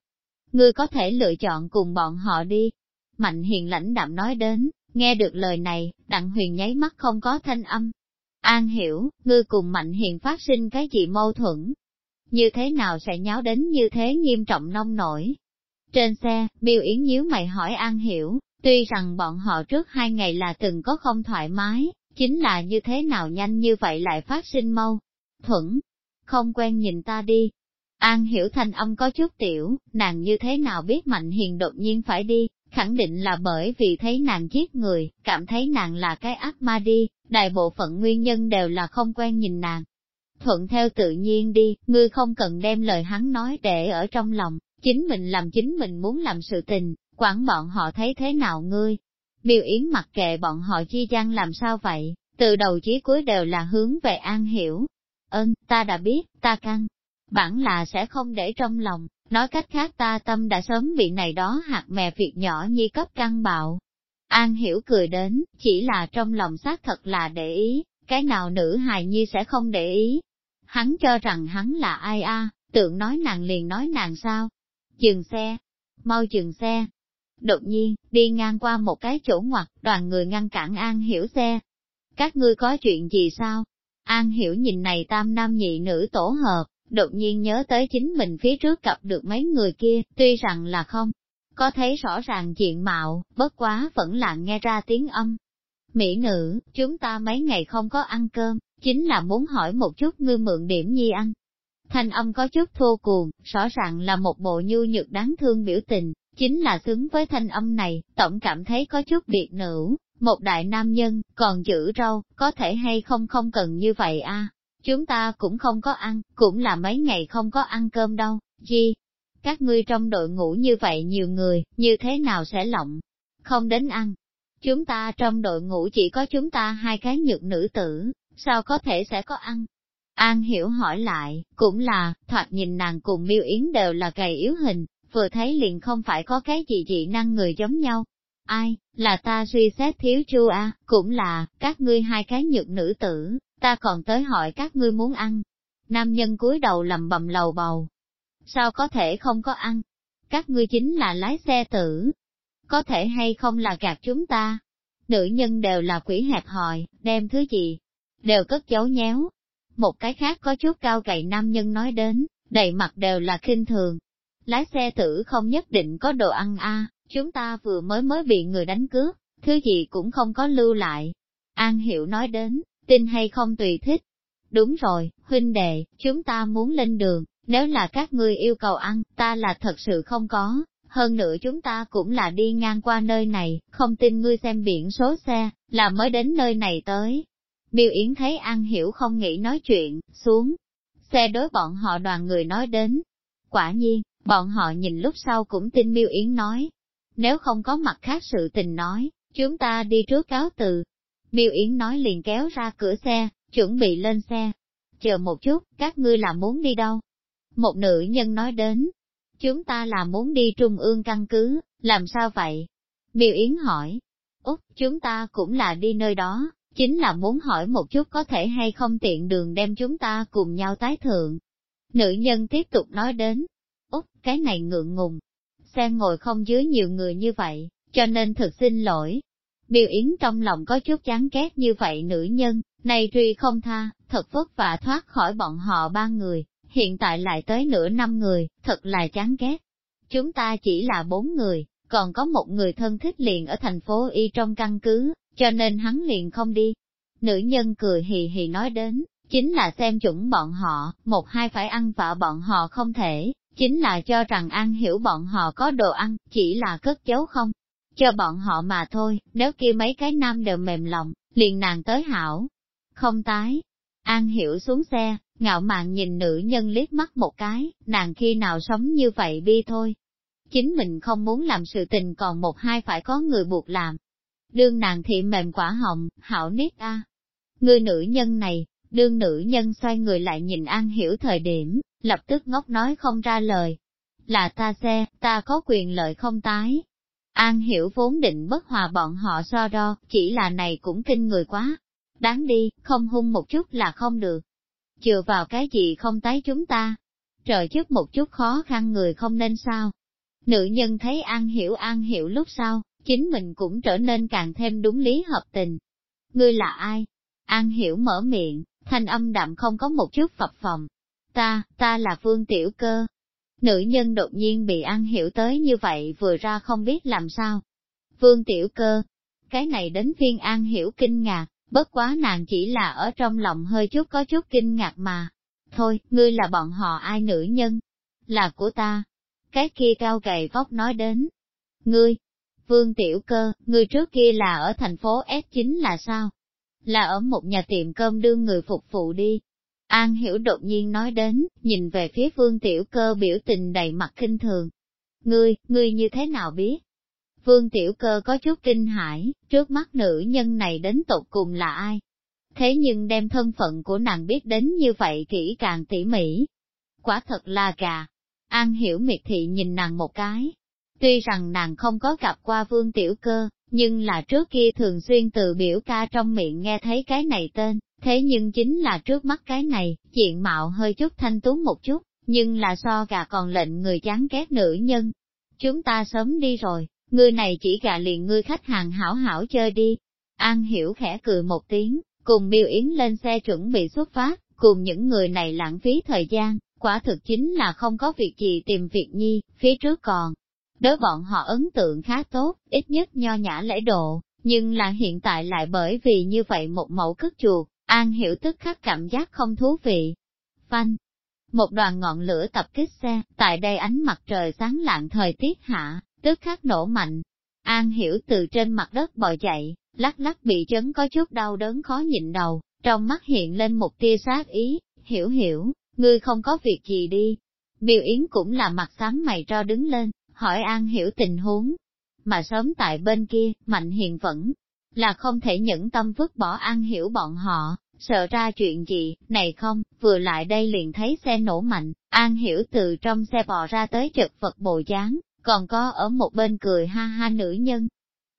Ngươi có thể lựa chọn cùng bọn họ đi. Mạnh Hiền lãnh đạm nói đến, nghe được lời này, Đặng Huyền nháy mắt không có thanh âm. An hiểu, ngươi cùng Mạnh Hiền phát sinh cái gì mâu thuẫn? Như thế nào sẽ nháo đến như thế nghiêm trọng nông nổi? Trên xe, Miêu Yến nhíu mày hỏi An hiểu, tuy rằng bọn họ trước hai ngày là từng có không thoải mái, chính là như thế nào nhanh như vậy lại phát sinh mâu thuẫn, không quen nhìn ta đi. An hiểu thanh âm có chút tiểu, nàng như thế nào biết Mạnh Hiền đột nhiên phải đi, khẳng định là bởi vì thấy nàng giết người, cảm thấy nàng là cái ác ma đi, đại bộ phận nguyên nhân đều là không quen nhìn nàng. Thuận theo tự nhiên đi, ngươi không cần đem lời hắn nói để ở trong lòng, chính mình làm chính mình muốn làm sự tình, quản bọn họ thấy thế nào ngươi. Miêu Yến mặc kệ bọn họ chi gian làm sao vậy, từ đầu chí cuối đều là hướng về an hiểu, ơn, ta đã biết, ta căng. Bản là sẽ không để trong lòng, nói cách khác ta tâm đã sớm bị này đó hạt mè việc nhỏ nhi cấp căng bạo. An hiểu cười đến, chỉ là trong lòng xác thật là để ý, cái nào nữ hài nhi sẽ không để ý. Hắn cho rằng hắn là ai a, tượng nói nàng liền nói nàng sao. Dừng xe, mau dừng xe. Đột nhiên, đi ngang qua một cái chỗ ngoặt, đoàn người ngăn cản An hiểu xe. Các ngươi có chuyện gì sao? An hiểu nhìn này tam nam nhị nữ tổ hợp, đột nhiên nhớ tới chính mình phía trước gặp được mấy người kia, tuy rằng là không có thấy rõ ràng diện mạo, bất quá vẫn là nghe ra tiếng âm. Mỹ nữ, chúng ta mấy ngày không có ăn cơm, chính là muốn hỏi một chút ngươi mượn điểm nhi ăn. Thanh âm có chút thô cuồng, rõ ràng là một bộ nhu nhược đáng thương biểu tình, chính là xứng với thanh âm này, tổng cảm thấy có chút biệt nữ, một đại nam nhân, còn giữ râu, có thể hay không không cần như vậy a Chúng ta cũng không có ăn, cũng là mấy ngày không có ăn cơm đâu, gì? Các ngươi trong đội ngũ như vậy nhiều người, như thế nào sẽ lộng? Không đến ăn. Chúng ta trong đội ngũ chỉ có chúng ta hai cái nhược nữ tử, sao có thể sẽ có ăn? An hiểu hỏi lại, cũng là, thoạt nhìn nàng cùng miêu yến đều là gầy yếu hình, vừa thấy liền không phải có cái gì dị năng người giống nhau, Ai, là ta suy xét thiếu chu a, cũng là, các ngươi hai cái nhược nữ tử, ta còn tới hỏi các ngươi muốn ăn. Nam nhân cúi đầu lầm bầm lầu bầu. Sao có thể không có ăn? Các ngươi chính là lái xe tử. Có thể hay không là gạt chúng ta? Nữ nhân đều là quỷ hẹp hòi, đem thứ gì? Đều cất giấu nhéo. Một cái khác có chút cao gầy nam nhân nói đến, đầy mặt đều là kinh thường. Lái xe tử không nhất định có đồ ăn a Chúng ta vừa mới mới bị người đánh cướp, thứ gì cũng không có lưu lại. An Hiểu nói đến, tin hay không tùy thích. Đúng rồi, huynh đệ, chúng ta muốn lên đường, nếu là các ngươi yêu cầu ăn, ta là thật sự không có. Hơn nữa chúng ta cũng là đi ngang qua nơi này, không tin ngươi xem biển số xe, là mới đến nơi này tới. Miêu Yến thấy An Hiểu không nghĩ nói chuyện, xuống. Xe đối bọn họ đoàn người nói đến. Quả nhiên, bọn họ nhìn lúc sau cũng tin Miêu Yến nói, nếu không có mặt khác sự tình nói, chúng ta đi trước cáo từ. Miêu Yến nói liền kéo ra cửa xe, chuẩn bị lên xe. Chờ một chút, các ngươi là muốn đi đâu? Một nữ nhân nói đến, chúng ta là muốn đi trung ương căn cứ, làm sao vậy? Miêu Yến hỏi, Úc, chúng ta cũng là đi nơi đó, chính là muốn hỏi một chút có thể hay không tiện đường đem chúng ta cùng nhau tái thượng. Nữ nhân tiếp tục nói đến, Úc, cái này ngượng ngùng, xe ngồi không dưới nhiều người như vậy, cho nên thực xin lỗi. Miêu Yến trong lòng có chút chán ghét như vậy nữ nhân, này truy không tha, thật vất vả thoát khỏi bọn họ ba người, hiện tại lại tới nửa năm người, thật là chán ghét. Chúng ta chỉ là bốn người, còn có một người thân thích liền ở thành phố Y trong căn cứ, cho nên hắn liền không đi. Nữ nhân cười hì hì nói đến, chính là xem chuẩn bọn họ, một hai phải ăn vạ bọn họ không thể, chính là cho rằng An hiểu bọn họ có đồ ăn, chỉ là cất giấu không, cho bọn họ mà thôi, nếu kia mấy cái nam đều mềm lòng, liền nàng tới hảo. Không tái, An hiểu xuống xe, ngạo mạn nhìn nữ nhân liếc mắt một cái, nàng khi nào sống như vậy bi thôi. Chính mình không muốn làm sự tình còn một hai phải có người buộc làm. Đương nàng thị mềm quả hồng, hảo nết a. Người nữ nhân này, đương nữ nhân xoay người lại nhìn An hiểu thời điểm, lập tức ngốc nói không ra lời. Là ta xe, ta có quyền lợi không tái. An hiểu vốn định bất hòa bọn họ so đo, chỉ là này cũng kinh người quá. Đáng đi, không hung một chút là không được. Chừa vào cái gì không tái chúng ta. Trợ chút một chút khó khăn người không nên sao. Nữ nhân thấy An hiểu An hiểu lúc sau, chính mình cũng trở nên càng thêm đúng lý hợp tình. Ngươi là ai? An hiểu mở miệng, thanh âm đạm không có một chút phập phòng. Ta, ta là Vương Tiểu Cơ. Nữ nhân đột nhiên bị An hiểu tới như vậy vừa ra không biết làm sao. Vương Tiểu Cơ, cái này đến phiên An hiểu kinh ngạc, bất quá nàng chỉ là ở trong lòng hơi chút có chút kinh ngạc mà. Thôi, ngươi là bọn họ ai nữ nhân? Là của ta. Cái kia cao gầy vóc nói đến. Ngươi, Vương Tiểu Cơ, ngươi trước kia là ở thành phố s9 là sao? Là ở một nhà tiệm cơm đương người phục vụ đi. An Hiểu đột nhiên nói đến, nhìn về phía Vương Tiểu Cơ biểu tình đầy mặt kinh thường. Ngươi, ngươi như thế nào biết? Vương Tiểu Cơ có chút kinh hãi, trước mắt nữ nhân này đến tột cùng là ai? Thế nhưng đem thân phận của nàng biết đến như vậy kỹ càng tỉ mỉ. Quả thật là gà. An Hiểu miệt thị nhìn nàng một cái, Tuy rằng nàng không có gặp qua vương tiểu cơ, nhưng là trước kia thường xuyên từ biểu ca trong miệng nghe thấy cái này tên, thế nhưng chính là trước mắt cái này, diện mạo hơi chút thanh tú một chút, nhưng là so gà còn lệnh người chán ghét nữ nhân. Chúng ta sớm đi rồi, ngươi này chỉ gà liền ngươi khách hàng hảo hảo chơi đi. An hiểu khẽ cười một tiếng, cùng miêu Yến lên xe chuẩn bị xuất phát, cùng những người này lãng phí thời gian, quả thực chính là không có việc gì tìm việc nhi, phía trước còn Đối bọn họ ấn tượng khá tốt, ít nhất nho nhã lễ độ, nhưng là hiện tại lại bởi vì như vậy một mẫu cất chuột, An Hiểu tức khắc cảm giác không thú vị. Phanh! Một đoàn ngọn lửa tập kích xe, tại đây ánh mặt trời sáng lạng thời tiết hạ, tức khắc nổ mạnh. An Hiểu từ trên mặt đất bò dậy, lắc lắc bị chấn có chút đau đớn khó nhịn đầu, trong mắt hiện lên một tia sát ý, hiểu hiểu, ngươi không có việc gì đi. Biểu Yến cũng là mặt xám mày cho đứng lên, hỏi An Hiểu tình huống. Mà sớm tại bên kia, Mạnh Hiền vẫn là không thể nhẫn tâm vứt bỏ An Hiểu bọn họ, sợ ra chuyện gì, này không, vừa lại đây liền thấy xe nổ mạnh, An Hiểu từ trong xe bò ra tới chật vật bồ dáng, còn có ở một bên cười ha ha nữ nhân.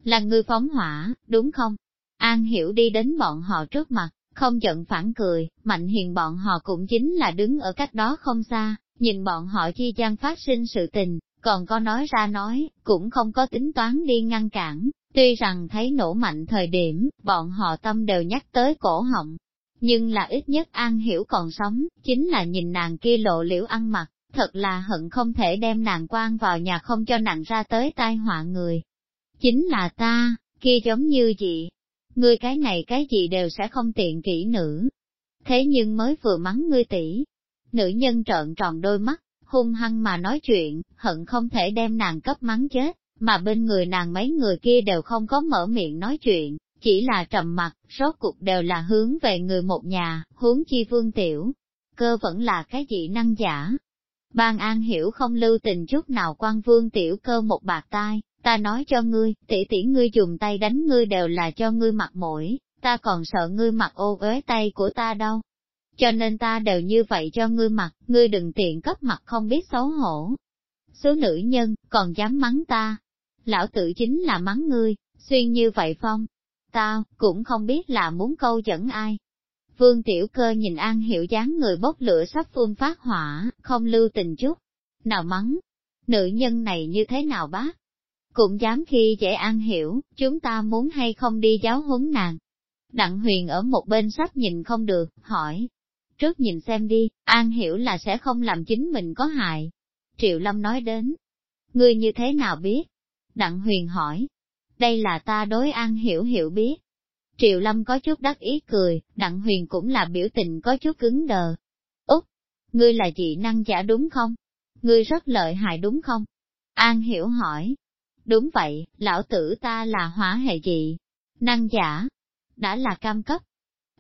Là người phóng hỏa, đúng không? An Hiểu đi đến bọn họ trước mặt, không giận phản cười, Mạnh Hiền bọn họ cũng chính là đứng ở cách đó không xa, nhìn bọn họ chi gian phát sinh sự tình, còn có nói ra nói, cũng không có tính toán đi ngăn cản, tuy rằng thấy nổ mạnh thời điểm, bọn họ tâm đều nhắc tới cổ họng. Nhưng là ít nhất An Hiểu còn sống, chính là nhìn nàng kia lộ liễu ăn mặc, thật là hận không thể đem nàng quan vào nhà không cho nàng ra tới tai họa người. Chính là ta, kia giống như chị, ngươi cái này cái gì đều sẽ không tiện kỹ nữ. Thế nhưng mới vừa mắng ngươi tỷ, nữ nhân trợn tròn đôi mắt, hung hăng mà nói chuyện, hận không thể đem nàng cấp mắng chết, mà bên người nàng mấy người kia đều không có mở miệng nói chuyện, chỉ là trầm mặt, rốt cục đều là hướng về người một nhà, hướng chi vương tiểu. Cơ vẫn là cái dị năng giả. Ban An hiểu không lưu tình chút nào quan vương tiểu cơ một bạc tai, ta nói cho ngươi, tỷ tỷ ngươi dùng tay đánh ngươi đều là cho ngươi mặt mũi, ta còn sợ ngươi mặt ô uế tay của ta đâu, cho nên ta đều như vậy cho ngươi mặc, ngươi đừng tiện cấp mặt không biết xấu hổ. Số nữ nhân, còn dám mắng ta. Lão tử chính là mắng ngươi, xuyên như vậy phong. Tao, cũng không biết là muốn câu dẫn ai. Vương Tiểu Cơ nhìn An Hiểu dáng người bốc lửa sắp phun phát hỏa, không lưu tình chút. Nào mắng, nữ nhân này như thế nào bác? Cũng dám khi dễ An Hiểu, chúng ta muốn hay không đi giáo huấn nàng. Đặng Huyền ở một bên sắp nhìn không được, hỏi, trước nhìn xem đi, An hiểu là sẽ không làm chính mình có hại. Triệu Lâm nói đến, ngươi như thế nào biết? Đặng Huyền hỏi, đây là ta đối An hiểu hiểu biết. Triệu Lâm có chút đắc ý cười, Đặng Huyền cũng là biểu tình có chút cứng đờ. Úc, ngươi là dị năng giả đúng không? Ngươi rất lợi hại đúng không? An hiểu hỏi. Đúng vậy, lão tử ta là hóa hệ dị. Năng giả. Đã là cam cấp,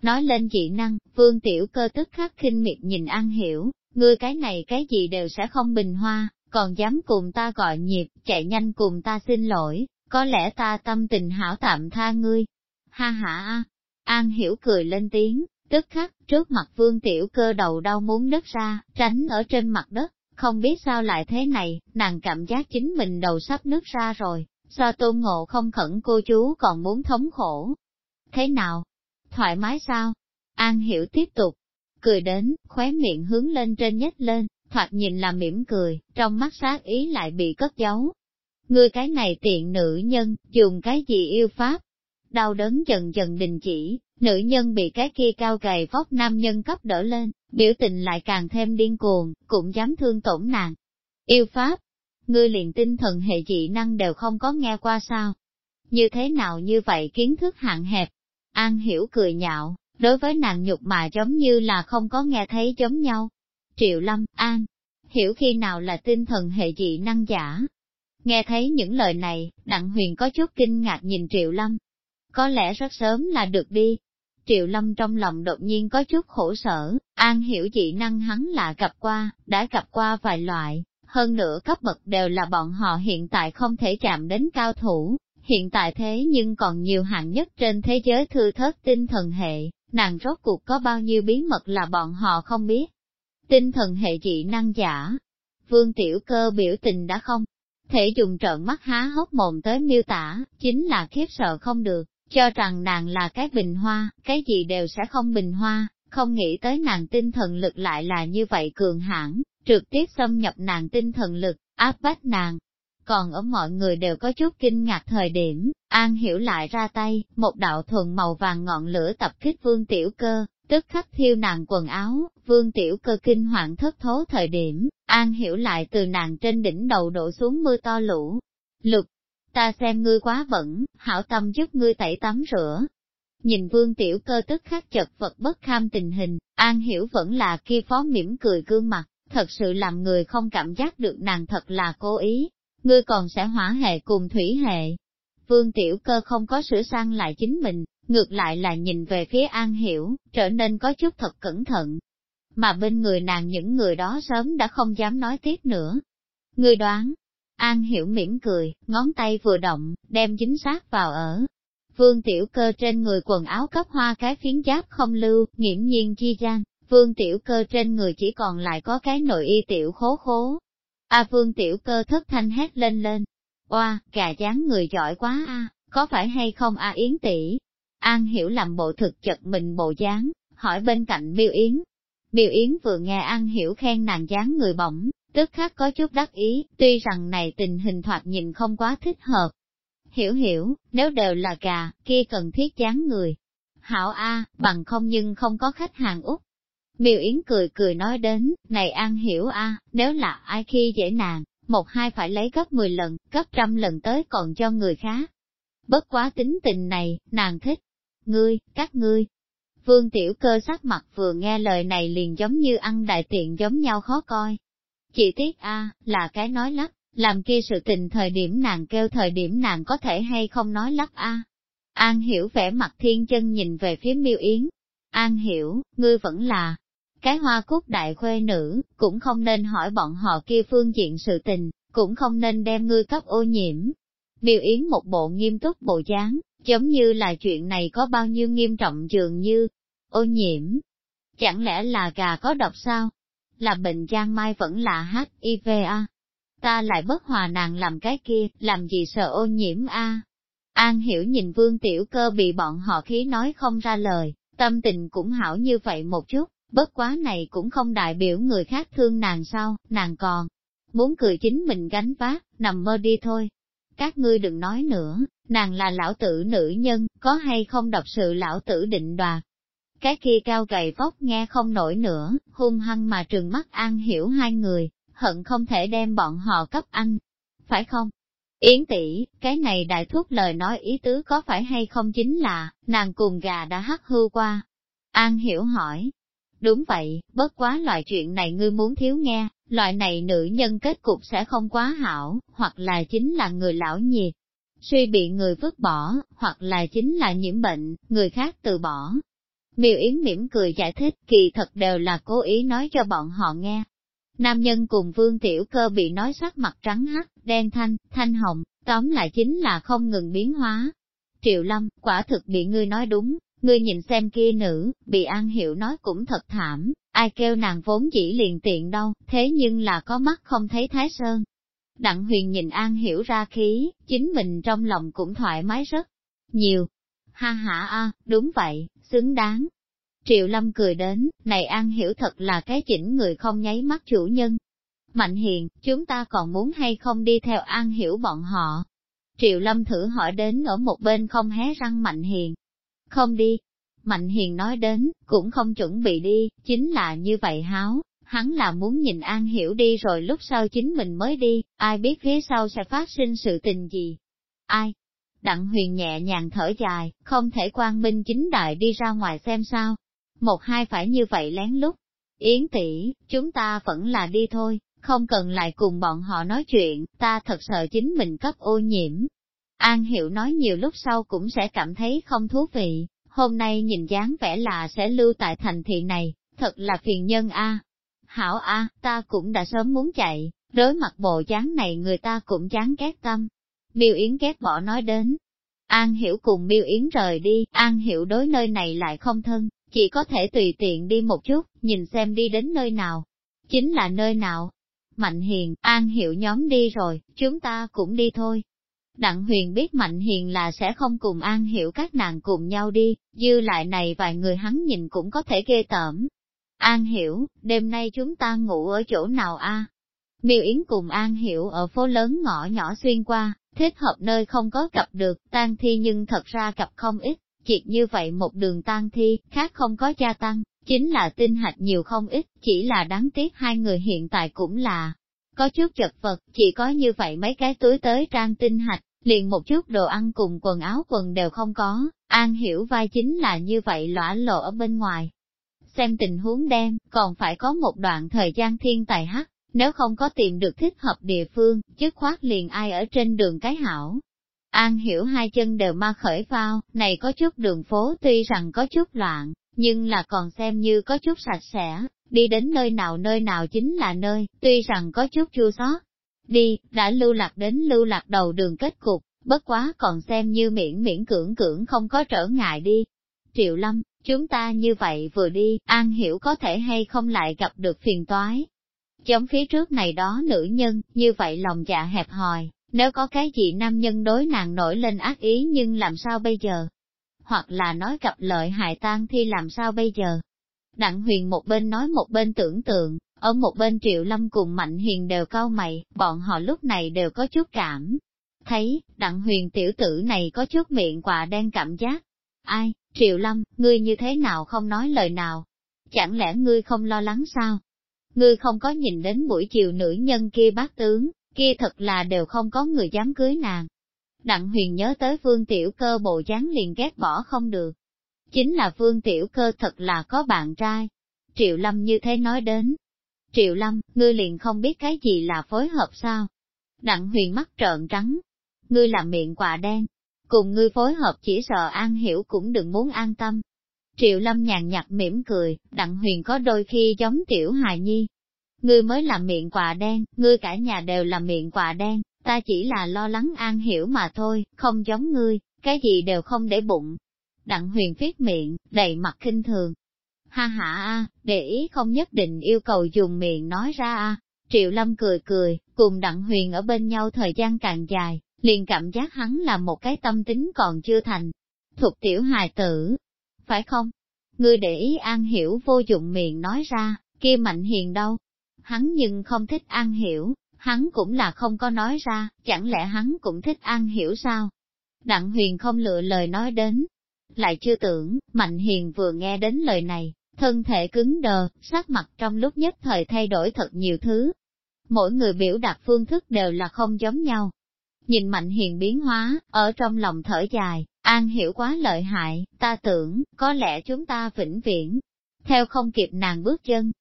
Nói lên dị năng, vương tiểu cơ tức khắc khinh miệt nhìn An Hiểu, ngươi cái này cái gì đều sẽ không bình hoa, còn dám cùng ta gọi nhịp, chạy nhanh cùng ta xin lỗi, có lẽ ta tâm tình hảo tạm tha ngươi. Ha ha a, An Hiểu cười lên tiếng, tức khắc, trước mặt vương tiểu cơ đầu đau muốn đất ra, tránh ở trên mặt đất, không biết sao lại thế này, nàng cảm giác chính mình đầu sắp nứt ra rồi, so tôn ngộ không khẩn cô chú còn muốn thống khổ. Thế nào? Thoải mái sao? An hiểu tiếp tục, cười đến, khóe miệng hướng lên trên nhếch lên, thoạt nhìn là mỉm cười, trong mắt sát ý lại bị cất giấu. Ngươi cái này tiện nữ nhân, dùng cái gì yêu pháp? Đau đớn dần dần đình chỉ, nữ nhân bị cái kia cao gầy vóc nam nhân cấp đỡ lên, biểu tình lại càng thêm điên cuồng, cũng dám thương tổn nàng. Yêu pháp, ngươi liền tinh thần hệ dị năng đều không có nghe qua sao? Như thế nào như vậy kiến thức hạn hẹp? An hiểu cười nhạo, đối với nàng nhục mà giống như là không có nghe thấy giống nhau. Triệu Lâm, An, hiểu khi nào là tinh thần hệ dị năng giả. Nghe thấy những lời này, Đặng Huyền có chút kinh ngạc nhìn Triệu Lâm. Có lẽ rất sớm là được đi. Triệu Lâm trong lòng đột nhiên có chút khổ sở, An hiểu dị năng hắn là gặp qua, đã gặp qua vài loại, hơn nữa cấp bậc đều là bọn họ hiện tại không thể chạm đến cao thủ, hiện tại thế nhưng còn nhiều hạng nhất trên thế giới thư thớt tinh thần hệ, nàng rốt cuộc có bao nhiêu bí mật là bọn họ không biết. Tinh thần hệ dị năng giả, vương tiểu cơ biểu tình đã không, thể dùng trợn mắt há hốc mồm tới miêu tả, chính là khiếp sợ không được, cho rằng nàng là cái bình hoa, cái gì đều sẽ không bình hoa, không nghĩ tới nàng tinh thần lực lại là như vậy cường hãn trực tiếp xâm nhập nàng tinh thần lực, áp bách nàng. Còn ở mọi người đều có chút kinh ngạc thời điểm, An hiểu lại ra tay, một đạo thuần màu vàng ngọn lửa tập kích vương tiểu cơ, tức khắc thiêu nàng quần áo, vương tiểu cơ kinh hoàng thất thố thời điểm, An hiểu lại từ nàng trên đỉnh đầu đổ xuống mưa to lũ. Lục, ta xem ngươi quá bẩn, hảo tâm giúp ngươi tẩy tắm rửa. Nhìn vương tiểu cơ tức khắc chật vật bất kham tình hình, An hiểu vẫn là kia phó mỉm cười gương mặt, thật sự làm người không cảm giác được nàng thật là cố ý, ngươi còn sẽ hỏa hệ cùng thủy hệ. Vương Tiểu Cơ không có sửa sang lại chính mình, ngược lại là nhìn về phía An Hiểu, trở nên có chút thật cẩn thận. Mà bên người nàng những người đó sớm đã không dám nói tiếp nữa. Ngươi đoán, An Hiểu mỉm cười, ngón tay vừa động, đem chính xác vào ở. Vương Tiểu Cơ trên người quần áo cấp hoa cái phiến giáp không lưu, nghiễm nhiên chi gian, Vương tiểu cơ trên người chỉ còn lại có cái nội y tiểu khố khố. A vương tiểu cơ thất thanh hét lên lên. Oa, gà dáng người giỏi quá a, có phải hay không a yến tỷ? An hiểu làm bộ thực chật mình bộ dáng, hỏi bên cạnh miêu yến. Miêu yến vừa nghe An hiểu khen nàng dáng người bỏng, tức khắc có chút đắc ý, tuy rằng này tình hình thoạt nhìn không quá thích hợp. Hiểu hiểu, nếu đều là gà, kia cần thiết chán người. Hảo A, bằng không nhưng không có khách hàng út. Miêu Yến cười cười nói đến, này An hiểu a, nếu là ai khi dễ nàng, một hai phải lấy gấp 10 lần, gấp trăm lần tới còn cho người khác. Bất quá tính tình này, nàng thích. Ngươi, các ngươi. Vương Tiểu Cơ sắc mặt vừa nghe lời này liền giống như ăn đại tiện giống nhau khó coi. Chị Tiết a, là cái nói lắp, làm kia sự tình thời điểm nàng kêu thời điểm nàng có thể hay không nói lắp a. An hiểu vẻ mặt thiên chân nhìn về phía miêu yến. An hiểu, ngươi vẫn là, cái hoa cúc đại khuê nữ, cũng không nên hỏi bọn họ kia phương diện sự tình, cũng không nên đem ngươi cấp ô nhiễm. Miêu Yến một bộ nghiêm túc bộ dáng, giống như là chuyện này có bao nhiêu nghiêm trọng dường như ô nhiễm. Chẳng lẽ là gà có độc sao? Là bệnh giang mai vẫn là HIV a? Ta lại bất hòa nàng làm cái kia, làm gì sợ ô nhiễm a? An hiểu nhìn vương tiểu cơ bị bọn họ khí nói không ra lời, tâm tình cũng hảo như vậy một chút, Bất quá này cũng không đại biểu người khác thương nàng sao, nàng còn muốn cười chính mình gánh vác, nằm mơ đi thôi. Các ngươi đừng nói nữa, nàng là lão tử nữ nhân, có hay không đọc sự lão tử định đoạt. Cái kia cao gầy vóc nghe không nổi nữa, hung hăng mà trừng mắt an hiểu hai người, hận không thể đem bọn họ cấp ăn. Phải không? Yến tỷ, cái này đại thúc lời nói ý tứ có phải hay không chính là, nàng cùng gà đã hắc hư qua. An hiểu hỏi, Đúng vậy, bất quá loại chuyện này ngươi muốn thiếu nghe, loại này nữ nhân kết cục sẽ không quá hảo, hoặc là chính là người lão nhiệt, suy bị người vứt bỏ, hoặc là chính là nhiễm bệnh, người khác từ bỏ. Miêu Yến mỉm cười giải thích, kỳ thật đều là cố ý nói cho bọn họ nghe. Nam nhân cùng vương tiểu cơ bị nói sắc mặt trắng hắt đen thanh, thanh hồng, tóm lại chính là không ngừng biến hóa. Triệu Lâm, quả thực bị ngươi nói đúng, Ngươi nhìn xem kia nữ, bị An Hiểu nói cũng thật thảm, ai kêu nàng vốn chỉ liền tiện đâu, thế nhưng là có mắt không thấy Thái Sơn. Đặng huyền nhìn An Hiểu ra khí, chính mình trong lòng cũng thoải mái rất nhiều. Ha ha a, đúng vậy, xứng đáng. Triệu Lâm cười đến, này An Hiểu thật là cái chỉnh người không nháy mắt chủ nhân. Mạnh Hiền, chúng ta còn muốn hay không đi theo An Hiểu bọn họ? Triệu Lâm thử hỏi đến ở một bên không hé răng Mạnh Hiền. Không đi. Mạnh Hiền nói đến, cũng không chuẩn bị đi, chính là như vậy háo, hắn là muốn nhìn An Hiểu đi rồi lúc sau chính mình mới đi, ai biết phía sau sẽ phát sinh sự tình gì. Ai? Đặng huyền nhẹ nhàng thở dài, không thể quang minh chính đại đi ra ngoài xem sao. Một hai phải như vậy lén lút. Yến tỷ, chúng ta vẫn là đi thôi, không cần lại cùng bọn họ nói chuyện, ta thật sợ chính mình cấp ô nhiễm. An Hiểu nói nhiều lúc sau cũng sẽ cảm thấy không thú vị, hôm nay nhìn dáng vẻ là sẽ lưu tại thành thị này, thật là phiền nhân a. Hảo a, ta cũng đã sớm muốn chạy, đối mặt bộ dáng này người ta cũng chán ghét tâm. Miêu Yến ghét bỏ nói đến. An Hiểu cùng Miêu Yến rời đi, An Hiểu đối nơi này lại không thân, chỉ có thể tùy tiện đi một chút, nhìn xem đi đến nơi nào. Chính là nơi nào? Mạnh Hiền, An Hiểu nhóm đi rồi, chúng ta cũng đi thôi. Đặng Huyền biết Mạnh Hiền là sẽ không cùng An Hiểu các nàng cùng nhau đi, dư lại này vài người hắn nhìn cũng có thể ghê tởm, An Hiểu, đêm nay chúng ta ngủ ở chỗ nào a? Miêu Yến cùng An Hiểu ở phố lớn ngõ nhỏ xuyên qua, thích hợp nơi không có gặp được tan thi nhưng thật ra gặp không ít, triệt như vậy một đường tan thi, khác không có gia tăng, chính là tinh hạch nhiều không ít, chỉ là đáng tiếc hai người hiện tại cũng là có chút chật vật, chỉ có như vậy mấy cái túi tới trang tinh hạch, liền một chút đồ ăn cùng quần áo quần đều không có, An Hiểu vai chính là như vậy lõa lộ ở bên ngoài, xem tình huống đem, còn phải có một đoạn thời gian thiên tài hắc, nếu không có tìm được thích hợp địa phương, chứ khoát liền ai ở trên đường cái hảo. An hiểu hai chân đều ma khởi phao, này có chút đường phố tuy rằng có chút loạn, nhưng là còn xem như có chút sạch sẽ, đi đến nơi nào nơi nào chính là nơi, tuy rằng có chút chua xót. Đi, đã lưu lạc đến lưu lạc đầu đường kết cục, bất quá còn xem như miễn miễn cưỡng cưỡng không có trở ngại đi. Triệu Lâm, Chúng ta như vậy vừa đi, An Hiểu có thể hay không lại gặp được phiền toái. Giống phía trước này đó nữ nhân, như vậy lòng dạ hẹp hòi, nếu có cái gì nam nhân đối nàng nổi lên ác ý nhưng làm sao bây giờ? Hoặc là nói gặp lợi hại tan thi làm sao bây giờ? Đặng huyền một bên nói một bên tưởng tượng, ở một bên triệu lâm cùng mạnh hiền đều cao mày, bọn họ lúc này đều có chút cảm. Thấy, đặng huyền tiểu tử này có chút miệng quạ đen cảm giác. Ai, Triệu Lâm, ngươi như thế nào không nói lời nào? Chẳng lẽ ngươi không lo lắng sao? Ngươi không có nhìn đến buổi chiều nữ nhân kia bác tướng, kia thật là đều không có người dám cưới nàng. Đặng huyền nhớ tới Vương tiểu cơ bộ dáng liền ghét bỏ không được. Chính là Vương tiểu cơ thật là có bạn trai. Triệu Lâm như thế nói đến. Triệu Lâm, ngươi liền không biết cái gì là phối hợp sao? Đặng huyền mắt trợn trắng. Ngươi là miệng quạ đen, Cùng ngươi phối hợp chỉ sợ An Hiểu cũng đừng muốn an tâm. Triệu Lâm nhàn nhạt mỉm cười, Đặng Huyền có đôi khi giống tiểu hài nhi. Ngươi mới làm miệng quà đen, ngươi cả nhà đều là miệng quà đen, ta chỉ là lo lắng An Hiểu mà thôi, không giống ngươi, cái gì đều không để bụng. Đặng Huyền viết miệng, đầy mặt kinh thường. Ha ha a, để ý không nhất định yêu cầu dùng miệng nói ra a. Triệu Lâm cười cười, cùng Đặng Huyền ở bên nhau thời gian càng dài, liền cảm giác hắn là một cái tâm tính còn chưa thành. Thục tiểu hài tử, phải không? Ngươi để ý An Hiểu vô dụng miệng nói ra, kia mạnh hiền đâu? Hắn nhưng không thích An Hiểu, hắn cũng là không có nói ra, chẳng lẽ hắn cũng thích An Hiểu sao? Đặng huyền không lựa lời nói đến. Lại chưa tưởng, Mạnh Hiền vừa nghe đến lời này, thân thể cứng đờ, sắc mặt trong lúc nhất thời thay đổi thật nhiều thứ. Mỗi người biểu đạt phương thức đều là không giống nhau, Nhìn Mạnh Hiền biến hóa, ở trong lòng thở dài, An hiểu quá lợi hại, ta tưởng, có lẽ chúng ta vĩnh viễn, theo không kịp nàng bước chân.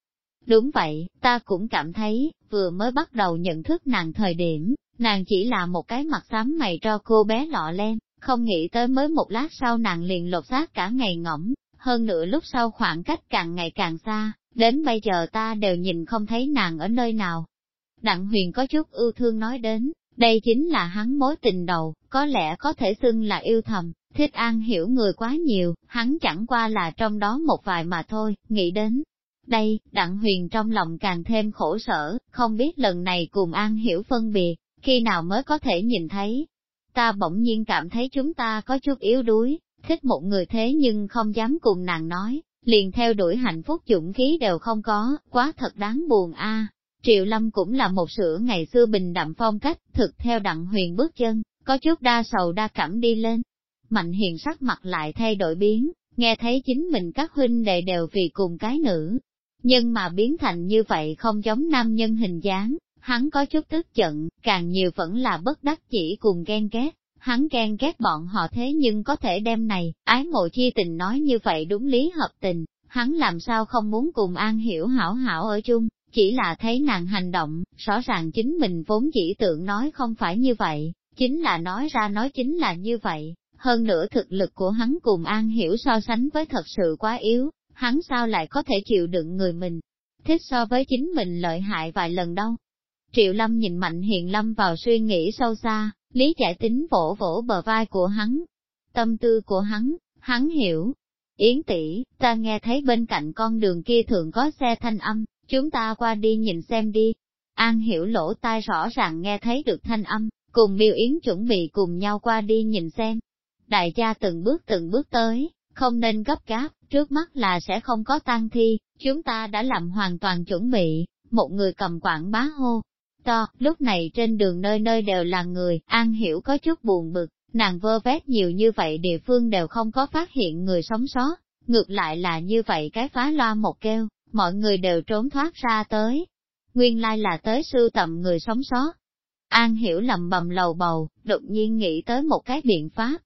Đúng vậy, ta cũng cảm thấy, vừa mới bắt đầu nhận thức nàng thời điểm, nàng chỉ là một cái mặt xám mày cho cô bé lọ lem, không nghĩ tới mới một lát sau nàng liền lột xác cả ngày ngỗng, hơn nữa lúc sau khoảng cách càng ngày càng xa, đến bây giờ ta đều nhìn không thấy nàng ở nơi nào. Đặng huyền có chút ưu thương nói đến, đây chính là hắn mối tình đầu, có lẽ có thể xưng là yêu thầm, thích an hiểu người quá nhiều, hắn chẳng qua là trong đó một vài mà thôi, nghĩ đến. Đây, Đặng Huyền trong lòng càng thêm khổ sở, không biết lần này cùng An Hiểu phân biệt, khi nào mới có thể nhìn thấy. Ta bỗng nhiên cảm thấy chúng ta có chút yếu đuối, thích một người thế nhưng không dám cùng nàng nói, liền theo đuổi hạnh phúc dũng khí đều không có, quá thật đáng buồn a. Triệu Lâm cũng là một sửa ngày xưa bình đạm phong cách, thực theo đặng huyền bước chân, có chút đa sầu đa cảm đi lên. Mạnh hiền sắc mặt lại thay đổi biến, nghe thấy chính mình các huynh đệ đều vì cùng cái nữ. Nhưng mà biến thành như vậy không giống nam nhân hình dáng, hắn có chút tức giận, càng nhiều vẫn là bất đắc chỉ cùng ghen ghét. Hắn ghen ghét bọn họ thế nhưng có thể đem này, ái mộ chi tình nói như vậy đúng lý hợp tình, hắn làm sao không muốn cùng An Hiểu hảo hảo ở chung, chỉ là thấy nàng hành động, rõ ràng chính mình vốn chỉ tưởng nói không phải như vậy, chính là nói ra nói chính là như vậy, hơn nữa thực lực của hắn cùng An Hiểu so sánh với thật sự quá yếu, hắn sao lại có thể chịu đựng người mình, thích so với chính mình lợi hại vài lần đâu. Triệu Lâm nhìn Mạnh Hiền Lâm vào suy nghĩ sâu xa, lý giải tính vỗ vỗ bờ vai của hắn. Tâm tư của hắn, hắn hiểu. Yến tỷ, ta nghe thấy bên cạnh con đường kia thường có xe thanh âm, chúng ta qua đi nhìn xem đi. An hiểu lỗ tai rõ ràng nghe thấy được thanh âm, cùng miêu yến chuẩn bị cùng nhau qua đi nhìn xem. Đại gia từng bước từng bước tới, không nên gấp gáp, trước mắt là sẽ không có tang thi, chúng ta đã làm hoàn toàn chuẩn bị, một người cầm quảng bá hô. To, lúc này trên đường nơi nơi đều là người, An Hiểu có chút buồn bực, nàng vơ vét nhiều như vậy địa phương đều không có phát hiện người sống sót, ngược lại là như vậy cái phá loa một kêu, mọi người đều trốn thoát ra tới. Nguyên lai là tới sưu tầm người sống sót. An Hiểu lầm bầm lầu bầu, đột nhiên nghĩ tới một cái biện pháp,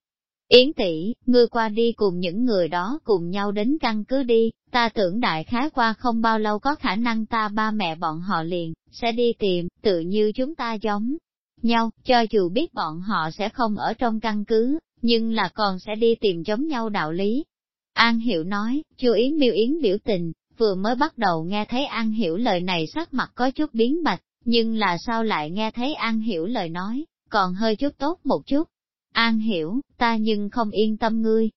Yến tỷ, ngươi qua đi cùng những người đó cùng nhau đến căn cứ đi, ta tưởng đại khái qua không bao lâu có khả năng ta ba mẹ bọn họ liền, sẽ đi tìm, tự như chúng ta giống nhau, cho dù biết bọn họ sẽ không ở trong căn cứ, nhưng là còn sẽ đi tìm giống nhau đạo lý. An Hiểu nói, chú Yến miêu Yến biểu tình, vừa mới bắt đầu nghe thấy An Hiểu lời này sắc mặt có chút biến bạch, nhưng là sao lại nghe thấy An Hiểu lời nói, còn hơi chút tốt một chút, An hiểu, ta nhưng không yên tâm ngươi.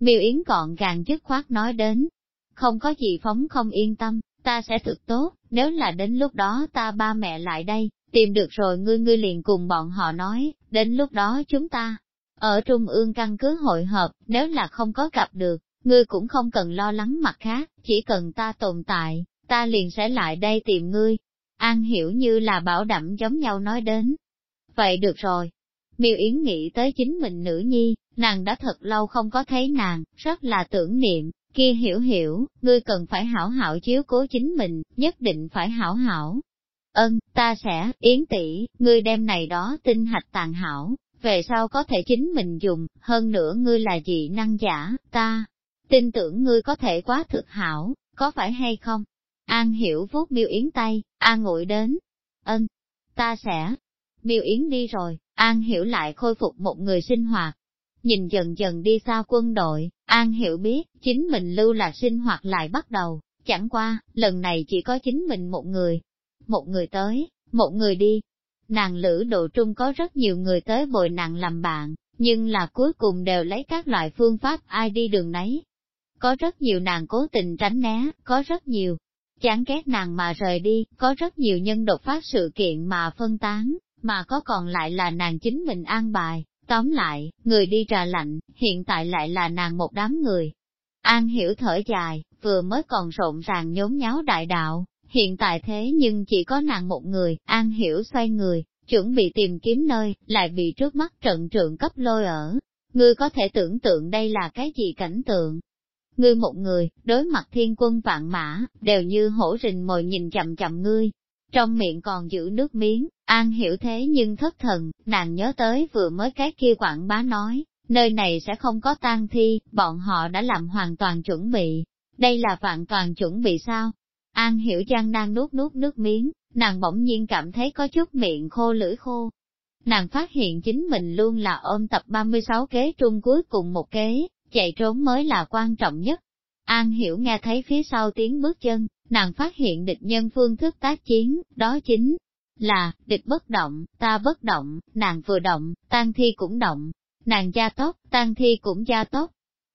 Miêu Yến gọn gàng dứt khoát nói đến. Không có gì phóng không yên tâm, ta sẽ thực tốt, nếu là đến lúc đó ta ba mẹ lại đây, tìm được rồi ngươi ngươi liền cùng bọn họ nói, đến lúc đó chúng ta, ở trung ương căn cứ hội hợp, nếu là không có gặp được, ngươi cũng không cần lo lắng mặt khác, chỉ cần ta tồn tại, ta liền sẽ lại đây tìm ngươi. An hiểu như là bảo đảm giống nhau nói đến. Vậy được rồi, Miêu Yến nghĩ tới chính mình nữ nhi, nàng đã thật lâu không có thấy nàng, rất là tưởng niệm, kia hiểu hiểu, ngươi cần phải hảo hảo chiếu cố chính mình, nhất định phải hảo hảo. Ân, ta sẽ, Yến tỷ, ngươi đem này đó tinh hạch tàn hảo, về sau có thể chính mình dùng, hơn nữa ngươi là dị năng giả, ta tin tưởng ngươi có thể quá thực hảo, có phải hay không? An hiểu vuốt miêu yến tay, an ngụy đến. Ân, ta sẽ. Miêu yến đi rồi, An Hiểu lại khôi phục một người sinh hoạt. Nhìn dần dần đi xa quân đội, An Hiểu biết, chính mình lưu là sinh hoạt lại bắt đầu, chẳng qua, lần này chỉ có chính mình một người. Một người tới, một người đi. Nàng lữ độ trung có rất nhiều người tới bồi nàng làm bạn, nhưng là cuối cùng đều lấy các loại phương pháp ai đi đường nấy. Có rất nhiều nàng cố tình tránh né, có rất nhiều chán ghét nàng mà rời đi, có rất nhiều nhân đột phát sự kiện mà phân tán, mà có còn lại là nàng chính mình an bài, tóm lại, người đi trà lạnh, hiện tại lại là nàng một đám người. An hiểu thở dài, vừa mới còn rộn ràng nhốn nháo đại đạo, hiện tại thế nhưng chỉ có nàng một người, An hiểu xoay người, chuẩn bị tìm kiếm nơi, lại bị trước mắt trận trượng cấp lôi ở. Ngươi có thể tưởng tượng đây là cái gì cảnh tượng? Ngươi một người, đối mặt thiên quân vạn mã, đều như hổ rình mồi nhìn chậm chậm ngươi, trong miệng còn giữ nước miếng, An hiểu thế nhưng thất thần, nàng nhớ tới vừa mới cái kia quảng bá nói, nơi này sẽ không có tang thi, bọn họ đã làm hoàn toàn chuẩn bị. Đây là vạn toàn chuẩn bị sao? An hiểu trang đang nuốt nuốt nước miếng, nàng bỗng nhiên cảm thấy có chút miệng khô lưỡi khô. Nàng phát hiện chính mình luôn là ôm tập 36 kế trung cuối cùng một kế, chạy trốn mới là quan trọng nhất. An hiểu nghe thấy phía sau tiếng bước chân, nàng phát hiện địch nhân phương thức tác chiến, đó chính là, địch bất động, ta bất động, nàng vừa động, tan thi cũng động, nàng gia tốc, tan thi cũng gia tốc.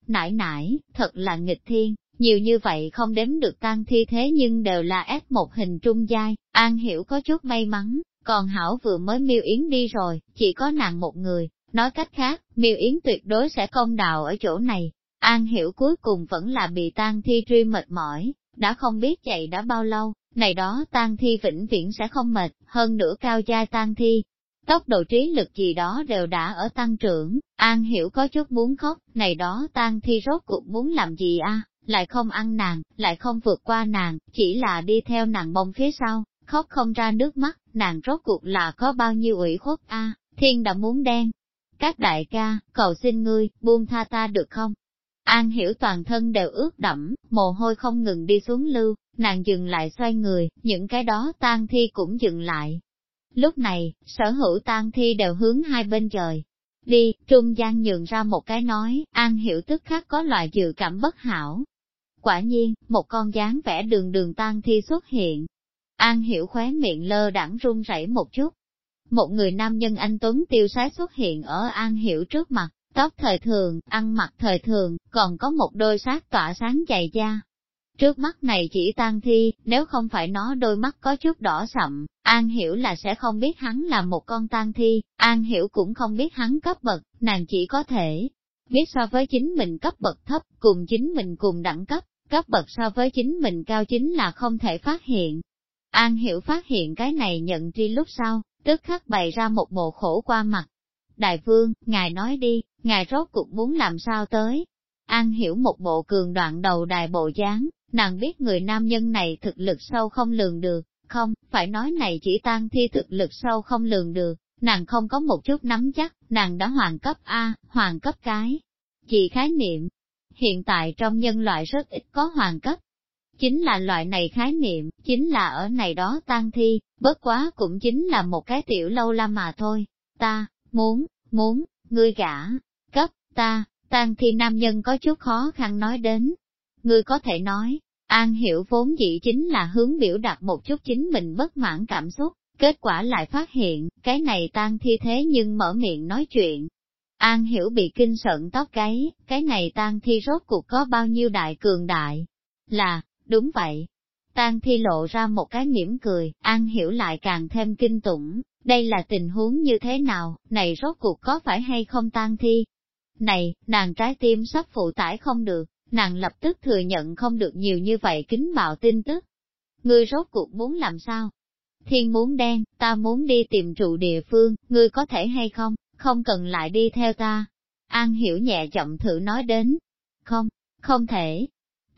Nãi nãi, thật là nghịch thiên, nhiều như vậy không đếm được tan thi thế nhưng đều là ép một hình trung giai, an hiểu có chút may mắn, Còn Hảo vừa mới miêu yến đi rồi, chỉ có nàng một người, nói cách khác, miêu yến tuyệt đối sẽ công đào ở chỗ này. An hiểu cuối cùng vẫn là bị tang thi truy mệt mỏi, đã không biết chạy đã bao lâu, này đó tang thi vĩnh viễn sẽ không mệt, hơn nữa cao giai tang thi. Tốc độ trí lực gì đó đều đã ở tăng trưởng, An hiểu có chút muốn khóc, này đó tang thi rốt cuộc muốn làm gì a lại không ăn nàng, lại không vượt qua nàng, chỉ là đi theo nàng bông phía sau, khóc không ra nước mắt, nàng rốt cuộc là có bao nhiêu ủy khuất a thiên đã muốn đen. Các đại ca, cầu xin ngươi, buông tha ta được không? An hiểu toàn thân đều ướt đẫm, mồ hôi không ngừng đi xuống lưu, nàng dừng lại xoay người, những cái đó tan thi cũng dừng lại. Lúc này, sở hữu tan thi đều hướng hai bên trời. Đi, trung gian nhường ra một cái nói, An hiểu tức khắc có loại dự cảm bất hảo. Quả nhiên, một con dáng vẽ đường đường tan thi xuất hiện. An hiểu khóe miệng lơ đẳng run rẩy một chút. Một người nam nhân anh Tuấn tiêu sái xuất hiện ở An hiểu trước mặt, tóc thời thường, ăn mặc thời thường, còn có một đôi sát tỏa sáng dày da. Trước mắt này chỉ tan thi, nếu không phải nó đôi mắt có chút đỏ sậm, An Hiểu là sẽ không biết hắn là một con tan thi, An Hiểu cũng không biết hắn cấp bậc, nàng chỉ có thể biết so với chính mình cấp bậc thấp, cùng chính mình cùng đẳng cấp, cấp bậc so với chính mình cao chính là không thể phát hiện. An Hiểu phát hiện cái này nhận tri lúc sau, tức khắc bày ra một bộ khổ qua mặt. Đại vương, ngài nói đi, ngài rốt cuộc muốn làm sao tới? An Hiểu một bộ cường đoạn đầu đài bộ dáng, nàng biết người nam nhân này thực lực sâu không lường được, không, phải nói này chỉ tan thi thực lực sâu không lường được, nàng không có một chút nắm chắc, nàng đã hoàn cấp A, hoàn cấp cái. Chỉ khái niệm, hiện tại trong nhân loại rất ít có hoàn cấp. Chính là loại này khái niệm, chính là ở này đó tan thi, bất quá cũng chính là một cái tiểu lâu la mà thôi. Ta, muốn, muốn, ngươi gả, cấp, ta, tan thi nam nhân có chút khó khăn nói đến, Ngươi có thể nói, An Hiểu vốn dĩ chính là hướng biểu đạt một chút chính mình bất mãn cảm xúc, kết quả lại phát hiện, cái này tan thi thế nhưng mở miệng nói chuyện. An Hiểu bị kinh sợn tóc gáy, cái này tan thi rốt cuộc có bao nhiêu đại cường đại? Là, đúng vậy. tang thi lộ ra một cái mỉm cười, An Hiểu lại càng thêm kinh tủng, đây là tình huống như thế nào, này rốt cuộc có phải hay không tang thi? Này, nàng trái tim sắp phụ tải không được, nàng lập tức thừa nhận không được nhiều như vậy kính bạo tin tức. Ngươi rốt cuộc muốn làm sao? Thiên muốn đen, ta muốn đi tìm trụ địa phương, ngươi có thể hay không, không cần lại đi theo ta. An hiểu nhẹ chậm thử nói đến. Không, không thể.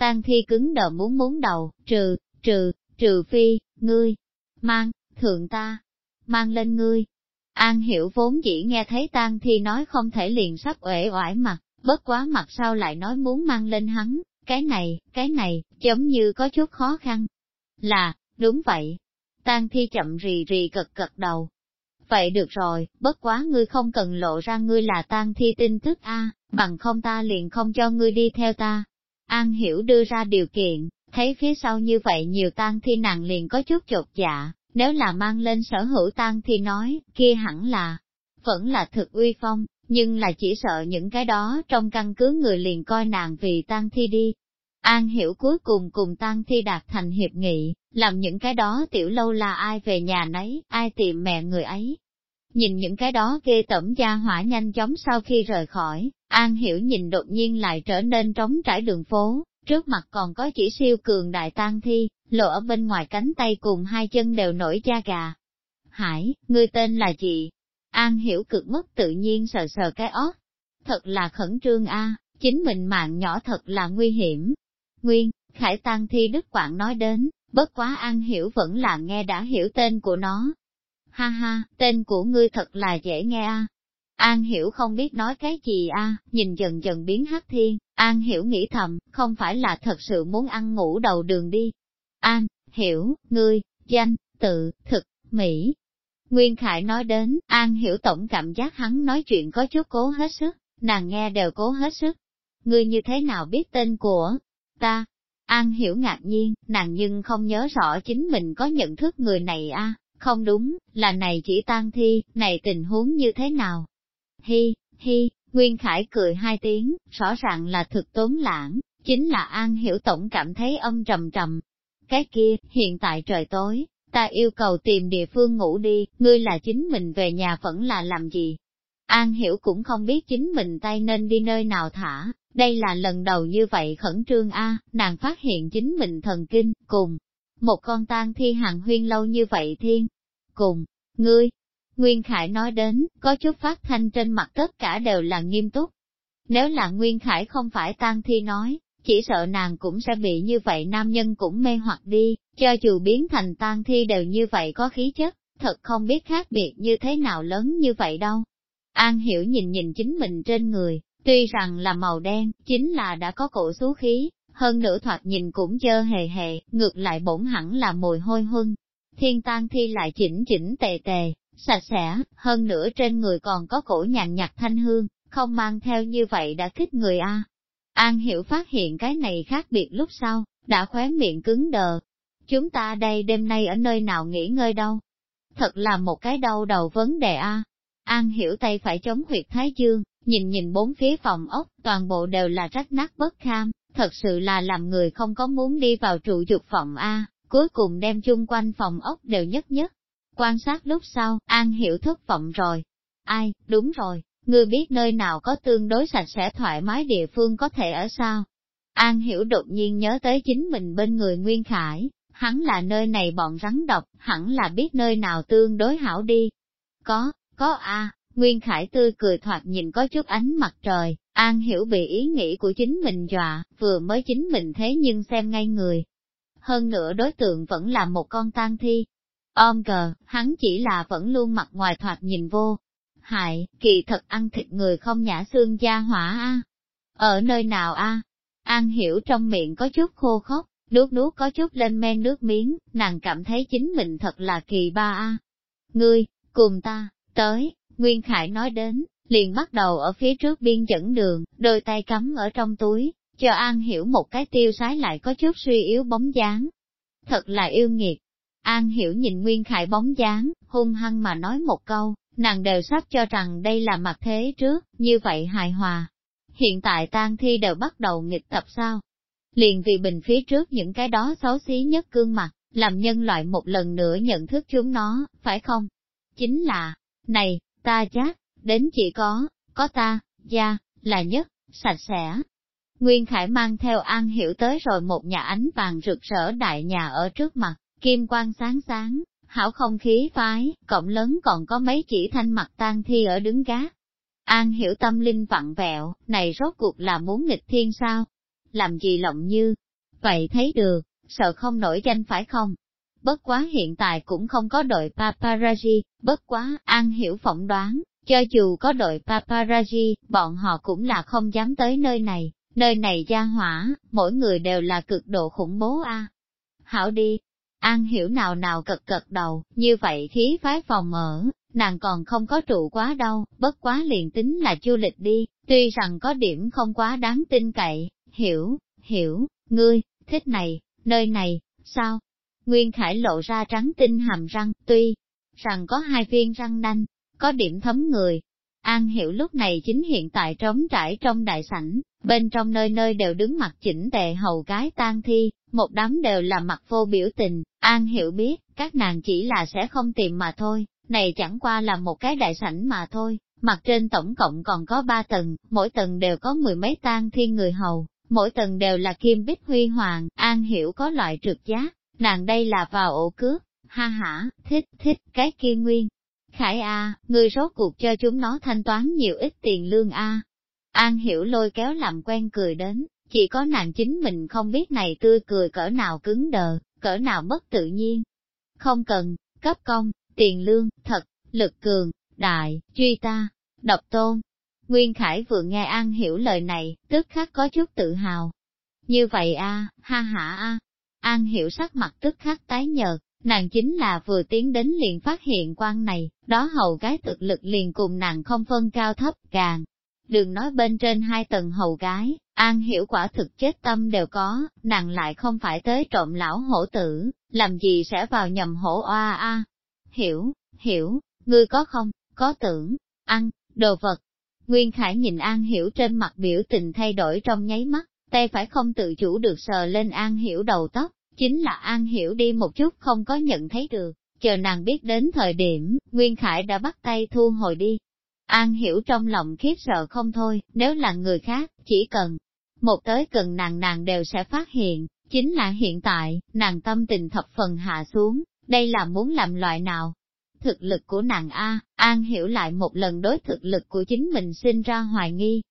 Tan thi cứng đờ muốn muốn đầu, trừ, trừ, trừ phi, ngươi, mang, thượng ta, mang lên ngươi. An hiểu vốn chỉ nghe thấy tan thi nói không thể liền sắp uể oải mặt, bất quá mặt sau lại nói muốn mang lên hắn, cái này, cái này, giống như có chút khó khăn. Là, đúng vậy. Tang thi chậm rì rì cật cật đầu. Vậy được rồi, bất quá ngươi không cần lộ ra ngươi là tang thi tin tức a, bằng không ta liền không cho ngươi đi theo ta. An hiểu đưa ra điều kiện, thấy phía sau như vậy nhiều tang thi nàng liền có chút chột dạ, nếu là mang lên sở hữu tang thi nói, kia hẳn là, vẫn là thực uy phong, nhưng là chỉ sợ những cái đó trong căn cứ người liền coi nàng vì tang thi đi. An hiểu cuối cùng cùng tang thi đạt thành hiệp nghị, làm những cái đó tiểu lâu là ai về nhà nấy, ai tìm mẹ người ấy. Nhìn những cái đó ghê tẩm gia hỏa nhanh chóng sau khi rời khỏi, An hiểu nhìn đột nhiên lại trở nên trống trải đường phố, trước mặt còn có chỉ siêu cường đại tang thi, lộ ở bên ngoài cánh tay cùng hai chân đều nổi da gà. Hải, ngươi tên là gì? An hiểu cực mất tự nhiên sờ sờ cái óc. Thật là khẩn trương a, chính mình mạng nhỏ thật là nguy hiểm. Nguyên, Khải Tăng Thi Đức Quảng nói đến, bất quá An hiểu vẫn là nghe đã hiểu tên của nó. Ha ha, tên của ngươi thật là dễ nghe a. An hiểu không biết nói cái gì a, nhìn dần dần biến hắc thiên, An hiểu nghĩ thầm, không phải là thật sự muốn ăn ngủ đầu đường đi. An, hiểu, ngươi, danh, tự, thực, mỹ, Nguyên Khải nói đến, An hiểu tổng cảm giác hắn nói chuyện có chút cố hết sức, nàng nghe đều cố hết sức. Ngươi như thế nào biết tên của ta? An hiểu ngạc nhiên, nàng nhưng không nhớ rõ chính mình có nhận thức người này a à? không đúng, là này chỉ tan thi, này tình huống như thế nào? Hi, hi, Nguyên Khải cười hai tiếng, rõ ràng là thực tốn lãng, chính là An hiểu tổng cảm thấy âm trầm trầm. Cái kia, hiện tại trời tối, ta yêu cầu tìm địa phương ngủ đi, ngươi là chính mình về nhà vẫn là làm gì. An hiểu cũng không biết chính mình tay nên đi nơi nào thả, đây là lần đầu như vậy khẩn trương A, nàng phát hiện chính mình thần kinh, cùng, một con tang thi hàng huyên lâu như vậy thiên, cùng, ngươi, Nguyên Khải nói đến, có chút phát thanh trên mặt tất cả đều là nghiêm túc. Nếu là Nguyên Khải không phải tang thi nói, chỉ sợ nàng cũng sẽ bị như vậy nam nhân cũng mê hoặc đi, cho dù biến thành tang thi đều như vậy có khí chất, thật không biết khác biệt như thế nào lớn như vậy đâu. An hiểu nhìn nhìn chính mình trên người, tuy rằng là màu đen, chính là đã có cổ xú khí, hơn nữa thoạt nhìn cũng dơ hề hề, ngược lại bổn hẳn là mùi hôi huân. Thiên tang thi lại chỉnh chỉnh tề tề, sạch sẽ, hơn nữa trên người còn có cổ nhàn nhạt thanh hương, không mang theo như vậy đã thích người a. An hiểu phát hiện cái này khác biệt lúc sau, đã khóe miệng cứng đờ. Chúng ta đây đêm nay ở nơi nào nghỉ ngơi đâu? Thật là một cái đau đầu vấn đề a. An hiểu tay phải chống huyệt thái dương, nhìn nhìn bốn phía phòng ốc, toàn bộ đều là rách nát bất kham, thật sự là làm người không có muốn đi vào trụ dục phòng A, cuối cùng đem chung quanh phòng ốc đều nhất nhất. Quan sát lúc sau, An hiểu thất vọng rồi. Ai, đúng rồi, ngươi biết nơi nào có tương đối sạch sẽ thoải mái địa phương có thể ở sao? An hiểu đột nhiên nhớ tới chính mình bên người Nguyên Khải, hắn là nơi này bọn rắn độc, hẳn là biết nơi nào tương đối hảo đi. Có, có a Nguyên Khải tươi cười thoạt nhìn có chút ánh mặt trời, An hiểu bị ý nghĩ của chính mình dọa, vừa mới chính mình thế nhưng xem ngay người. Hơn nữa đối tượng vẫn là một con tang thi. Ôm cờ, hắn chỉ là vẫn luôn mặt ngoài thoạt nhìn vô. Hại, kỳ thật ăn thịt người không nhả xương gia hỏa a. Ở nơi nào a? An hiểu trong miệng có chút khô khốc, nuốt nuốt có chút lên men nước miếng, nàng cảm thấy chính mình thật là kỳ ba a. Ngươi, cùng ta, tới, Nguyên Khải nói đến, liền bắt đầu ở phía trước biên dẫn đường, đôi tay cắm ở trong túi, cho An Hiểu một cái tiêu sái lại có chút suy yếu bóng dáng. Thật là yêu nghiệt. An Hiểu nhìn Nguyên Khải bóng dáng, hung hăng mà nói một câu, nàng đều sắp cho rằng đây là mặt thế trước, như vậy hài hòa. Hiện tại tang thi đều bắt đầu nghịch tập sao? Liền vì bình phía trước những cái đó xấu xí nhất cương mặt, làm nhân loại một lần nữa nhận thức chúng nó, phải không? Chính là, này, ta chắc, đến chỉ có, có ta, gia, là nhất, sạch sẽ. Nguyên Khải mang theo An Hiểu tới rồi một nhà ánh vàng rực rỡ đại nhà ở trước mặt, kim quang sáng sáng, hảo không khí phái, cộng lớn còn có mấy chỉ thanh mặt tan thi ở đứng gác. An Hiểu tâm linh vặn vẹo, này rốt cuộc là muốn nghịch thiên sao? Làm gì lộng như? Vậy thấy được, sợ không nổi danh phải không? Bất quá hiện tại cũng không có đội paparazzi, bất quá, An Hiểu phỏng đoán, cho dù có đội paparazzi, bọn họ cũng là không dám tới nơi này, nơi này gia hỏa, mỗi người đều là cực độ khủng bố a. Hảo đi, An hiểu nào nào cật cật đầu, như vậy khí phái phòng ở, nàng còn không có trụ quá đâu, bất quá liền tính là chu lịch đi, tuy rằng có điểm không quá đáng tin cậy, hiểu, hiểu, ngươi, thích này, nơi này, sao? Nguyên Khải lộ ra trắng tinh hàm răng, tuy rằng có hai viên răng nanh, có điểm thấm người. An hiểu lúc này chính hiện tại trống trải trong đại sảnh, bên trong nơi nơi đều đứng mặt chỉnh tề hầu gái tang thi, một đám đều là mặt vô biểu tình, An hiểu biết, các nàng chỉ là sẽ không tìm mà thôi, này chẳng qua là một cái đại sảnh mà thôi, mặt trên tổng cộng còn có ba tầng, mỗi tầng đều có mười mấy tang thi người hầu, mỗi tầng đều là kim bích huy hoàng, An hiểu có loại trực giác, nàng đây là vào ổ cướp, ha ha, thích, thích, cái kia nguyên, Khải A, người rốt cuộc cho chúng nó thanh toán nhiều ít tiền lương A. An hiểu lôi kéo làm quen cười đến, chỉ có nàng chính mình không biết này tươi cười cỡ nào cứng đờ, cỡ nào bất tự nhiên. Không cần, cấp công, tiền lương, thật, lực cường, đại, truy ta, độc tôn. Nguyên Khải vừa nghe An hiểu lời này, tức khắc có chút tự hào. Như vậy a, ha ha a. An hiểu sắc mặt tức khắc tái nhợt, Nàng chính là vừa tiến đến liền phát hiện quan này, đó hầu gái thực lực liền cùng nàng không phân cao thấp, càng. Đừng nói bên trên hai tầng hầu gái, an hiểu quả thực chết tâm đều có, nàng lại không phải tới trộm lão hổ tử, làm gì sẽ vào nhầm hổ oa a. Hiểu, hiểu, ngươi có không, có tưởng, ăn, đồ vật. Nguyên Khải nhìn An Hiểu trên mặt biểu tình thay đổi trong nháy mắt, tay phải không tự chủ được sờ lên An Hiểu đầu tóc, chính là An Hiểu đi một chút không có nhận thấy được, chờ nàng biết đến thời điểm, Nguyên Khải đã bắt tay thu hồi đi. An Hiểu trong lòng khiếp sợ không thôi, nếu là người khác, chỉ cần một tới cần nàng nàng đều sẽ phát hiện, chính là hiện tại, nàng tâm tình thập phần hạ xuống, đây là muốn làm loại nào? Thực lực của nàng A, An hiểu lại một lần đối thực lực của chính mình sinh ra hoài nghi.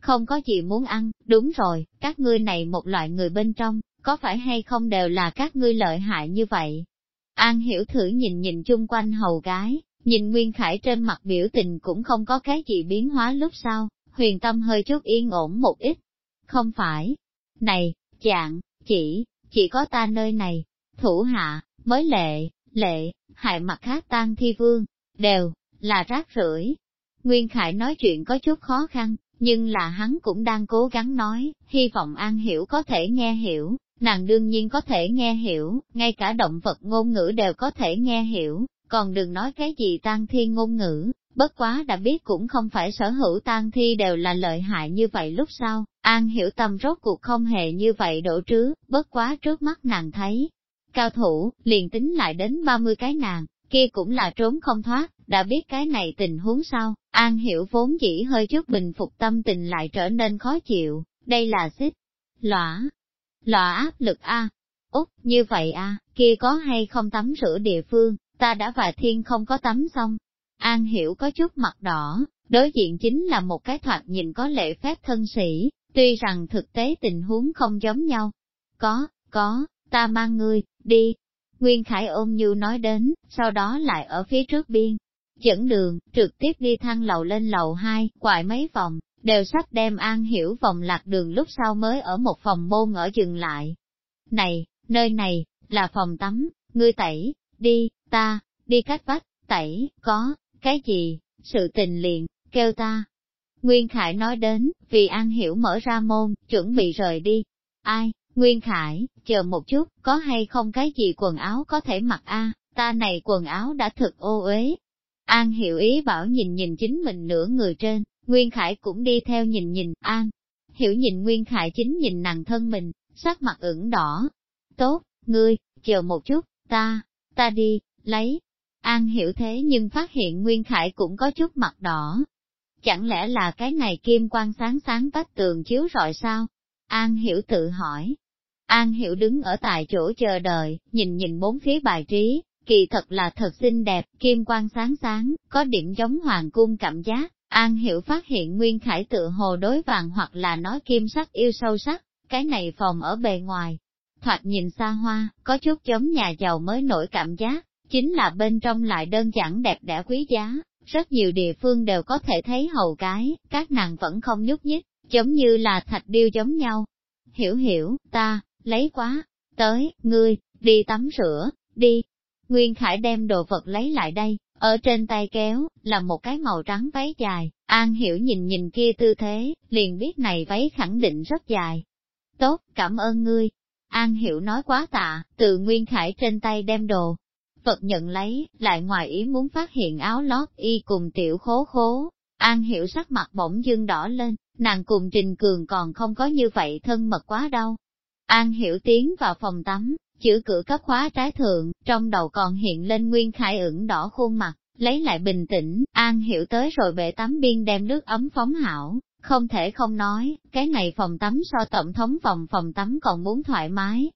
Không có gì muốn ăn, đúng rồi, các ngươi này một loại người bên trong, có phải hay không đều là các ngươi lợi hại như vậy? An hiểu thử nhìn nhìn chung quanh hầu gái, nhìn Nguyên Khải trên mặt biểu tình cũng không có cái gì biến hóa lúc sau, huyền tâm hơi chút yên ổn một ít. Không phải, này, dạng, chỉ, chỉ có ta nơi này, thủ hạ, mới lệ, lệ, hại mặt khác tan thi vương, đều, là rác rưởi. Nguyên Khải nói chuyện có chút khó khăn, nhưng là hắn cũng đang cố gắng nói, hy vọng An Hiểu có thể nghe hiểu, nàng đương nhiên có thể nghe hiểu, ngay cả động vật ngôn ngữ đều có thể nghe hiểu, còn đừng nói cái gì tan thi ngôn ngữ, bất quá đã biết cũng không phải sở hữu tan thi đều là lợi hại như vậy lúc sau, An Hiểu tâm rốt cuộc không hề như vậy đổ trứ, bất quá trước mắt nàng thấy. Cao thủ, liền tính lại đến 30 cái nàng, kia cũng là trốn không thoát, đã biết cái này tình huống sao, An Hiểu vốn chỉ hơi chút bình phục tâm tình lại trở nên khó chịu, đây là xích, lõa, lõa áp lực a Úc, như vậy a kia có hay không tắm rửa địa phương, ta đã và thiên không có tắm xong. An Hiểu có chút mặt đỏ, đối diện chính là một cái thoạt nhìn có lệ phép thân sĩ, tuy rằng thực tế tình huống không giống nhau. Có, có, ta mang ngươi, đi, Nguyên Khải ôm như nói đến, sau đó lại ở phía trước biên. Dẫn đường, trực tiếp đi thang lầu lên lầu 2, quại mấy vòng, đều sắp đem An Hiểu vòng lạc đường lúc sau mới ở một phòng môn ở dừng lại. Này, nơi này, là phòng tắm, ngươi tẩy, đi, ta, đi cách vách, tẩy, có, cái gì, sự tình liền, kêu ta. Nguyên Khải nói đến, vì An Hiểu mở ra môn, chuẩn bị rời đi. Ai, Nguyên Khải, chờ một chút, có hay không cái gì quần áo có thể mặc a? ta này quần áo đã thực ô uế. An hiểu ý bảo nhìn nhìn chính mình nửa người trên, Nguyên Khải cũng đi theo nhìn nhìn, An. Hiểu nhìn Nguyên Khải chính nhìn nàng thân mình, sắc mặt ửng đỏ. Tốt, ngươi, chờ một chút, ta, ta đi, lấy. An hiểu thế nhưng phát hiện Nguyên Khải cũng có chút mặt đỏ. Chẳng lẽ là cái này kim quang sáng sáng bách tường chiếu rọi sao? An hiểu tự hỏi, An Hiểu đứng ở tại chỗ chờ đợi, nhìn nhìn bốn phía bài trí, kỳ thật là thật xinh đẹp, kim quang sáng sáng, có điểm giống hoàng cung cảm giác. An Hiểu phát hiện Nguyên Khải tự hồ đối vàng hoặc là nói kim sắc yêu sâu sắc, cái này phòng ở bề ngoài. Thoạt nhìn xa hoa, có chút giống nhà giàu mới nổi cảm giác, chính là bên trong lại đơn giản đẹp đẽ quý giá, rất nhiều địa phương đều có thể thấy hầu cái, các nàng vẫn không nhúc nhích, giống như là thạch điêu giống nhau. Hiểu hiểu, ta, lấy quá, tới, ngươi, đi tắm rửa, đi. Nguyên Khải đem đồ vật lấy lại đây, ở trên tay kéo, là một cái màu trắng váy dài, An Hiểu nhìn nhìn kia tư thế, liền biết này váy khẳng định rất dài. Tốt, cảm ơn ngươi. An Hiểu nói quá tạ, từ Nguyên Khải trên tay đem đồ. Vật nhận lấy, lại ngoài ý muốn phát hiện áo lót y cùng tiểu khố khố. An Hiểu sắc mặt bỗng dưng đỏ lên, nàng cùng Trình Cường còn không có như vậy thân mật quá đâu. An hiểu tiến vào phòng tắm, chữ cửa cấp khóa trái thượng, trong đầu còn hiện lên Nguyên Khải ửng đỏ khuôn mặt, lấy lại bình tĩnh, An hiểu tới rồi bể tắm biên đem nước ấm phóng hảo, không thể không nói, cái này phòng tắm so tổng thống phòng phòng tắm còn muốn thoải mái.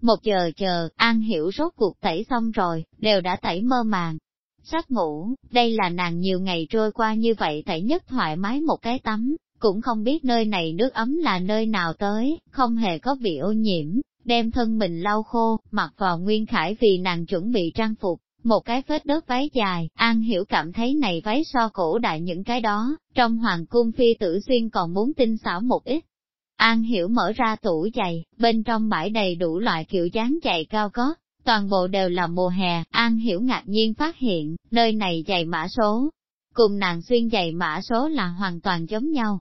Một giờ chờ, An hiểu rốt cuộc tẩy xong rồi, đều đã tẩy mơ màng. Sắc ngủ, đây là nàng nhiều ngày trôi qua như vậy tẩy nhất thoải mái một cái tắm, cũng không biết nơi này nước ấm là nơi nào tới, không hề có bị ô nhiễm, đem thân mình lau khô, mặc vào Nguyên Khải vì nàng chuẩn bị trang phục, một cái phết đất váy dài, An Hiểu cảm thấy này váy so cổ đại những cái đó, trong hoàng cung phi tử xuyên còn muốn tinh xảo một ít. An Hiểu mở ra tủ giày, bên trong bãi đầy đủ loại kiểu dáng giày cao có, toàn bộ đều là mùa hè, An Hiểu ngạc nhiên phát hiện, nơi này giày mã số, cùng nàng xuyên giày mã số là hoàn toàn giống nhau,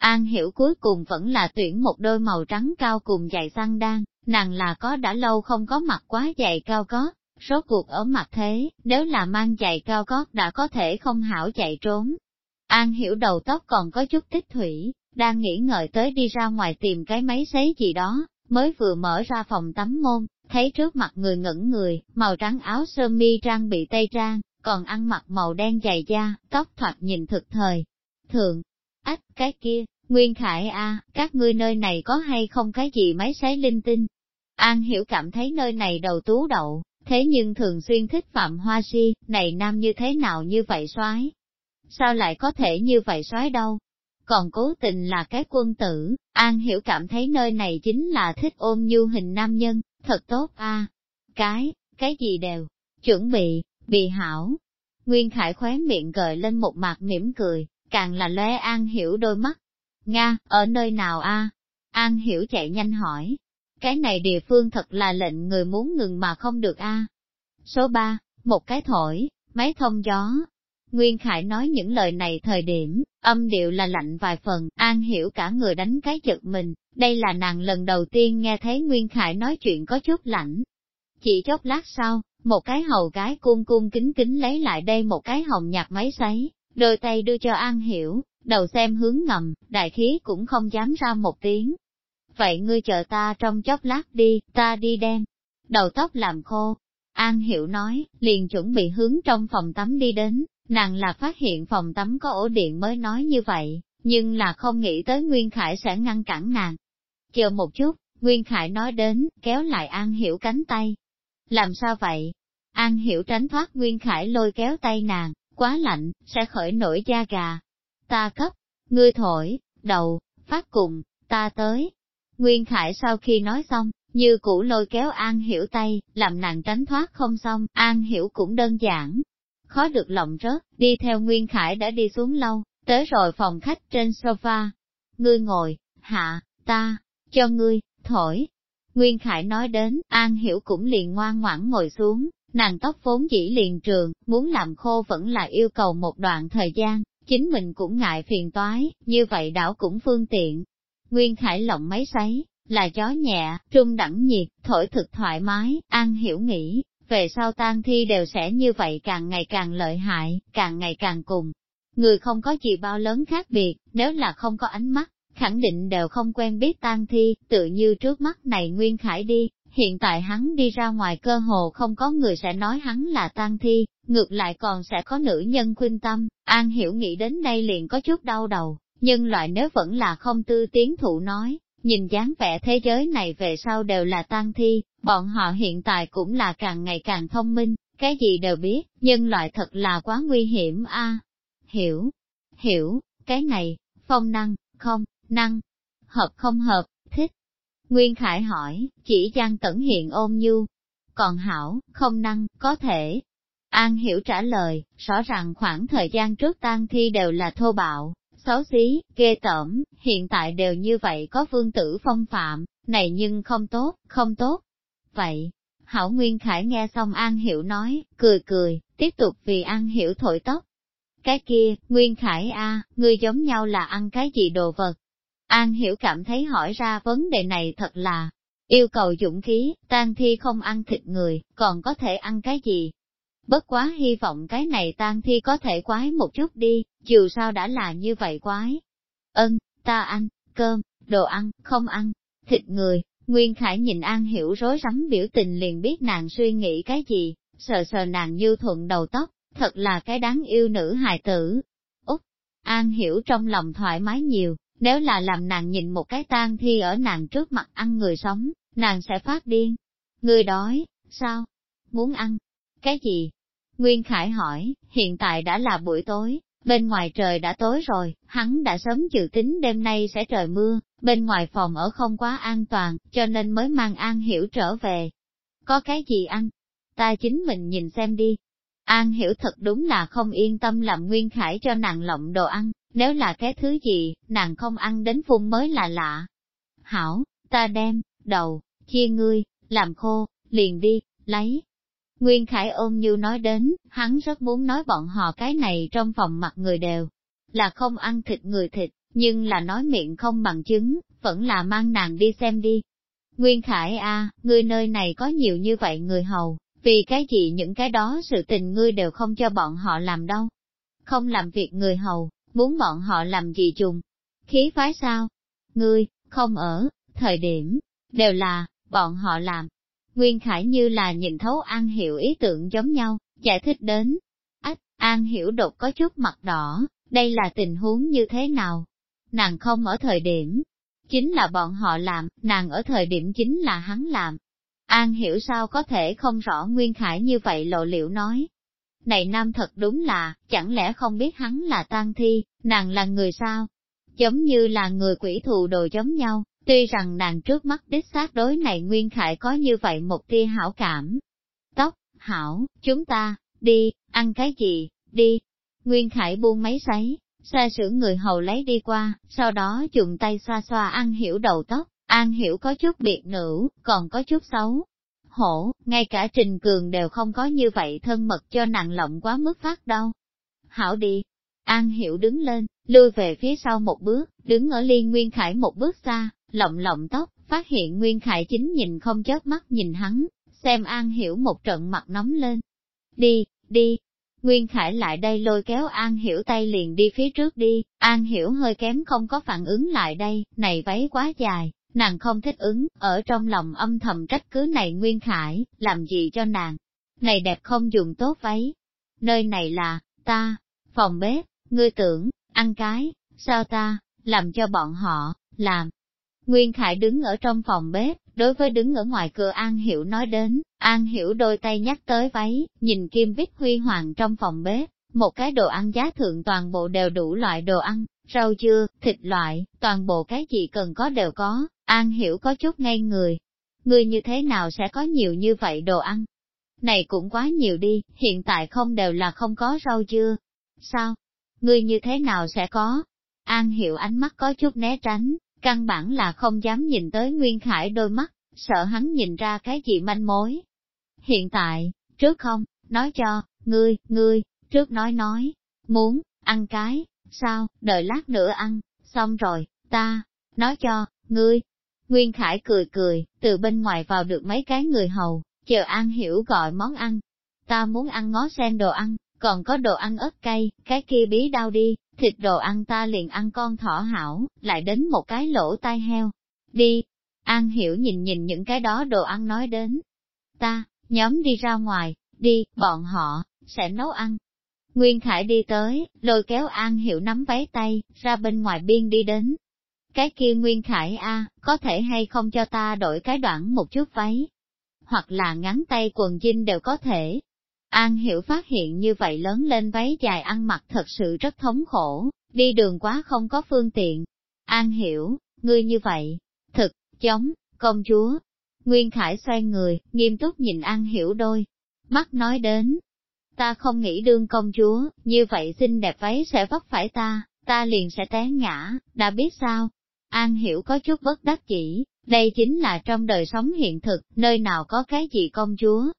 An hiểu cuối cùng vẫn là tuyển một đôi màu trắng cao cùng giày xăng đan, nàng là có đã lâu không có mặc quá giày cao có, số cuộc ở mặt thế, nếu là mang giày cao có đã có thể không hảo chạy trốn. An hiểu đầu tóc còn có chút tích thủy, đang nghĩ ngợi tới đi ra ngoài tìm cái máy sấy gì đó, mới vừa mở ra phòng tắm môn, thấy trước mặt người ngẩn người, màu trắng áo sơ mi trang bị tây trang, còn ăn mặc màu đen dày da, tóc thoạt nhìn thực thời. Thường, ách, cái kia, Nguyên Khải a, các ngươi nơi này có hay không cái gì máy sấy linh tinh? An Hiểu cảm thấy nơi này đầu tú đậu, thế nhưng thường xuyên thích Phạm Hoa Si, này nam như thế nào như vậy soái Sao lại có thể như vậy soái đâu? Còn cố tình là cái quân tử, An Hiểu cảm thấy nơi này chính là thích ôm nhu hình nam nhân, thật tốt a Cái, cái gì đều, chuẩn bị, bị hảo. Nguyên Khải khóe miệng gợi lên một mặt mỉm cười, càng là lóe An Hiểu đôi mắt. Nga, ở nơi nào a? An Hiểu chạy nhanh hỏi. Cái này địa phương thật là lệnh người muốn ngừng mà không được a. Số 3, một cái thổi, máy thông gió. Nguyên Khải nói những lời này thời điểm, âm điệu là lạnh vài phần, An Hiểu cả người đánh cái chật mình, đây là nàng lần đầu tiên nghe thấy Nguyên Khải nói chuyện có chút lạnh. Chỉ chốc lát sau, một cái hầu gái cung cung kính kính lấy lại đây một cái hồng nhạt máy sấy, đôi tay đưa cho An Hiểu, đầu xem hướng ngầm, đại khí cũng không dám ra một tiếng. Vậy ngươi chờ ta trong chốc lát đi, ta đi đem, đầu tóc làm khô. An Hiểu nói, liền chuẩn bị hướng trong phòng tắm đi đến, nàng là phát hiện phòng tắm có ổ điện mới nói như vậy, nhưng là không nghĩ tới Nguyên Khải sẽ ngăn cản nàng. Chờ một chút, Nguyên Khải nói đến, kéo lại An Hiểu cánh tay. Làm sao vậy? An Hiểu tránh thoát Nguyên Khải lôi kéo tay nàng, quá lạnh, sẽ khởi nổi da gà. Ta cấp, ngươi thổi, đầu, phát cùng, ta tới. Nguyên Khải sau khi nói xong, như cũ lôi kéo An Hiểu tay, làm nàng tránh thoát không xong, An Hiểu cũng đơn giản. Khó được lòng rớt, đi theo Nguyên Khải đã đi xuống lâu, tới rồi phòng khách trên sofa. Ngươi ngồi, hạ, ta, cho ngươi, thổi. Nguyên Khải nói đến, An Hiểu cũng liền ngoan ngoãn ngồi xuống, nàng tóc vốn dĩ liền trường, muốn làm khô vẫn là yêu cầu một đoạn thời gian, chính mình cũng ngại phiền toái, như vậy đảo cũng phương tiện. Nguyên Khải lộng máy sấy, là gió nhẹ, trung đẳng nhiệt, thổi thực thoải mái, An Hiểu nghĩ, về sau tan thi đều sẽ như vậy càng ngày càng lợi hại, càng ngày càng cùng. Người không có gì bao lớn khác biệt, nếu là không có ánh mắt, khẳng định đều không quen biết tan thi, tự như trước mắt này Nguyên Khải đi, hiện tại hắn đi ra ngoài cơ hồ không có người sẽ nói hắn là tang thi, ngược lại còn sẽ có nữ nhân khuyên tâm, An Hiểu nghĩ đến đây liền có chút đau đầu, nhưng loại nếu vẫn là không tư tiến thụ nói, nhìn dáng vẻ thế giới này về sau đều là tang thi, bọn họ hiện tại cũng là càng ngày càng thông minh, cái gì đều biết, nhưng loại thật là quá nguy hiểm a. Hiểu, hiểu, cái này, phong năng, không, năng, hợp không hợp. Nguyên Khải hỏi, chỉ Giang Tẩn hiện ôm nhu, còn hảo, không năng, có thể. An hiểu trả lời, rõ ràng khoảng thời gian trước tang thi đều là thô bạo, xấu xí, ghê tởm, hiện tại đều như vậy có vương tử phong phạm, này nhưng không tốt, không tốt. Vậy, Hảo Nguyên Khải nghe xong An Hiểu nói, cười cười, tiếp tục vì An Hiểu thổi tóc. Cái kia, Nguyên Khải a, ngươi giống nhau là ăn cái gì đồ vật? An Hiểu cảm thấy hỏi ra vấn đề này thật là yêu cầu dũng khí, tan thi không ăn thịt người, còn có thể ăn cái gì? Bất quá hy vọng cái này tan thi có thể quái một chút đi, dù sao đã là như vậy quái. Ân, ta ăn, cơm, đồ ăn, không ăn, thịt người, Nguyên Khải nhìn An Hiểu rối rắm biểu tình liền biết nàng suy nghĩ cái gì, sờ sờ nàng như thuận đầu tóc, thật là cái đáng yêu nữ hài tử. Úc, An Hiểu trong lòng thoải mái nhiều, nếu là làm nàng nhìn một cái tang thi ở nàng trước mặt ăn người sống, nàng sẽ phát điên. Người đói, sao? Muốn ăn? Cái gì? Nguyên Khải hỏi, hiện tại đã là buổi tối, bên ngoài trời đã tối rồi, hắn đã sớm dự tính đêm nay sẽ trời mưa, bên ngoài phòng ở không quá an toàn, cho nên mới mang An Hiểu trở về. Có cái gì ăn? Ta chính mình nhìn xem đi. An Hiểu thật đúng là không yên tâm làm Nguyên Khải cho nàng lộng đồ ăn, nếu là cái thứ gì, nàng không ăn đến phun mới là lạ. Hảo, ta đem, đầu, chia ngươi, làm khô, liền đi, lấy. Nguyên Khải ôm như nói đến, hắn rất muốn nói bọn họ cái này trong phòng mặt người đều, là không ăn thịt người thịt, nhưng là nói miệng không bằng chứng, vẫn là mang nàng đi xem đi. Nguyên Khải a, à, ngươi nơi này có nhiều như vậy người hầu, vì cái gì những cái đó sự tình ngươi đều không cho bọn họ làm đâu. Không làm việc người hầu, muốn bọn họ làm gì trùng? Khí phái sao? Ngươi, không ở, thời điểm, đều là, bọn họ làm. Nguyên Khải như là nhìn thấu An Hiểu ý tưởng giống nhau, giải thích đến. Ách, An Hiểu đột có chút mặt đỏ, đây là tình huống như thế nào? Nàng không ở thời điểm, chính là bọn họ làm, nàng ở thời điểm chính là hắn làm. An Hiểu sao có thể không rõ Nguyên Khải như vậy lộ liệu nói. Này nam thật đúng là, chẳng lẽ không biết hắn là tang thi, nàng là người sao? Giống như là người quỷ thù đồ giống nhau, Tuy rằng nàng trước mắt đích xác đối này Nguyên Khải có như vậy một tia hảo cảm. Tóc, hảo, chúng ta, đi, ăn cái gì, đi. Nguyên Khải buông máy sấy, xa sửa người hầu lấy đi qua, sau đó dùng tay xoa xoa ăn hiểu đầu tóc, An hiểu có chút biệt nữ, còn có chút xấu. Hổ, ngay cả Trình Cường đều không có như vậy thân mật cho nặng lộng quá mức phát đâu. Hảo đi. An hiểu đứng lên, lui về phía sau một bước, đứng ở liên Nguyên Khải một bước xa, lộng lộng tóc, phát hiện Nguyên Khải chính nhìn không chớp mắt nhìn hắn, xem An Hiểu một trận mặt nóng lên. Đi, đi. Nguyên Khải lại đây lôi kéo An Hiểu tay liền đi phía trước đi, An Hiểu hơi kém không có phản ứng lại đây, này váy quá dài, nàng không thích ứng, ở trong lòng âm thầm trách cứ này Nguyên Khải, làm gì cho nàng. Này đẹp không dùng tốt váy. Nơi này là, ta, phòng bếp, ngươi tưởng, ăn cái, sao ta, làm cho bọn họ, làm, Nguyên Khải đứng ở trong phòng bếp, đối với đứng ở ngoài cửa An Hiểu nói đến, An Hiểu đôi tay nhắc tới váy, nhìn Kim Bích Huy Hoàng trong phòng bếp, một cái đồ ăn giá thượng toàn bộ đều đủ loại đồ ăn, rau dưa, thịt loại, toàn bộ cái gì cần có đều có, An Hiểu có chút ngây người. Người như thế nào sẽ có nhiều như vậy đồ ăn? Này cũng quá nhiều đi, hiện tại không đều là không có rau dưa. Sao? người như thế nào sẽ có? An Hiểu ánh mắt có chút né tránh, Căn bản là không dám nhìn tới Nguyên Khải đôi mắt, sợ hắn nhìn ra cái gì manh mối. Hiện tại, trước không, nói cho, ngươi, ngươi, trước nói nói, muốn, ăn cái, sao, đợi lát nữa ăn, xong rồi, ta, nói cho, ngươi. Nguyên Khải cười cười, từ bên ngoài vào được mấy cái người hầu, chờ An Hiểu gọi món ăn. Ta muốn ăn ngó sen đồ ăn, còn có đồ ăn ớt cay, cái kia bí đau đi, thịt đồ ăn ta liền ăn con thỏ hảo, lại đến một cái lỗ tai heo. Đi, An Hiểu nhìn nhìn những cái đó đồ ăn nói đến. Ta, nhóm đi ra ngoài, đi, bọn họ, sẽ nấu ăn. Nguyên Khải đi tới, lôi kéo An Hiểu nắm váy tay, ra bên ngoài biên đi đến. Cái kia Nguyên Khải a, có thể hay không cho ta đổi cái đoạn một chút váy? Hoặc là ngắn tay quần jean đều có thể, An Hiểu phát hiện như vậy lớn lên váy dài ăn mặc thật sự rất thống khổ, đi đường quá không có phương tiện. An Hiểu, ngươi như vậy, thực, chống, công chúa. Nguyên Khải xoay người, nghiêm túc nhìn An Hiểu đôi, mắt nói đến. Ta không nghĩ đương công chúa, như vậy xinh đẹp váy sẽ vấp phải ta, ta liền sẽ té ngã, đã biết sao? An Hiểu có chút bất đắc chỉ, đây chính là trong đời sống hiện thực, nơi nào có cái gì công chúa.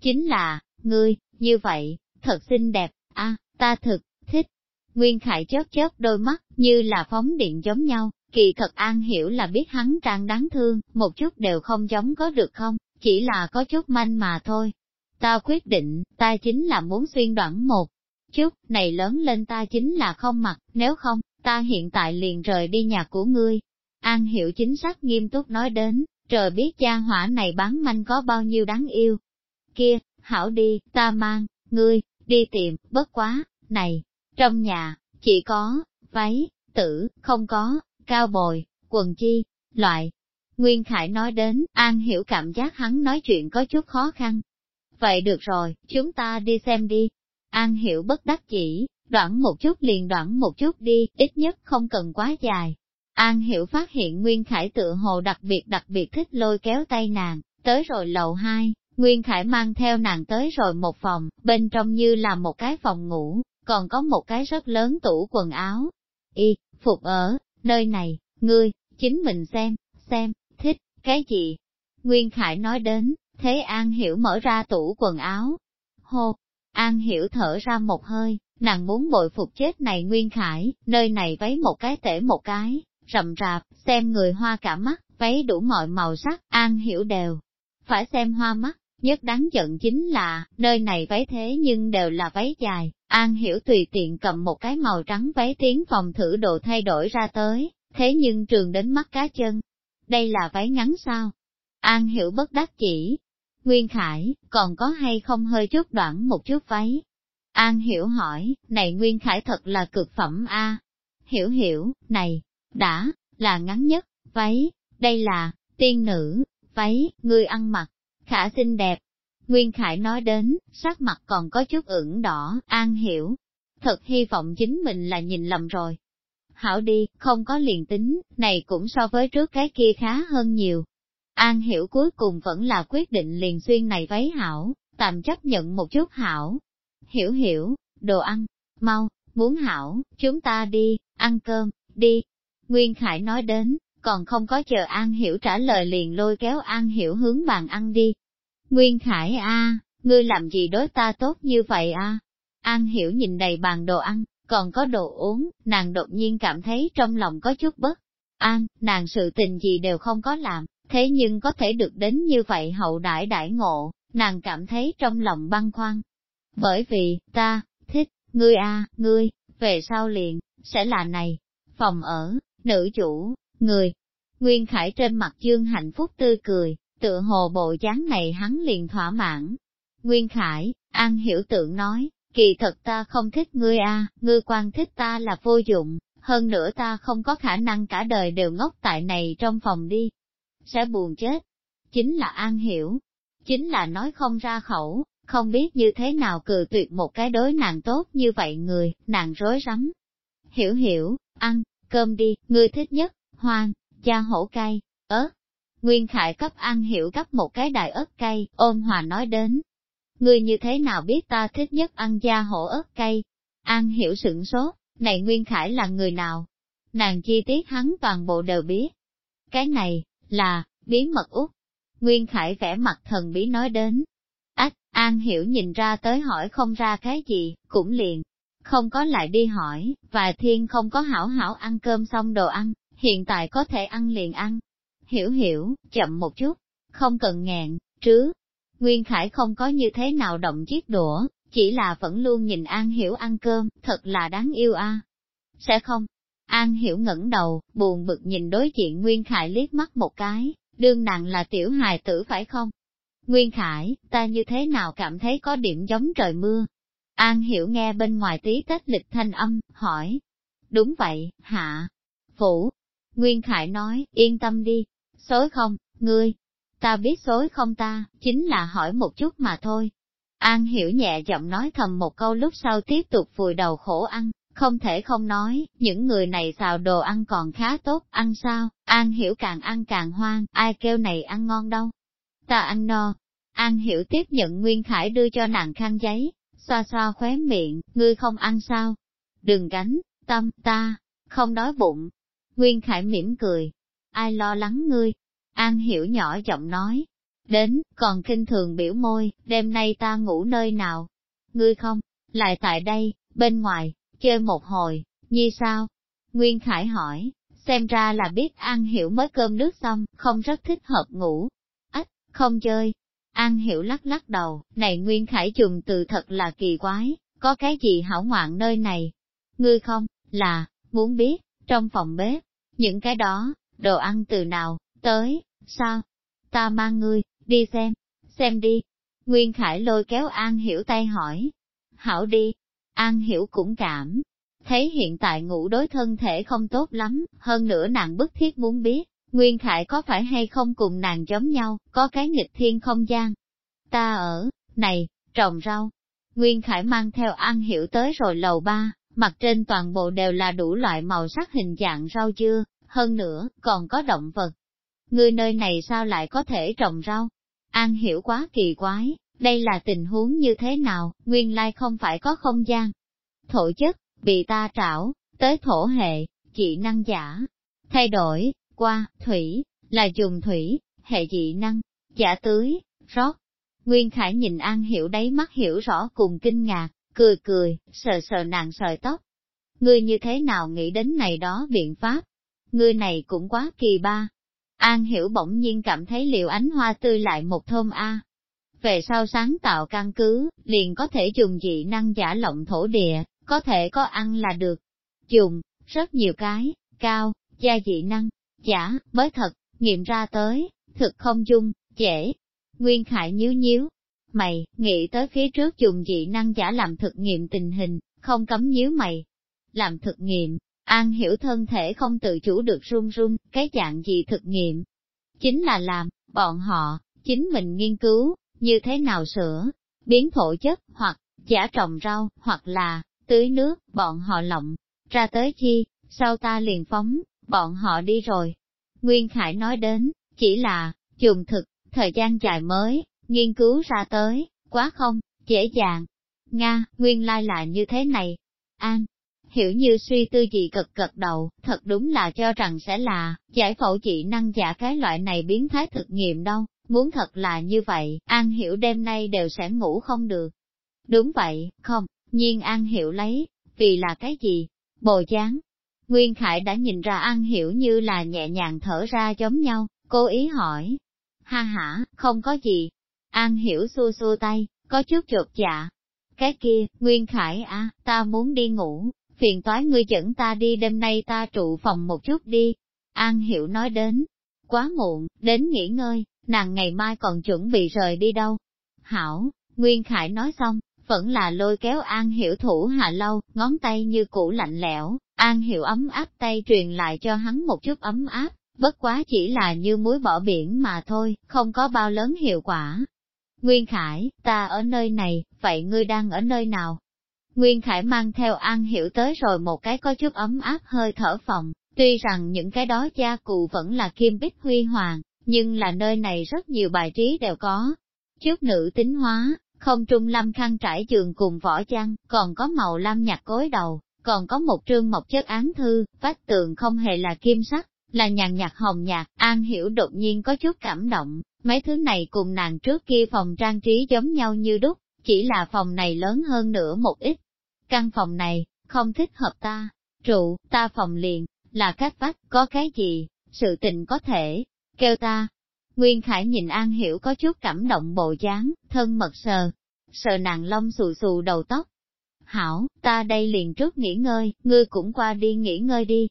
Chính là, ngươi, như vậy, thật xinh đẹp, a, ta thực, thích. Nguyên Khải chớp chớp đôi mắt, như là phóng điện giống nhau, kỳ thật an hiểu là biết hắn trang đáng thương, một chút đều không giống có được không, chỉ là có chút manh mà thôi. Ta quyết định, ta chính là muốn xuyên đoạn một chút, này lớn lên ta chính là không mặc, nếu không, ta hiện tại liền rời đi nhà của ngươi. An hiểu chính xác nghiêm túc nói đến, trời biết cha hỏa này bán manh có bao nhiêu đáng yêu. Kia, hảo đi, ta mang, ngươi, đi tìm, bất quá, này, trong nhà, chỉ có, váy, tử, không có, cao bồi, quần chi, loại. Nguyên Khải nói đến, An hiểu cảm giác hắn nói chuyện có chút khó khăn. Vậy được rồi, chúng ta đi xem đi. An hiểu bất đắc chỉ, đoạn một chút liền đoạn một chút đi, ít nhất không cần quá dài. An hiểu phát hiện Nguyên Khải tự hồ đặc biệt đặc biệt thích lôi kéo tay nàng, tới rồi lầu hai, Nguyên Khải mang theo nàng tới rồi một phòng, bên trong như là một cái phòng ngủ, còn có một cái rất lớn tủ quần áo. Y, phục ở, nơi này, ngươi, chính mình xem, xem, thích, cái gì? Nguyên Khải nói đến, thế An Hiểu mở ra tủ quần áo. Hô, An Hiểu thở ra một hơi, nàng muốn bội phục chết này Nguyên Khải, nơi này váy một cái tể một cái, rậm rạp, xem người hoa cả mắt, váy đủ mọi màu sắc, An Hiểu đều. Phải xem hoa mắt, Nhất đáng giận chính là, nơi này váy thế nhưng đều là váy dài, An Hiểu tùy tiện cầm một cái màu trắng váy tiến phòng thử độ thay đổi ra tới, thế nhưng trường đến mắt cá chân. Đây là váy ngắn sao? An Hiểu bất đắc chỉ, Nguyên Khải, còn có hay không hơi chút đoạn một chút váy? An Hiểu hỏi, này Nguyên Khải thật là cực phẩm a. Hiểu hiểu, này, đã, là ngắn nhất, váy, đây là, tiên nữ, váy, ngươi ăn mặc, khả xinh đẹp. Nguyên Khải nói đến, sắc mặt còn có chút ửng đỏ, An Hiểu. Thật hy vọng chính mình là nhìn lầm rồi. Hảo đi, không có liền tính, này cũng so với trước cái kia khá hơn nhiều. An Hiểu cuối cùng vẫn là quyết định liền xuyên này váy hảo, tạm chấp nhận một chút hảo. Hiểu hiểu, đồ ăn, mau, muốn hảo, chúng ta đi, ăn cơm, đi. Nguyên Khải nói đến, còn không có chờ An Hiểu trả lời liền lôi kéo An Hiểu hướng bàn ăn đi. Nguyên Khải a, ngươi làm gì đối ta tốt như vậy a? An Hiểu nhìn đầy bàn đồ ăn, còn có đồ uống, nàng đột nhiên cảm thấy trong lòng có chút bất an, nàng sự tình gì đều không có làm, thế nhưng có thể được đến như vậy hậu đãi đãi ngộ, nàng cảm thấy trong lòng băn khoăn. Bởi vì, ta, thích, ngươi a, ngươi, về sau liền, sẽ là này, phòng ở, nữ chủ, người. Nguyên Khải trên mặt dương hạnh phúc tươi cười, tựa hồ bộ dáng này hắn liền thỏa mãn. Nguyên Khải, An hiểu tượng nói, kỳ thật ta không thích ngươi a, ngươi quan thích ta là vô dụng, hơn nữa ta không có khả năng cả đời đều ngốc tại này trong phòng đi. Sẽ buồn chết. Chính là An hiểu, chính là nói không ra khẩu, không biết như thế nào cự tuyệt một cái đối nàng tốt như vậy người, nàng rối rắm. Hiểu hiểu, ăn, cơm đi, ngươi thích nhất, hoang, cha hổ cay, ớt. Nguyên Khải cấp ăn hiểu cấp một cái đại ớt cay, ôn hòa nói đến. Ngươi như thế nào biết ta thích nhất ăn da hổ ớt cay? An hiểu sửng sốt, này Nguyên Khải là người nào? Nàng chi tiết hắn toàn bộ đều biết. Cái này, là, bí mật út. Nguyên Khải vẽ mặt thần bí nói đến. An hiểu nhìn ra tới hỏi không ra cái gì, cũng liền. Không có lại đi hỏi, và thiên không có hảo hảo ăn cơm xong đồ ăn, hiện tại có thể ăn liền ăn. Hiểu hiểu, chậm một chút, không cần ngẹn, trứ. Nguyên Khải không có như thế nào động chiếc đũa, chỉ là vẫn luôn nhìn An Hiểu ăn cơm, thật là đáng yêu a. Sẽ không? An Hiểu ngẩng đầu, buồn bực nhìn đối diện Nguyên Khải liếc mắt một cái, đương nàng là tiểu hài tử phải không? Nguyên Khải, ta như thế nào cảm thấy có điểm giống trời mưa? An Hiểu nghe bên ngoài tí tách lịch thanh âm, hỏi. Đúng vậy, hạ. Phủ, Nguyên Khải nói, yên tâm đi, xối không, ngươi, ta biết xối không ta, chính là hỏi một chút mà thôi. An hiểu nhẹ giọng nói thầm một câu lúc sau tiếp tục vùi đầu khổ ăn, không thể không nói, những người này xào đồ ăn còn khá tốt, ăn sao, An hiểu càng ăn càng hoang, ai kêu này ăn ngon đâu. Ta ăn no. An hiểu tiếp nhận Nguyên Khải đưa cho nàng khăn giấy, xoa xoa khóe miệng, ngươi không ăn sao? Đừng gánh, tâm, ta, không đói bụng, Nguyên Khải mỉm cười. Ai lo lắng ngươi? An hiểu nhỏ giọng nói. Đến, còn kinh thường biểu môi, đêm nay ta ngủ nơi nào? Ngươi không? Lại tại đây, bên ngoài, chơi một hồi, như sao? Nguyên Khải hỏi, xem ra là biết An Hiểu mới cơm nước xong, không rất thích hợp ngủ. Không chơi. An Hiểu lắc lắc đầu, này Nguyên Khải trùng từ thật là kỳ quái, có cái gì hảo ngoạn nơi này? Ngươi không, là, muốn biết, trong phòng bếp, những cái đó, đồ ăn từ nào, tới, sao? Ta mang ngươi, đi xem, xem đi. Nguyên Khải lôi kéo An Hiểu tay hỏi. Hảo đi, An Hiểu cũng cảm. Thấy hiện tại ngủ đối thân thể không tốt lắm, hơn nữa nàng bức thiết muốn biết, Nguyên Khải có phải hay không cùng nàng giống nhau, có cái nghịch thiên không gian. Ta ở, này, trồng rau. Nguyên Khải mang theo An Hiểu tới rồi lầu ba, mặt trên toàn bộ đều là đủ loại màu sắc hình dạng rau dưa, hơn nữa, còn có động vật. Ngươi nơi này sao lại có thể trồng rau? An hiểu quá kỳ quái, đây là tình huống như thế nào, nguyên lai không phải có không gian. Thổ chất, bị ta trảo, tới thổ hệ, chỉ năng giả. Thay đổi, qua, thủy, là dùng thủy, hệ dị năng, giả tưới, rót. Nguyên Khải nhìn An hiểu đáy mắt hiểu rõ cùng kinh ngạc, cười cười, sờ sờ nàng sợi tóc. Ngươi như thế nào nghĩ đến này đó biện pháp? Ngươi này cũng quá kỳ ba. An hiểu bỗng nhiên cảm thấy liệu ánh hoa tươi lại một thơm A. Về sau sáng tạo căn cứ, liền có thể dùng dị năng giả lộng thổ địa, có thể có ăn là được. Dùng, rất nhiều cái, cao, gia dị năng, giả, mới thật, nghiệm ra tới, thực không dung, dễ. Nguyên Khải nhíu nhíu. Mày, nghĩ tới phía trước dùng dị năng giả làm thực nghiệm tình hình, không cấm nhíu mày. Làm thực nghiệm, An hiểu thân thể không tự chủ được run run, cái dạng gì thực nghiệm. Chính là làm, bọn họ, chính mình nghiên cứu, như thế nào sửa, biến thổ chất, hoặc giả trồng rau, hoặc là tưới nước, bọn họ lộng, ra tới chi, sau ta liền phóng, bọn họ đi rồi. Nguyên Khải nói đến, chỉ là, dùng thực, thời gian dài mới, nghiên cứu ra tới, quá không, dễ dàng. Nga, nguyên lai là như thế này. An, hiểu như suy tư gì cực cực đầu, thật đúng là cho rằng sẽ là, giải phẫu trị năng giả cái loại này biến thái thực nghiệm đâu, muốn thật là như vậy, An hiểu đêm nay đều sẽ ngủ không được. Đúng vậy, không, nhiên An hiểu lấy, vì là cái gì? Bồ dáng. Nguyên Khải đã nhìn ra An hiểu như là nhẹ nhàng thở ra giống nhau, cố ý hỏi. Ha ha, không có gì. An hiểu xua xua tay, có chút chột dạ. Cái kia, Nguyên Khải à, ta muốn đi ngủ, phiền toái ngươi dẫn ta đi đêm nay ta trụ phòng một chút đi. An Hiểu nói đến, quá muộn, đến nghỉ ngơi, nàng ngày mai còn chuẩn bị rời đi đâu. Hảo, Nguyên Khải nói xong, vẫn là lôi kéo An Hiểu thủ hạ lâu, ngón tay như cũ lạnh lẽo, An Hiểu ấm áp tay truyền lại cho hắn một chút ấm áp, bất quá chỉ là như muối bỏ biển mà thôi, không có bao lớn hiệu quả. Nguyên Khải, ta ở nơi này, vậy ngươi đang ở nơi nào? Nguyên Khải mang theo An Hiểu tới rồi một cái có chút ấm áp hơi thở phòng, tuy rằng những cái đó gia cụ vẫn là kim bích huy hoàng, nhưng là nơi này rất nhiều bài trí đều có. trước nữ tính hóa, không trung lâm khăn trải giường cùng võ chăn, còn có màu lam nhạt cối đầu, còn có một trương mộc chất án thư, vách tường không hề là kim sắc, là nhàn nhạt hồng nhạt, An Hiểu đột nhiên có chút cảm động, mấy thứ này cùng nàng trước kia phòng trang trí giống nhau như đúc, chỉ là phòng này lớn hơn nữa một ít. Căn phòng này, không thích hợp ta, trụ, ta phòng liền, là cách vách, có cái gì, sự tình có thể, kêu ta. Nguyên Khải nhìn An Hiểu có chút cảm động bộ dáng, thân mật sờ, sờ nàng lông xù xù đầu tóc. Hảo, ta đây liền trước nghỉ ngơi, ngươi cũng qua đi nghỉ ngơi đi.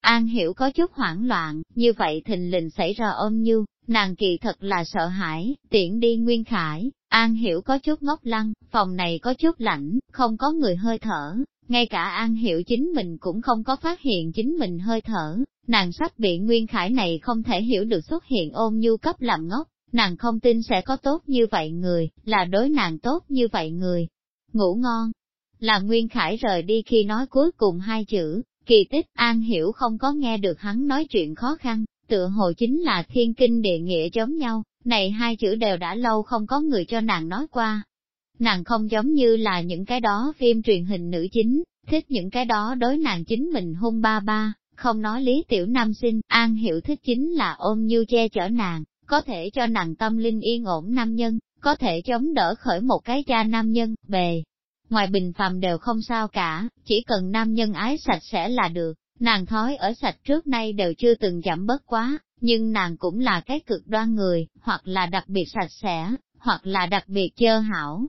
An Hiểu có chút hoảng loạn, như vậy thình lình xảy ra ôm như, nàng kỳ thật là sợ hãi, Tiễn đi Nguyên Khải, An Hiểu có chút ngốc lăng, phòng này có chút lạnh, không có người hơi thở, ngay cả An Hiểu chính mình cũng không có phát hiện chính mình hơi thở, nàng sắp bị Nguyên Khải này không thể hiểu được xuất hiện ôm nhu cấp làm ngốc, nàng không tin sẽ có tốt như vậy người, là đối nàng tốt như vậy người. Ngủ ngon, là Nguyên Khải rời đi khi nói cuối cùng hai chữ, kỳ tích An Hiểu không có nghe được hắn nói chuyện khó khăn, tựa hồ chính là thiên kinh địa nghĩa giống nhau, này hai chữ đều đã lâu không có người cho nàng nói qua. Nàng không giống như là những cái đó phim truyền hình nữ chính, thích những cái đó đối nàng chính mình hung ba ba, không nói lý tiểu nam sinh, an hiểu thích chính là ôm như che chở nàng, có thể cho nàng tâm linh yên ổn nam nhân, có thể chống đỡ khởi một cái cha nam nhân, bề. Ngoài bình phàm đều không sao cả, chỉ cần nam nhân ái sạch sẽ là được, nàng thói ở sạch trước nay đều chưa từng giảm bớt quá, nhưng nàng cũng là cái cực đoan người, hoặc là đặc biệt sạch sẽ, hoặc là đặc biệt chơ hảo.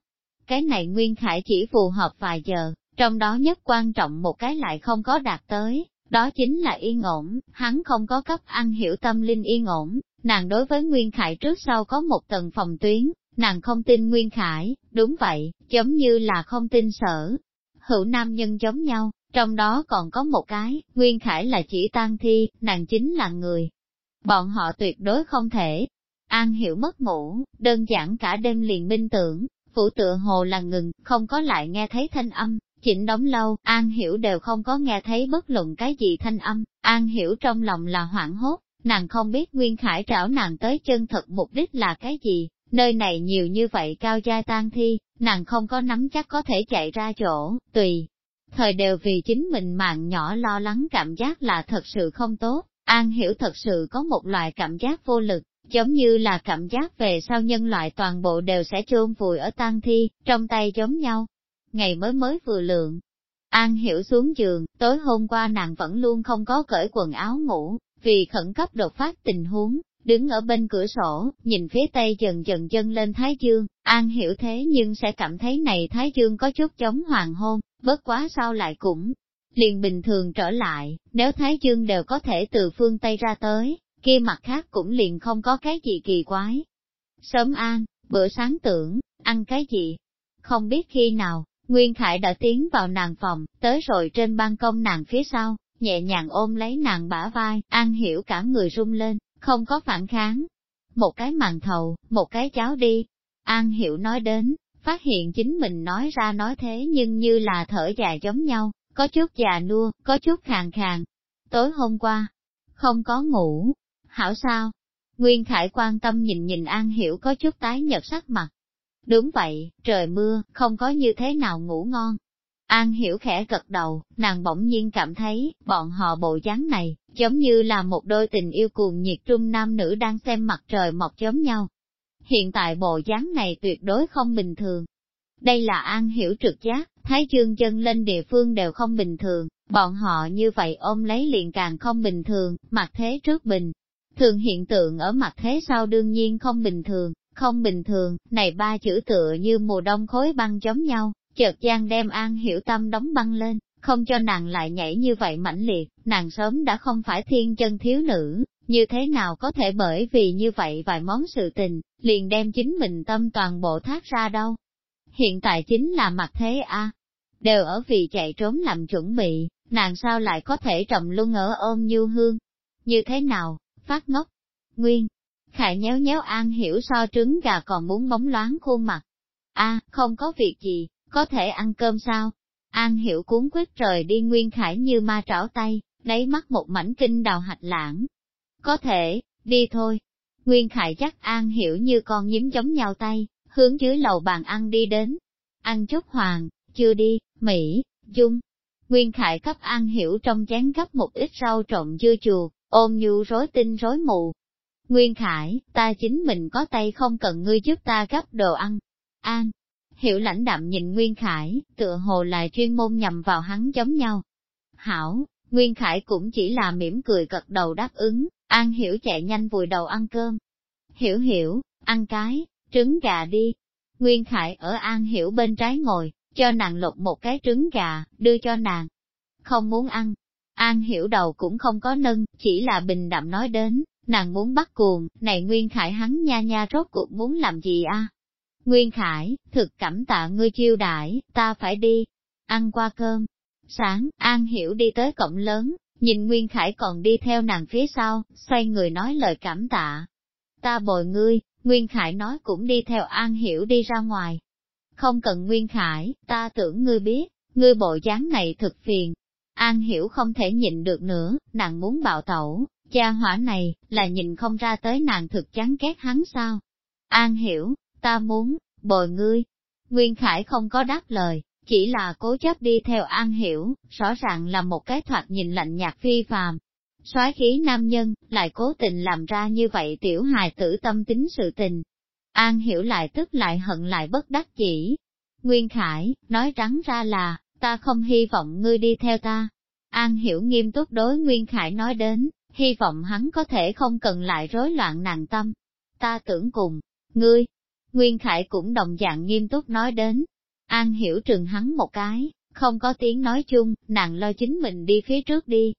Cái này Nguyên Khải chỉ phù hợp vài giờ, trong đó nhất quan trọng một cái lại không có đạt tới, đó chính là yên ổn, hắn không có cấp ăn hiểu tâm linh yên ổn, nàng đối với Nguyên Khải trước sau có một tầng phòng tuyến, nàng không tin Nguyên Khải, đúng vậy, giống như là không tin sở. Hữu nam nhân giống nhau, trong đó còn có một cái, Nguyên Khải là chỉ tan thi, nàng chính là người, bọn họ tuyệt đối không thể. An hiểu mất ngủ, đơn giản cả đêm liền minh tưởng, phủ tựa hồ là ngừng, không có lại nghe thấy thanh âm, chỉnh đóng lâu, An hiểu đều không có nghe thấy bất luận cái gì thanh âm, An hiểu trong lòng là hoảng hốt, nàng không biết Nguyên Khải trảo nàng tới chân thật mục đích là cái gì, nơi này nhiều như vậy cao gia tan thi, nàng không có nắm chắc có thể chạy ra chỗ, tùy. Thời đều vì chính mình mạng nhỏ lo lắng cảm giác là thật sự không tốt, An hiểu thật sự có một loại cảm giác vô lực, giống như là cảm giác về sau nhân loại toàn bộ đều sẽ chôn vùi ở tang thi, trong tay giống nhau. Ngày mới mới vừa lượng, An hiểu xuống giường, tối hôm qua nàng vẫn luôn không có cởi quần áo ngủ, vì khẩn cấp đột phát tình huống, đứng ở bên cửa sổ, nhìn phía tây dần dần dâng lên Thái Dương, An hiểu thế nhưng sẽ cảm thấy này Thái Dương có chút chống hoàng hôn, bất quá sao lại cũng liền bình thường trở lại, nếu Thái Dương đều có thể từ phương Tây ra tới, kia mặt khác cũng liền không có cái gì kỳ quái. Sớm an, bữa sáng tưởng, ăn cái gì? Không biết khi nào, Nguyên Khải đã tiến vào nàng phòng, tới rồi trên ban công nàng phía sau, nhẹ nhàng ôm lấy nàng bả vai, An Hiểu cả người run lên, không có phản kháng. Một cái màn thầu, một cái cháo đi. An Hiểu nói đến, phát hiện chính mình nói ra nói thế nhưng như là thở dài giống nhau, có chút già nua, có chút khàn khàn. Tối hôm qua, không có ngủ, hảo sao? Nguyên Khải quan tâm nhìn nhìn An Hiểu có chút tái nhợt sắc mặt. Đúng vậy, trời mưa, không có như thế nào ngủ ngon. An Hiểu khẽ gật đầu, nàng bỗng nhiên cảm thấy, bọn họ bộ dáng này, giống như là một đôi tình yêu cuồng nhiệt trung nam nữ đang xem mặt trời mọc giống nhau. Hiện tại bộ dáng này tuyệt đối không bình thường. Đây là An Hiểu trực giác, Thái dương chân lên địa phương đều không bình thường, bọn họ như vậy ôm lấy liền càng không bình thường, mặt thế trước bình. Thường hiện tượng ở mặt thế sau đương nhiên không bình thường, không bình thường, này ba chữ tựa như mùa đông khối băng giống nhau, chợt gian đem An Hiểu Tâm đóng băng lên, không cho nàng lại nhảy như vậy mãnh liệt, nàng sớm đã không phải thiên chân thiếu nữ, như thế nào có thể bởi vì như vậy vài món sự tình, liền đem chính mình tâm toàn bộ thác ra đâu. Hiện tại chính là mặt thế a đều ở vì chạy trốn làm chuẩn bị, nàng sao lại có thể trầm luân ở ôm như hương. Như thế nào, phát ngốc, nguyên, khải nhéo nhéo an hiểu so trứng gà còn muốn bóng loáng khuôn mặt. a không có việc gì, có thể ăn cơm sao? An hiểu cuốn quyết trời đi nguyên khải như ma trảo tay, lấy mắt một mảnh kinh đào hạch lãng. Có thể, đi thôi. Nguyên khải chắc an hiểu như con nhím giống nhau tay, hướng dưới lầu bàn ăn đi đến. Ăn chút hoàng, chưa đi, Mỹ, Dung. Nguyên Khải cấp An Hiểu trong chén gấp một ít rau trộn dưa chuột, ôm nhu rối tinh rối mù. Nguyên Khải, ta chính mình có tay không cần ngươi giúp ta gấp đồ ăn. An, Hiểu lãnh đạm nhìn Nguyên Khải, tựa hồ là chuyên môn nhằm vào hắn giống nhau. Hảo, Nguyên Khải cũng chỉ là mỉm cười gật đầu đáp ứng, An Hiểu chạy nhanh vùi đầu ăn cơm. Hiểu hiểu, ăn cái, trứng gà đi. Nguyên Khải ở An Hiểu bên trái ngồi, cho nàng lột một cái trứng gà, đưa cho nàng. Không muốn ăn. An hiểu đầu cũng không có nâng, chỉ là bình đạm nói đến, nàng muốn bắt cuồng, này Nguyên Khải hắn nha nha rốt cuộc muốn làm gì a? Nguyên Khải, thực cảm tạ ngươi chiêu đãi, ta phải đi, ăn qua cơm. Sáng, An Hiểu đi tới cổng lớn, nhìn Nguyên Khải còn đi theo nàng phía sau, xoay người nói lời cảm tạ. Ta bồi ngươi, Nguyên Khải nói cũng đi theo An Hiểu đi ra ngoài không cần Nguyên Khải, ta tưởng ngươi biết, ngươi bộ dáng này thực phiền. An hiểu không thể nhịn được nữa, nàng muốn bạo tẩu, cha hỏa này, là nhìn không ra tới nàng thực chán ghét hắn sao. An hiểu, ta muốn, bồi ngươi. Nguyên Khải không có đáp lời, chỉ là cố chấp đi theo An hiểu, rõ ràng là một cái thoạt nhìn lạnh nhạt phi phàm. soái khí nam nhân, lại cố tình làm ra như vậy tiểu hài tử tâm tính sự tình, An hiểu lại tức lại hận lại bất đắc chỉ. Nguyên Khải, nói rắn ra là, ta không hy vọng ngươi đi theo ta. An hiểu nghiêm túc đối Nguyên Khải nói đến, hy vọng hắn có thể không cần lại rối loạn nàng tâm. Ta tưởng cùng, ngươi. Nguyên Khải cũng đồng dạng nghiêm túc nói đến. An hiểu trừng hắn một cái, không có tiếng nói chung, nàng lo chính mình đi phía trước đi.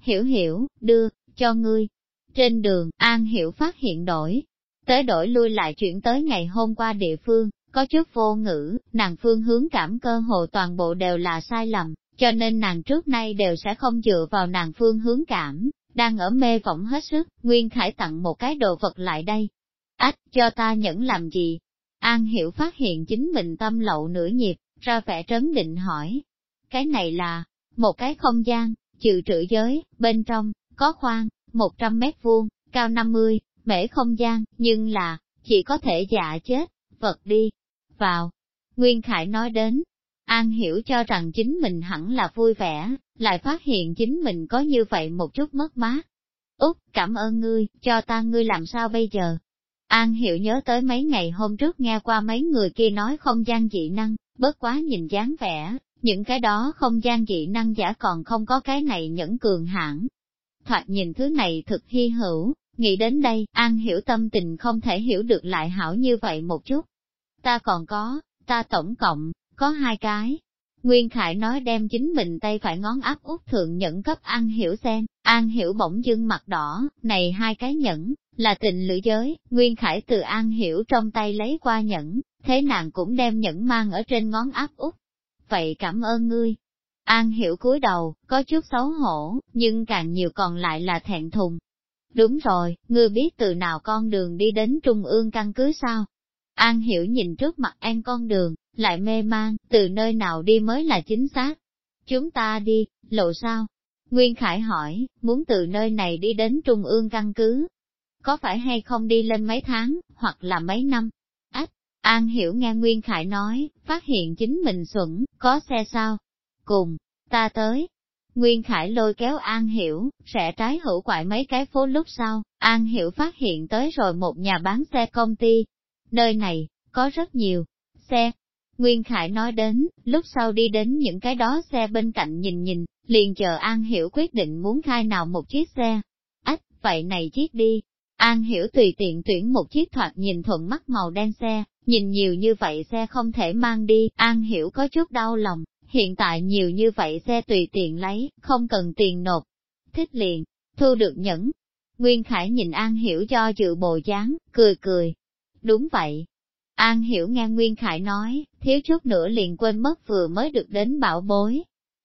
Hiểu hiểu, đưa, cho ngươi. Trên đường, An hiểu phát hiện đổi, tới đổi lui lại chuyển tới ngày hôm qua địa phương, có chút vô ngữ, nàng phương hướng cảm cơ hồ toàn bộ đều là sai lầm, cho nên nàng trước nay đều sẽ không dựa vào nàng phương hướng cảm, đang ở mê vọng hết sức, Nguyên Khải tặng một cái đồ vật lại đây. Ách, cho ta nhẫn làm gì? An Hiểu phát hiện chính mình tâm lậu nửa nhịp, ra vẻ trấn định hỏi. Cái này là, một cái không gian, trừ trữ giới, bên trong, có khoang, 100 mét vuông, cao 50, mễ không gian, nhưng là, chỉ có thể dạ chết, vật đi, vào. Nguyên Khải nói đến, An hiểu cho rằng chính mình hẳn là vui vẻ, lại phát hiện chính mình có như vậy một chút mất mát. Úc, cảm ơn ngươi, cho ta ngươi làm sao bây giờ? An hiểu nhớ tới mấy ngày hôm trước nghe qua mấy người kia nói không gian dị năng, bớt quá nhìn dáng vẻ, những cái đó không gian dị năng giả còn không có cái này nhẫn cường hãn. Thoạt nhìn thứ này thực hy hữu, Nghĩ đến đây, An hiểu tâm tình không thể hiểu được lại hảo như vậy một chút. Ta còn có, ta tổng cộng, có hai cái. Nguyên Khải nói đem chính mình tay phải ngón áp út thượng nhẫn cấp An Hiểu xem, An Hiểu bỗng dưng mặt đỏ, này hai cái nhẫn, là tình lữ giới, Nguyên Khải từ An Hiểu trong tay lấy qua nhẫn, thế nàng cũng đem nhẫn mang ở trên ngón áp út. Vậy cảm ơn ngươi. An Hiểu cúi đầu, có chút xấu hổ, nhưng càng nhiều còn lại là thẹn thùng. Đúng rồi, ngươi biết từ nào con đường đi đến Trung ương căn cứ sao? An Hiểu nhìn trước mặt An con đường, lại mê mang, từ nơi nào đi mới là chính xác. Chúng ta đi, lộ sao? Nguyên Khải hỏi, muốn từ nơi này đi đến Trung ương căn cứ. Có phải hay không đi lên mấy tháng, hoặc là mấy năm? Ách, An Hiểu nghe Nguyên Khải nói, phát hiện chính mình xuẩn, có xe sao? Cùng, ta tới. Nguyên Khải lôi kéo An Hiểu, sẽ trái hữu quại mấy cái phố lúc sau, An Hiểu phát hiện tới rồi một nhà bán xe công ty. Nơi này, có rất nhiều xe, Nguyên Khải nói đến, lúc sau đi đến những cái đó xe bên cạnh nhìn nhìn, liền chờ An Hiểu quyết định muốn khai nào một chiếc xe. Ách, vậy này chiếc đi. An Hiểu tùy tiện tuyển một chiếc thoạt nhìn thuận mắt màu đen xe, nhìn nhiều như vậy xe không thể mang đi, An Hiểu có chút đau lòng, hiện tại nhiều như vậy xe tùy tiện lấy, không cần tiền nộp. Thích liền, thu được nhẫn. Nguyên Khải nhìn An Hiểu cho dự bồ dáng, cười cười. Đúng vậy, An hiểu nghe Nguyên Khải nói, thiếu chút nữa liền quên mất vừa mới được đến bảo bối.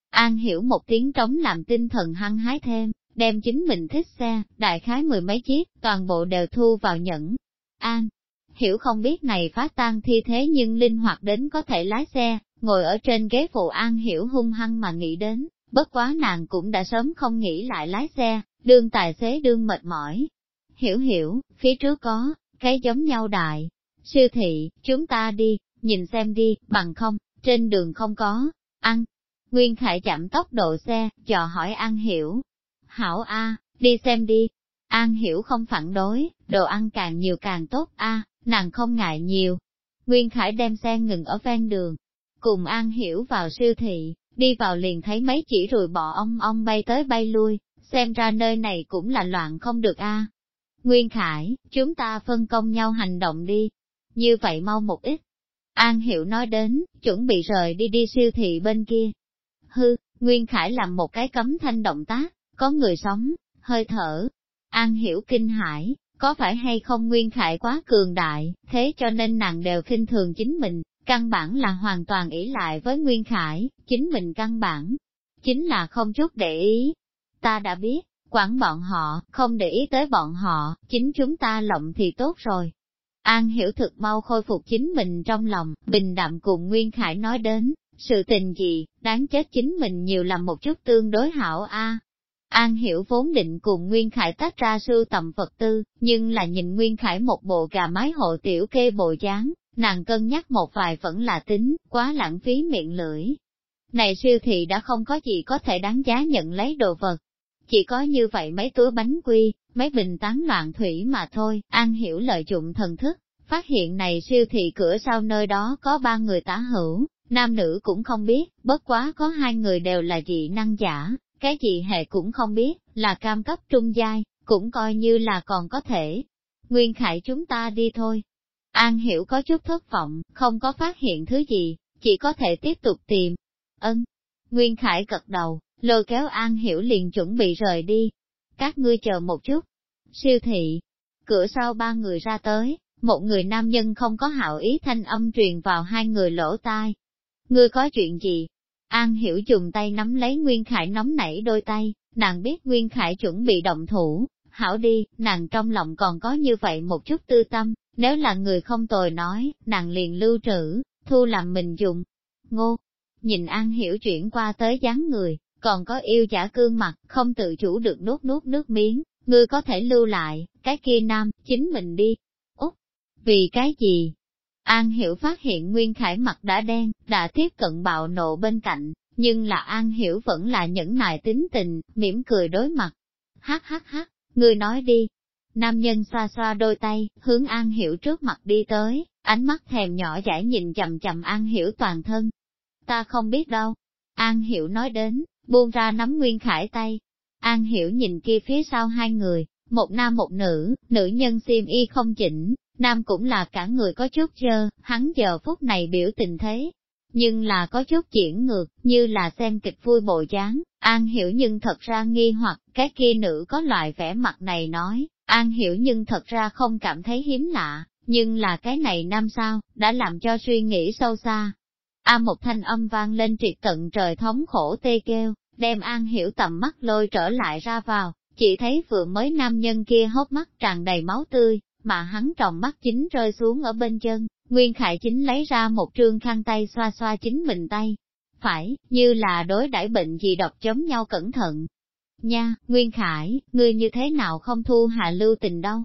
An hiểu một tiếng trống làm tinh thần hăng hái thêm, đem chính mình thích xe, đại khái mười mấy chiếc, toàn bộ đều thu vào nhẫn. An, hiểu không biết này phá tan thi thế nhưng linh hoạt đến có thể lái xe, ngồi ở trên ghế phụ An hiểu hung hăng mà nghĩ đến, bất quá nàng cũng đã sớm không nghĩ lại lái xe, đương tài xế đương mệt mỏi. Hiểu hiểu, phía trước có, cái giống nhau đại, Siêu thị, chúng ta đi, nhìn xem đi, bằng không, trên đường không có, ăn. Nguyên Khải chậm tốc độ xe, dò hỏi An Hiểu. Hảo A, đi xem đi. An Hiểu không phản đối, đồ ăn càng nhiều càng tốt A, nàng không ngại nhiều. Nguyên Khải đem xe ngừng ở ven đường, cùng An Hiểu vào siêu thị, đi vào liền thấy mấy chỉ rùi bọ ong ong bay tới bay lui, xem ra nơi này cũng là loạn không được a. Nguyên Khải, chúng ta phân công nhau hành động đi, như vậy mau một ít. An Hiểu nói đến, chuẩn bị rời đi đi siêu thị bên kia. Hư, Nguyên Khải làm một cái cấm thanh động tác, có người sống, hơi thở. An Hiểu kinh hãi, có phải hay không Nguyên Khải quá cường đại, thế cho nên nàng đều khinh thường chính mình, căn bản là hoàn toàn ỷ lại với Nguyên Khải, chính mình căn bản, chính là không chút để ý. Ta đã biết, quản bọn họ, không để ý tới bọn họ, chính chúng ta lộng thì tốt rồi. An hiểu thực mau khôi phục chính mình trong lòng, bình đạm cùng Nguyên Khải nói đến, sự tình gì, đáng chết chính mình nhiều làm một chút tương đối hảo a. An hiểu vốn định cùng Nguyên Khải tách ra sưu tầm vật tư, nhưng là nhìn Nguyên Khải một bộ gà mái hộ tiểu kê bộ dáng, nàng cân nhắc một vài vẫn là tính, quá lãng phí miệng lưỡi. Này siêu thị đã không có gì có thể đáng giá nhận lấy đồ vật, chỉ có như vậy mấy túi bánh quy, mấy bình tán loạn thủy mà thôi, An Hiểu lợi dụng thần thức, phát hiện này siêu thị cửa sau nơi đó có ba người tả hữu, nam nữ cũng không biết, bất quá có hai người đều là dị năng giả, cái gì hệ cũng không biết, là cam cấp trung giai, cũng coi như là còn có thể. Nguyên Khải chúng ta đi thôi. An Hiểu có chút thất vọng, không có phát hiện thứ gì, chỉ có thể tiếp tục tìm. Ân. Nguyên Khải gật đầu, lôi kéo An Hiểu liền chuẩn bị rời đi. Các ngươi chờ một chút. Siêu thị, cửa sau ba người ra tới, một người nam nhân không có hảo ý thanh âm truyền vào hai người lỗ tai. Ngươi có chuyện gì? An Hiểu dùng tay nắm lấy Nguyên Khải nóng nảy đôi tay, nàng biết Nguyên Khải chuẩn bị động thủ, hảo đi, nàng trong lòng còn có như vậy một chút tư tâm, nếu là người không tồi nói, nàng liền lưu trữ, thu làm mình dùng. Ngô, nhìn An Hiểu chuyển qua tới dáng người, còn có yêu giả cương mặt, không tự chủ được nuốt nuốt nước miếng, ngươi có thể lưu lại, cái kia nam, chính mình đi. Úc, vì cái gì? An Hiểu phát hiện Nguyên Khải mặt đã đen, đã tiếp cận bạo nộ bên cạnh, nhưng là An Hiểu vẫn là nhẫn nại tính tình, mỉm cười đối mặt. Hát hát hát, ngươi nói đi. Nam nhân xoa xoa đôi tay, hướng An Hiểu trước mặt đi tới, ánh mắt thèm nhỏ dãi nhìn chầm chầm An Hiểu toàn thân. Ta không biết đâu. An Hiểu nói đến, buông ra nắm Nguyên Khải tay. An Hiểu nhìn kia phía sau hai người, một nam một nữ, nữ nhân xiêm y không chỉnh, nam cũng là cả người có chút dơ, hắn giờ phút này biểu tình thế. nhưng là có chút chuyển ngược, như là xem kịch vui bộ dáng. An hiểu nhưng thật ra nghi hoặc, cái kia nữ có loại vẻ mặt này nói, An hiểu nhưng thật ra không cảm thấy hiếm lạ, nhưng là cái này nam sao, đã làm cho suy nghĩ sâu xa. A một thanh âm vang lên triệt tận trời thống khổ tê kêu, đem An hiểu tầm mắt lôi trở lại ra vào, chỉ thấy vừa mới nam nhân kia hốc mắt tràn đầy máu tươi, mà hắn tròng mắt chính rơi xuống ở bên chân, Nguyên Khải chính lấy ra một trương khăn tay xoa xoa chính mình tay. Phải, như là đối đãi bệnh gì độc chống nhau cẩn thận. Nha, Nguyên Khải, ngươi như thế nào không thu hạ lưu tình đâu?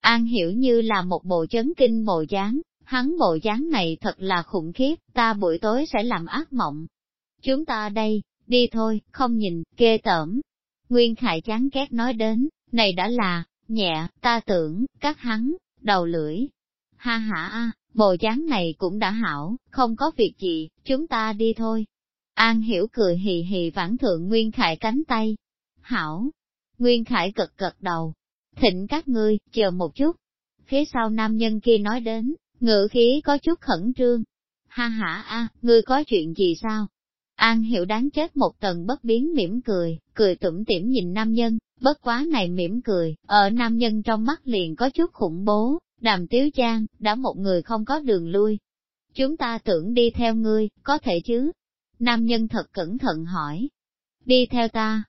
An hiểu như là một bộ chấn kinh bộ dáng, hắn bộ dáng này thật là khủng khiếp, ta buổi tối sẽ làm ác mộng. Chúng ta đây, đi thôi, không nhìn, ghê tởm. Nguyên Khải chán ghét nói đến, này đã là, nhẹ, ta tưởng, các hắn, đầu lưỡi. Ha ha a, bộ dáng này cũng đã hảo, không có việc gì, chúng ta đi thôi. An hiểu cười hì hì vãn thượng Nguyên Khải cánh tay. Hảo. Nguyên Khải cực cực đầu. Thịnh các ngươi, chờ một chút. Phía sau nam nhân kia nói đến, ngự khí có chút khẩn trương. Ha ha a, ngươi có chuyện gì sao? An hiểu đáng chết một tầng bất biến mỉm cười, cười tủm tỉm nhìn nam nhân, bất quá này mỉm cười, ở nam nhân trong mắt liền có chút khủng bố, đàm tiếu trang, đã một người không có đường lui. Chúng ta tưởng đi theo ngươi, có thể chứ? Nam nhân thật cẩn thận hỏi. Đi theo ta?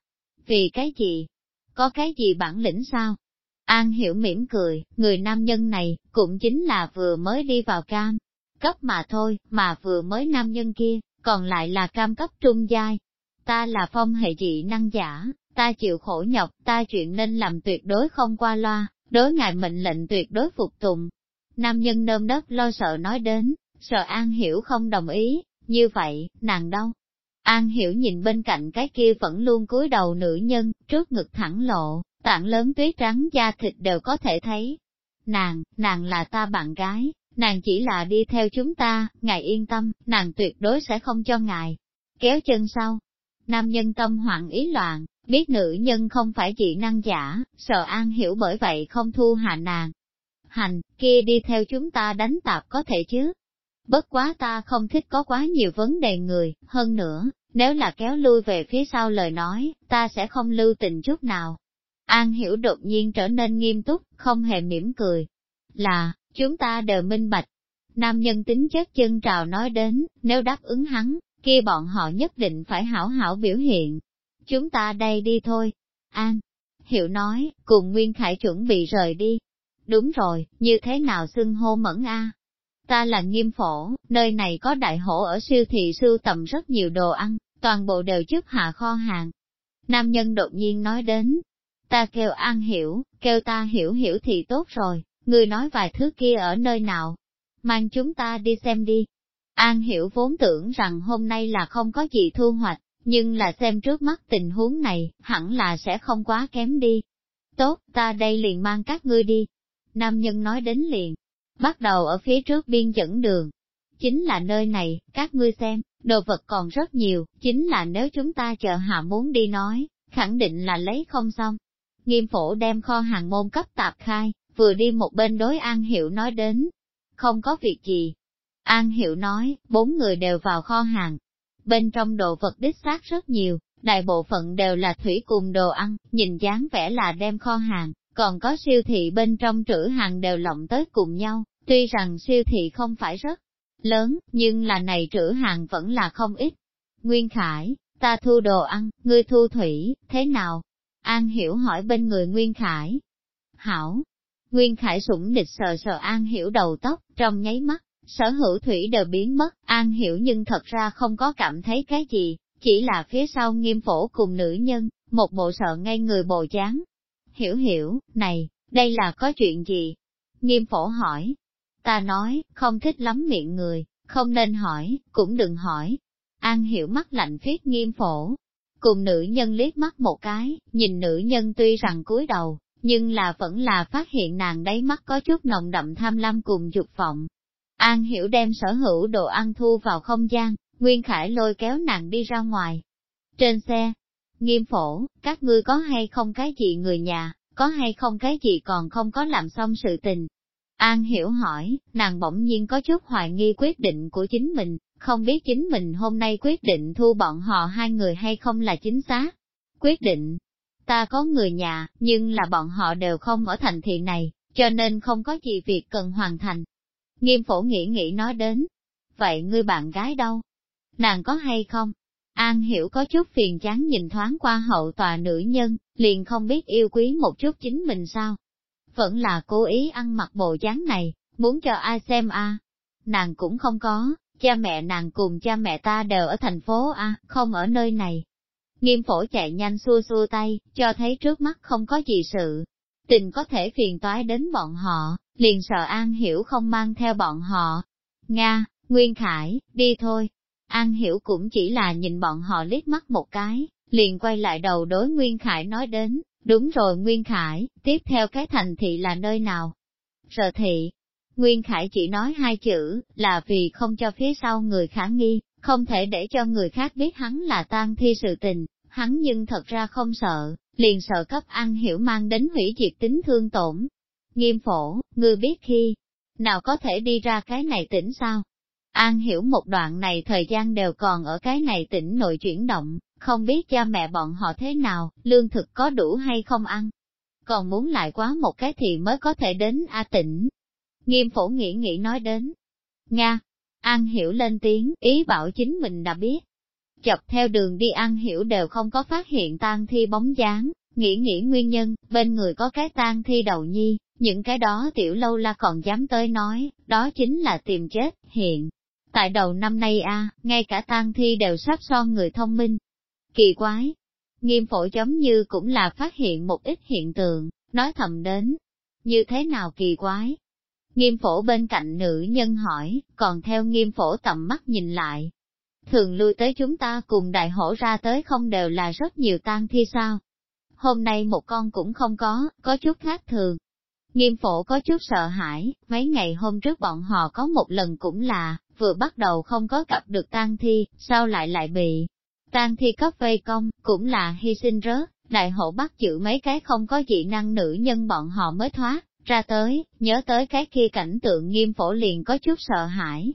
Vì cái gì? Có cái gì bản lĩnh sao? An hiểu mỉm cười, người nam nhân này, cũng chính là vừa mới đi vào cam, cấp mà thôi, mà vừa mới nam nhân kia, còn lại là cam cấp trung giai. Ta là phong hệ dị năng giả, ta chịu khổ nhọc, ta chuyện nên làm tuyệt đối không qua loa, đối ngài mệnh lệnh tuyệt đối phục tùng. Nam nhân nơm đất lo sợ nói đến, sợ An Hiểu không đồng ý, như vậy, nàng đâu? An Hiểu nhìn bên cạnh cái kia vẫn luôn cúi đầu nữ nhân, trước ngực thẳng lộ, tảng lớn tuyết trắng da thịt đều có thể thấy. Nàng, nàng là ta bạn gái, nàng chỉ là đi theo chúng ta, ngài yên tâm, nàng tuyệt đối sẽ không cho ngài kéo chân sau. Nam nhân tâm hoạn ý loạn, biết nữ nhân không phải dị năng giả, sợ an hiểu bởi vậy không thu hạ nàng. Hành, kia đi theo chúng ta đánh tạp có thể chứ. Bất quá ta không thích có quá nhiều vấn đề người, hơn nữa, nếu là kéo lui về phía sau lời nói, ta sẽ không lưu tình chút nào. An hiểu đột nhiên trở nên nghiêm túc, không hề mỉm cười. Là, Chúng ta đều minh bạch. Nam nhân tính chất chân trào nói đến, nếu đáp ứng hắn, kia bọn họ nhất định phải hảo hảo biểu hiện. Chúng ta đây đi thôi. An, hiểu nói, cùng Nguyên Khải chuẩn bị rời đi. Đúng rồi, như thế nào xưng hô mẫn a? Ta là nghiêm phổ, nơi này có đại hổ ở siêu thị sưu tầm rất nhiều đồ ăn, toàn bộ đều trước hạ kho hàng. Nam nhân đột nhiên nói đến, ta kêu An Hiểu, kêu ta hiểu hiểu thì tốt rồi. Người nói vài thứ kia ở nơi nào? Mang chúng ta đi xem đi. An hiểu vốn tưởng rằng hôm nay là không có gì thu hoạch, nhưng là xem trước mắt tình huống này, hẳn là sẽ không quá kém đi. Tốt, ta đây liền mang các ngươi đi. Nam nhân nói đến liền, bắt đầu ở phía trước biên dẫn đường. Chính là nơi này, các ngươi xem, đồ vật còn rất nhiều, chính là nếu chúng ta chờ hạ muốn đi nói, khẳng định là lấy không xong. Nghiêm phổ đem kho hàng môn cấp tạp khai, vừa đi một bên đối An Hiệu nói đến. Không có việc gì. An Hiệu nói, bốn người đều vào kho hàng. Bên trong đồ vật đích xác rất nhiều, đại bộ phận đều là thủy cùng đồ ăn, nhìn dáng vẻ là đem kho hàng, còn có siêu thị bên trong trữ hàng đều lộng tới cùng nhau, tuy rằng siêu thị không phải rất lớn, nhưng là này trữ hàng vẫn là không ít. Nguyên Khải, ta thu đồ ăn, ngươi thu thủy, thế nào? An Hiểu hỏi bên người Nguyên Khải. Hảo, Nguyên Khải sủng địch sờ sờ An Hiểu đầu tóc, trong nháy mắt, sở hữu thủy đều biến mất, An Hiểu nhưng thật ra không có cảm thấy cái gì, chỉ là phía sau nghiêm phổ cùng nữ nhân, một bộ sợ ngay người bồ chán. Hiểu hiểu, này, đây là có chuyện gì? Nghiêm phổ hỏi. Ta nói, không thích lắm miệng người, không nên hỏi, cũng đừng hỏi. An Hiểu mắt lạnh phiết nghiêm phổ, cùng nữ nhân liếc mắt một cái, nhìn nữ nhân tuy rằng cúi đầu, nhưng là vẫn là phát hiện nàng đáy mắt có chút nồng đậm tham lam cùng dục vọng. An hiểu đem sở hữu đồ ăn thu vào không gian, Nguyên Khải lôi kéo nàng đi ra ngoài. Trên xe, nghiêm phổ, các ngươi có hay không cái gì người nhà, có hay không cái gì còn không có làm xong sự tình. An hiểu hỏi, nàng bỗng nhiên có chút hoài nghi quyết định của chính mình, không biết chính mình hôm nay quyết định thu bọn họ hai người hay không là chính xác. Quyết định, ta có người nhà, nhưng là bọn họ đều không ở thành thị này, cho nên không có gì việc cần hoàn thành. Nghiêm phổ nghĩ nghĩ nói đến, vậy ngươi bạn gái đâu? Nàng có hay không? An hiểu có chút phiền chán nhìn thoáng qua hậu tòa nữ nhân, liền không biết yêu quý một chút chính mình sao. Vẫn là cố ý ăn mặc bộ dáng này, muốn cho ai xem a Nàng cũng không có, cha mẹ nàng cùng cha mẹ ta đều ở thành phố a không ở nơi này. Nghiêm phổ chạy nhanh xua xua tay, cho thấy trước mắt không có gì sự. Tình có thể phiền toái đến bọn họ, liền sợ An Hiểu không mang theo bọn họ. Nga, Nguyên Khải, đi thôi. An Hiểu cũng chỉ là nhìn bọn họ liếc mắt một cái, liền quay lại đầu đối Nguyên Khải nói đến, đúng rồi Nguyên Khải, tiếp theo cái thành thị là nơi nào? sở thị. Nguyên Khải chỉ nói hai chữ, là vì không cho phía sau người khả nghi, không thể để cho người khác biết hắn là tan thi sự tình, hắn nhưng thật ra không sợ, liền sợ cấp An Hiểu mang đến hủy diệt tính thương tổn. Nghiêm phổ, ngươi biết khi nào có thể đi ra cái này tỉnh sao? An hiểu một đoạn này thời gian đều còn ở cái này tỉnh nội chuyển động, không biết cha mẹ bọn họ thế nào, lương thực có đủ hay không ăn. Còn muốn lại quá một cái thì mới có thể đến A tỉnh. Nghiêm phổ nghĩ nghĩ nói đến. Nga, An hiểu lên tiếng, ý bảo chính mình đã biết. Chọc theo đường đi An hiểu đều không có phát hiện tang thi bóng dáng, nghĩ nghĩ nguyên nhân, bên người có cái tang thi đầu nhi, những cái đó tiểu lâu la còn dám tới nói, đó chính là tìm chết, hiện. Tại đầu năm nay a, ngay cả tang thi đều sắp son người thông minh. Kỳ quái! Nghiêm phổ giống như cũng là phát hiện một ít hiện tượng, nói thầm đến. Như thế nào kỳ quái? Nghiêm phổ bên cạnh nữ nhân hỏi, còn theo nghiêm phổ tầm mắt nhìn lại. Thường lui tới chúng ta cùng đại hổ ra tới không đều là rất nhiều tang thi sao? Hôm nay một con cũng không có, có chút khác thường, Nghiêm phổ có chút sợ hãi, mấy ngày hôm trước bọn họ có một lần cũng là, vừa bắt đầu không có gặp được tang thi, sao lại lại bị tang thi cấp vây công, cũng là hy sinh rớt, đại hộ bắt giữ mấy cái không có dị năng nữ nhân bọn họ mới thoát, ra tới, nhớ tới cái kia cảnh tượng nghiêm phổ liền có chút sợ hãi.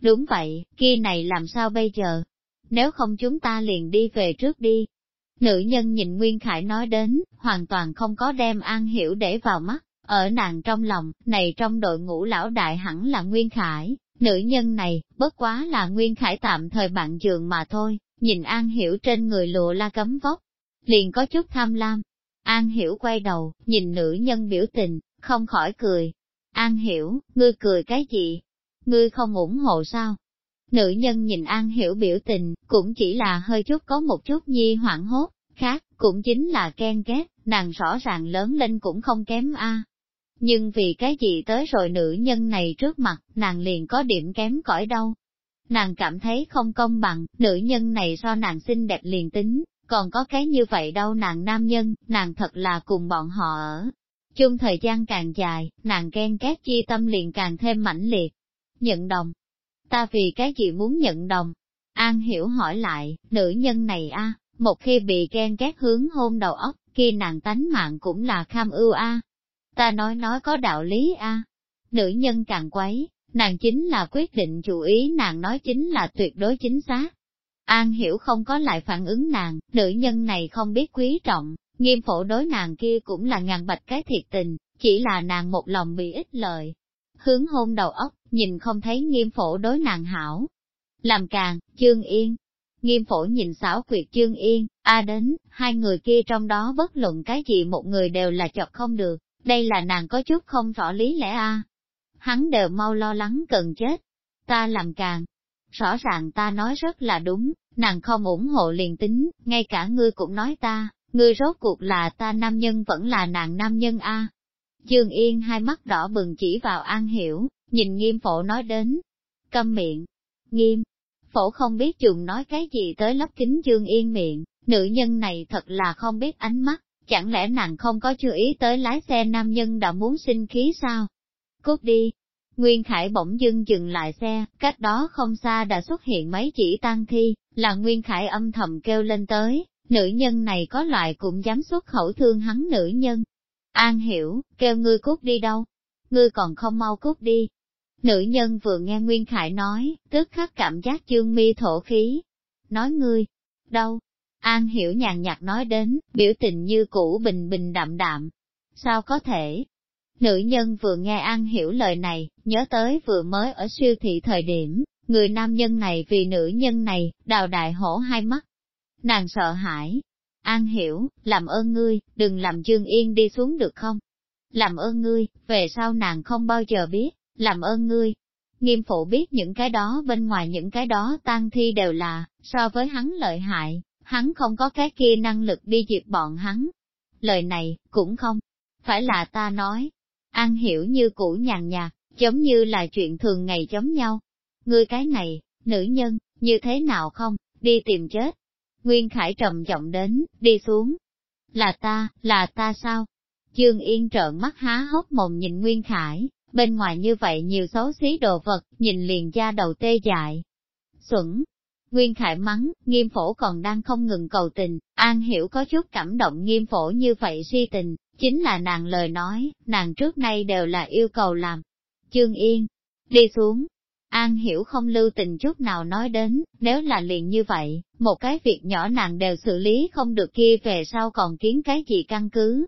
Đúng vậy, kia này làm sao bây giờ? Nếu không chúng ta liền đi về trước đi. Nữ nhân nhìn Nguyên Khải nói đến, hoàn toàn không có đem An Hiểu để vào mắt, ở nàng trong lòng, này trong đội ngũ lão đại hẳn là Nguyên Khải, nữ nhân này, bất quá là Nguyên Khải tạm thời bạn giường mà thôi, nhìn An Hiểu trên người lụa la cấm vóc, liền có chút tham lam. An Hiểu quay đầu, nhìn nữ nhân biểu tình, không khỏi cười. An Hiểu, ngươi cười cái gì? Ngươi không ủng hộ sao? Nữ nhân nhìn An Hiểu biểu tình, cũng chỉ là hơi chút có một chút nhi hoảng hốt, khác, cũng chính là ghen ghét, nàng rõ ràng lớn lên cũng không kém a. Nhưng vì cái gì tới rồi nữ nhân này trước mặt, nàng liền có điểm kém cỏi đâu. Nàng cảm thấy không công bằng, nữ nhân này do nàng xinh đẹp liền tính, còn có cái như vậy đâu nàng nam nhân, nàng thật là cùng bọn họ ở. Chung thời gian càng dài, nàng ghen ghét chi tâm liền càng thêm mãnh liệt. Nhận đồng. Ta vì cái gì muốn nhận đồng? An hiểu hỏi lại, nữ nhân này a một khi bị ghen ghét hướng hôn đầu óc, kia nàng tánh mạng cũng là kham ưu a Ta nói nói có đạo lý a. Nữ nhân càng quấy, nàng chính là quyết định chủ ý nàng nói chính là tuyệt đối chính xác. An hiểu không có lại phản ứng nàng, nữ nhân này không biết quý trọng, nghiêm phổ đối nàng kia cũng là ngàn bạch cái thiệt tình, chỉ là nàng một lòng bị ít lời. Hướng hôn đầu óc, nhìn không thấy nghiêm phổ đối nàng hảo. Làm càng, chương yên. Nghiêm phổ nhìn xảo quyệt chương yên, a đến, hai người kia trong đó bất luận cái gì một người đều là chọc không được, đây là nàng có chút không rõ lý lẽ a. Hắn đều mau lo lắng cần chết. Ta làm càng. Rõ ràng ta nói rất là đúng, nàng không ủng hộ liền tính, ngay cả ngươi cũng nói ta, ngươi rốt cuộc là ta nam nhân vẫn là nàng nam nhân a. Dương Yên hai mắt đỏ bừng chỉ vào An Hiểu, nhìn nghiêm phổ nói đến. Câm miệng. Nghiêm. Phổ không biết dùng nói cái gì tới lấp kính Dương Yên miệng, nữ nhân này thật là không biết ánh mắt, chẳng lẽ nàng không có chú ý tới lái xe nam nhân đã muốn sinh khí sao? Cút đi! Nguyên Khải bỗng dưng dừng lại xe, cách đó không xa đã xuất hiện mấy chỉ tăng thi, là Nguyên Khải âm thầm kêu lên tới, nữ nhân này có loại cũng dám xuất khẩu thương hắn nữ nhân. An hiểu, kêu ngươi cút đi đâu? Ngươi còn không mau cút đi. Nữ nhân vừa nghe Nguyên Khải nói, tức khắc cảm giác chương mi thổ khí. Nói ngươi, đâu? An hiểu nhàn nhạt nói đến, biểu tình như cũ bình bình đạm đạm. Sao có thể? Nữ nhân vừa nghe An hiểu lời này, nhớ tới vừa mới ở siêu thị thời điểm, người nam nhân này vì nữ nhân này, đào đại hổ hai mắt. Nàng sợ hãi. An hiểu, làm ơn ngươi, đừng làm Dương Yên đi xuống được không? Làm ơn ngươi, về sau nàng không bao giờ biết, làm ơn ngươi. Nghiêm phụ biết những cái đó bên ngoài những cái đó tan thi đều là, so với hắn lợi hại, hắn không có cái kia năng lực đi diệt bọn hắn. Lời này, cũng không, phải là ta nói. An hiểu như cũ nhàn nhạt, giống như là chuyện thường ngày giống nhau. Ngươi cái này, nữ nhân, như thế nào không, đi tìm chết. Nguyên Khải trầm giọng đến, đi xuống. Là ta, là ta sao? Dương Yên trợn mắt há hốc mồm nhìn Nguyên Khải, bên ngoài như vậy nhiều xấu xí đồ vật, nhìn liền da đầu tê dại. Xuẩn, Nguyên Khải mắng, nghiêm phổ còn đang không ngừng cầu tình, An Hiểu có chút cảm động nghiêm phổ như vậy si tình, chính là nàng lời nói, nàng trước nay đều là yêu cầu làm. Chương Yên, đi xuống. An Hiểu không lưu tình chút nào nói đến, nếu là liền như vậy, một cái việc nhỏ nàng đều xử lý không được kia về sau còn kiến cái gì căn cứ.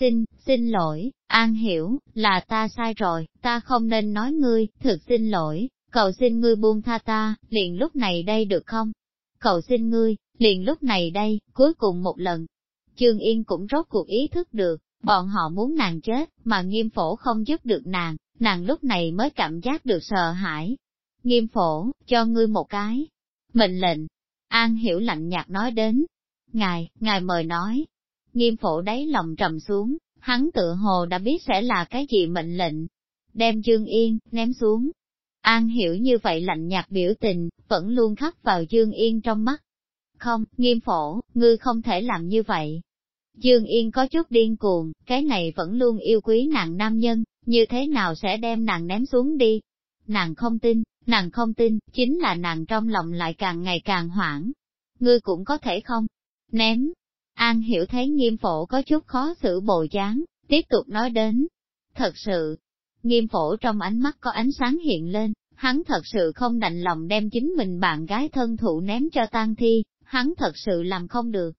Xin, xin lỗi, An Hiểu, là ta sai rồi, ta không nên nói ngươi, thực xin lỗi, cầu xin ngươi buông tha ta, liền lúc này đây được không? Cầu xin ngươi, liền lúc này đây, cuối cùng một lần. Trương Yên cũng rốt cuộc ý thức được, bọn họ muốn nàng chết, mà nghiêm phổ không giúp được nàng, nàng lúc này mới cảm giác được sợ hãi. Nghiêm phổ, cho ngươi một cái. Mệnh lệnh. An hiểu lạnh nhạt nói đến. Ngài, ngài mời nói. Nghiêm phổ đáy lòng trầm xuống, hắn tự hồ đã biết sẽ là cái gì mệnh lệnh. Đem Dương Yên, ném xuống, An hiểu như vậy lạnh nhạt biểu tình, vẫn luôn khắc vào Dương Yên trong mắt. Không, nghiêm phổ, ngươi không thể làm như vậy. Dương Yên có chút điên cuồng, cái này vẫn luôn yêu quý nàng nam nhân, như thế nào sẽ đem nàng ném xuống đi? Nàng không tin, nàng không tin, chính là nàng trong lòng lại càng ngày càng hoảng. Ngươi cũng có thể không? Ném. An hiểu thấy nghiêm phổ có chút khó xử bồ dáng, tiếp tục nói đến. Thật sự, Nghiêm phổ trong ánh mắt có ánh sáng hiện lên, hắn thật sự không đành lòng đem chính mình bạn gái thân thụ ném cho tang thi, hắn thật sự làm không được.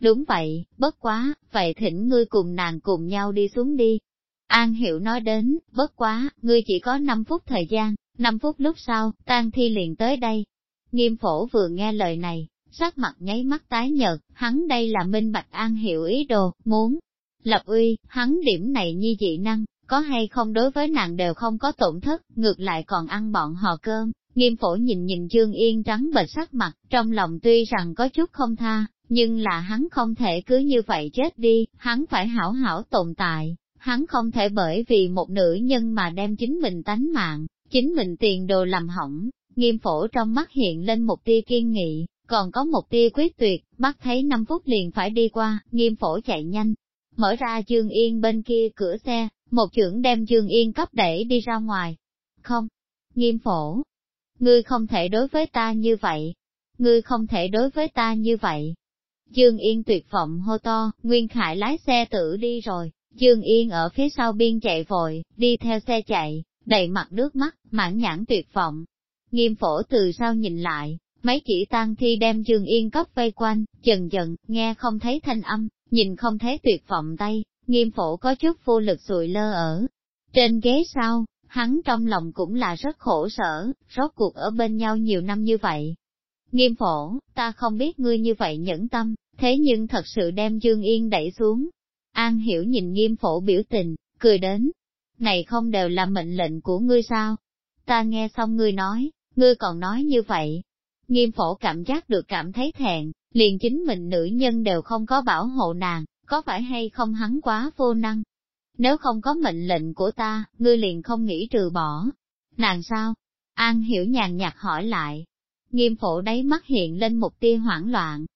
Đúng vậy, bất quá, vậy thỉnh ngươi cùng nàng cùng nhau đi xuống đi. An Hiểu nói đến, bất quá, ngươi chỉ có 5 phút thời gian, 5 phút lúc sau, tang thi liền tới đây. Nghiêm phổ vừa nghe lời này, sắc mặt nháy mắt tái nhợt, hắn đây là minh bạch An Hiểu ý đồ, muốn lập uy, hắn điểm này nhi dị năng, có hay không đối với nàng đều không có tổn thất, ngược lại còn ăn bọn họ cơm. Nghiêm phổ nhìn nhìn Dương Yên trắng bệch sắc mặt, trong lòng tuy rằng có chút không tha, nhưng là hắn không thể cứ như vậy chết đi, hắn phải hảo hảo tồn tại, hắn không thể bởi vì một nữ nhân mà đem chính mình tánh mạng, chính mình tiền đồ làm hỏng. Nghiêm phổ trong mắt hiện lên một tia kiên nghị, còn có một tia quyết tuyệt, bắt thấy 5 phút liền phải đi qua, nghiêm phổ chạy nhanh, mở ra Dương Yên bên kia cửa xe, một trưởng đem Dương Yên cấp đẩy đi ra ngoài. Không, nghiêm phổ, ngươi không thể đối với ta như vậy, ngươi không thể đối với ta như vậy. Dương Yên tuyệt vọng hô to, Nguyên Khải lái xe tử đi rồi, Dương Yên ở phía sau biên chạy vội, đi theo xe chạy, đầy mặt nước mắt, mãn nhãn tuyệt vọng. Nghiêm phổ từ sau nhìn lại, mấy chỉ tang thi đem Dương Yên cấp vây quanh, dần dần, nghe không thấy thanh âm, nhìn không thấy tuyệt vọng tay, Nghiêm phổ có chút vô lực sụi lơ ở. Trên ghế sau, hắn trong lòng cũng là rất khổ sở, rốt cuộc ở bên nhau nhiều năm như vậy. Nghiêm phổ, ta không biết ngươi như vậy nhẫn tâm, thế nhưng thật sự đem Dương Yên đẩy xuống. An hiểu nhìn nghiêm phổ biểu tình, cười đến. Này không đều là mệnh lệnh của ngươi sao? Ta nghe xong ngươi nói, ngươi còn nói như vậy. Nghiêm phổ cảm giác được cảm thấy thẹn, liền chính mình nữ nhân đều không có bảo hộ nàng, có phải hay không hắn quá vô năng? Nếu không có mệnh lệnh của ta, ngươi liền không nghĩ trừ bỏ. Nàng sao? An hiểu nhàn nhạt hỏi lại. Nghiêm phổ đáy mắt hiện lên một tia hoảng loạn.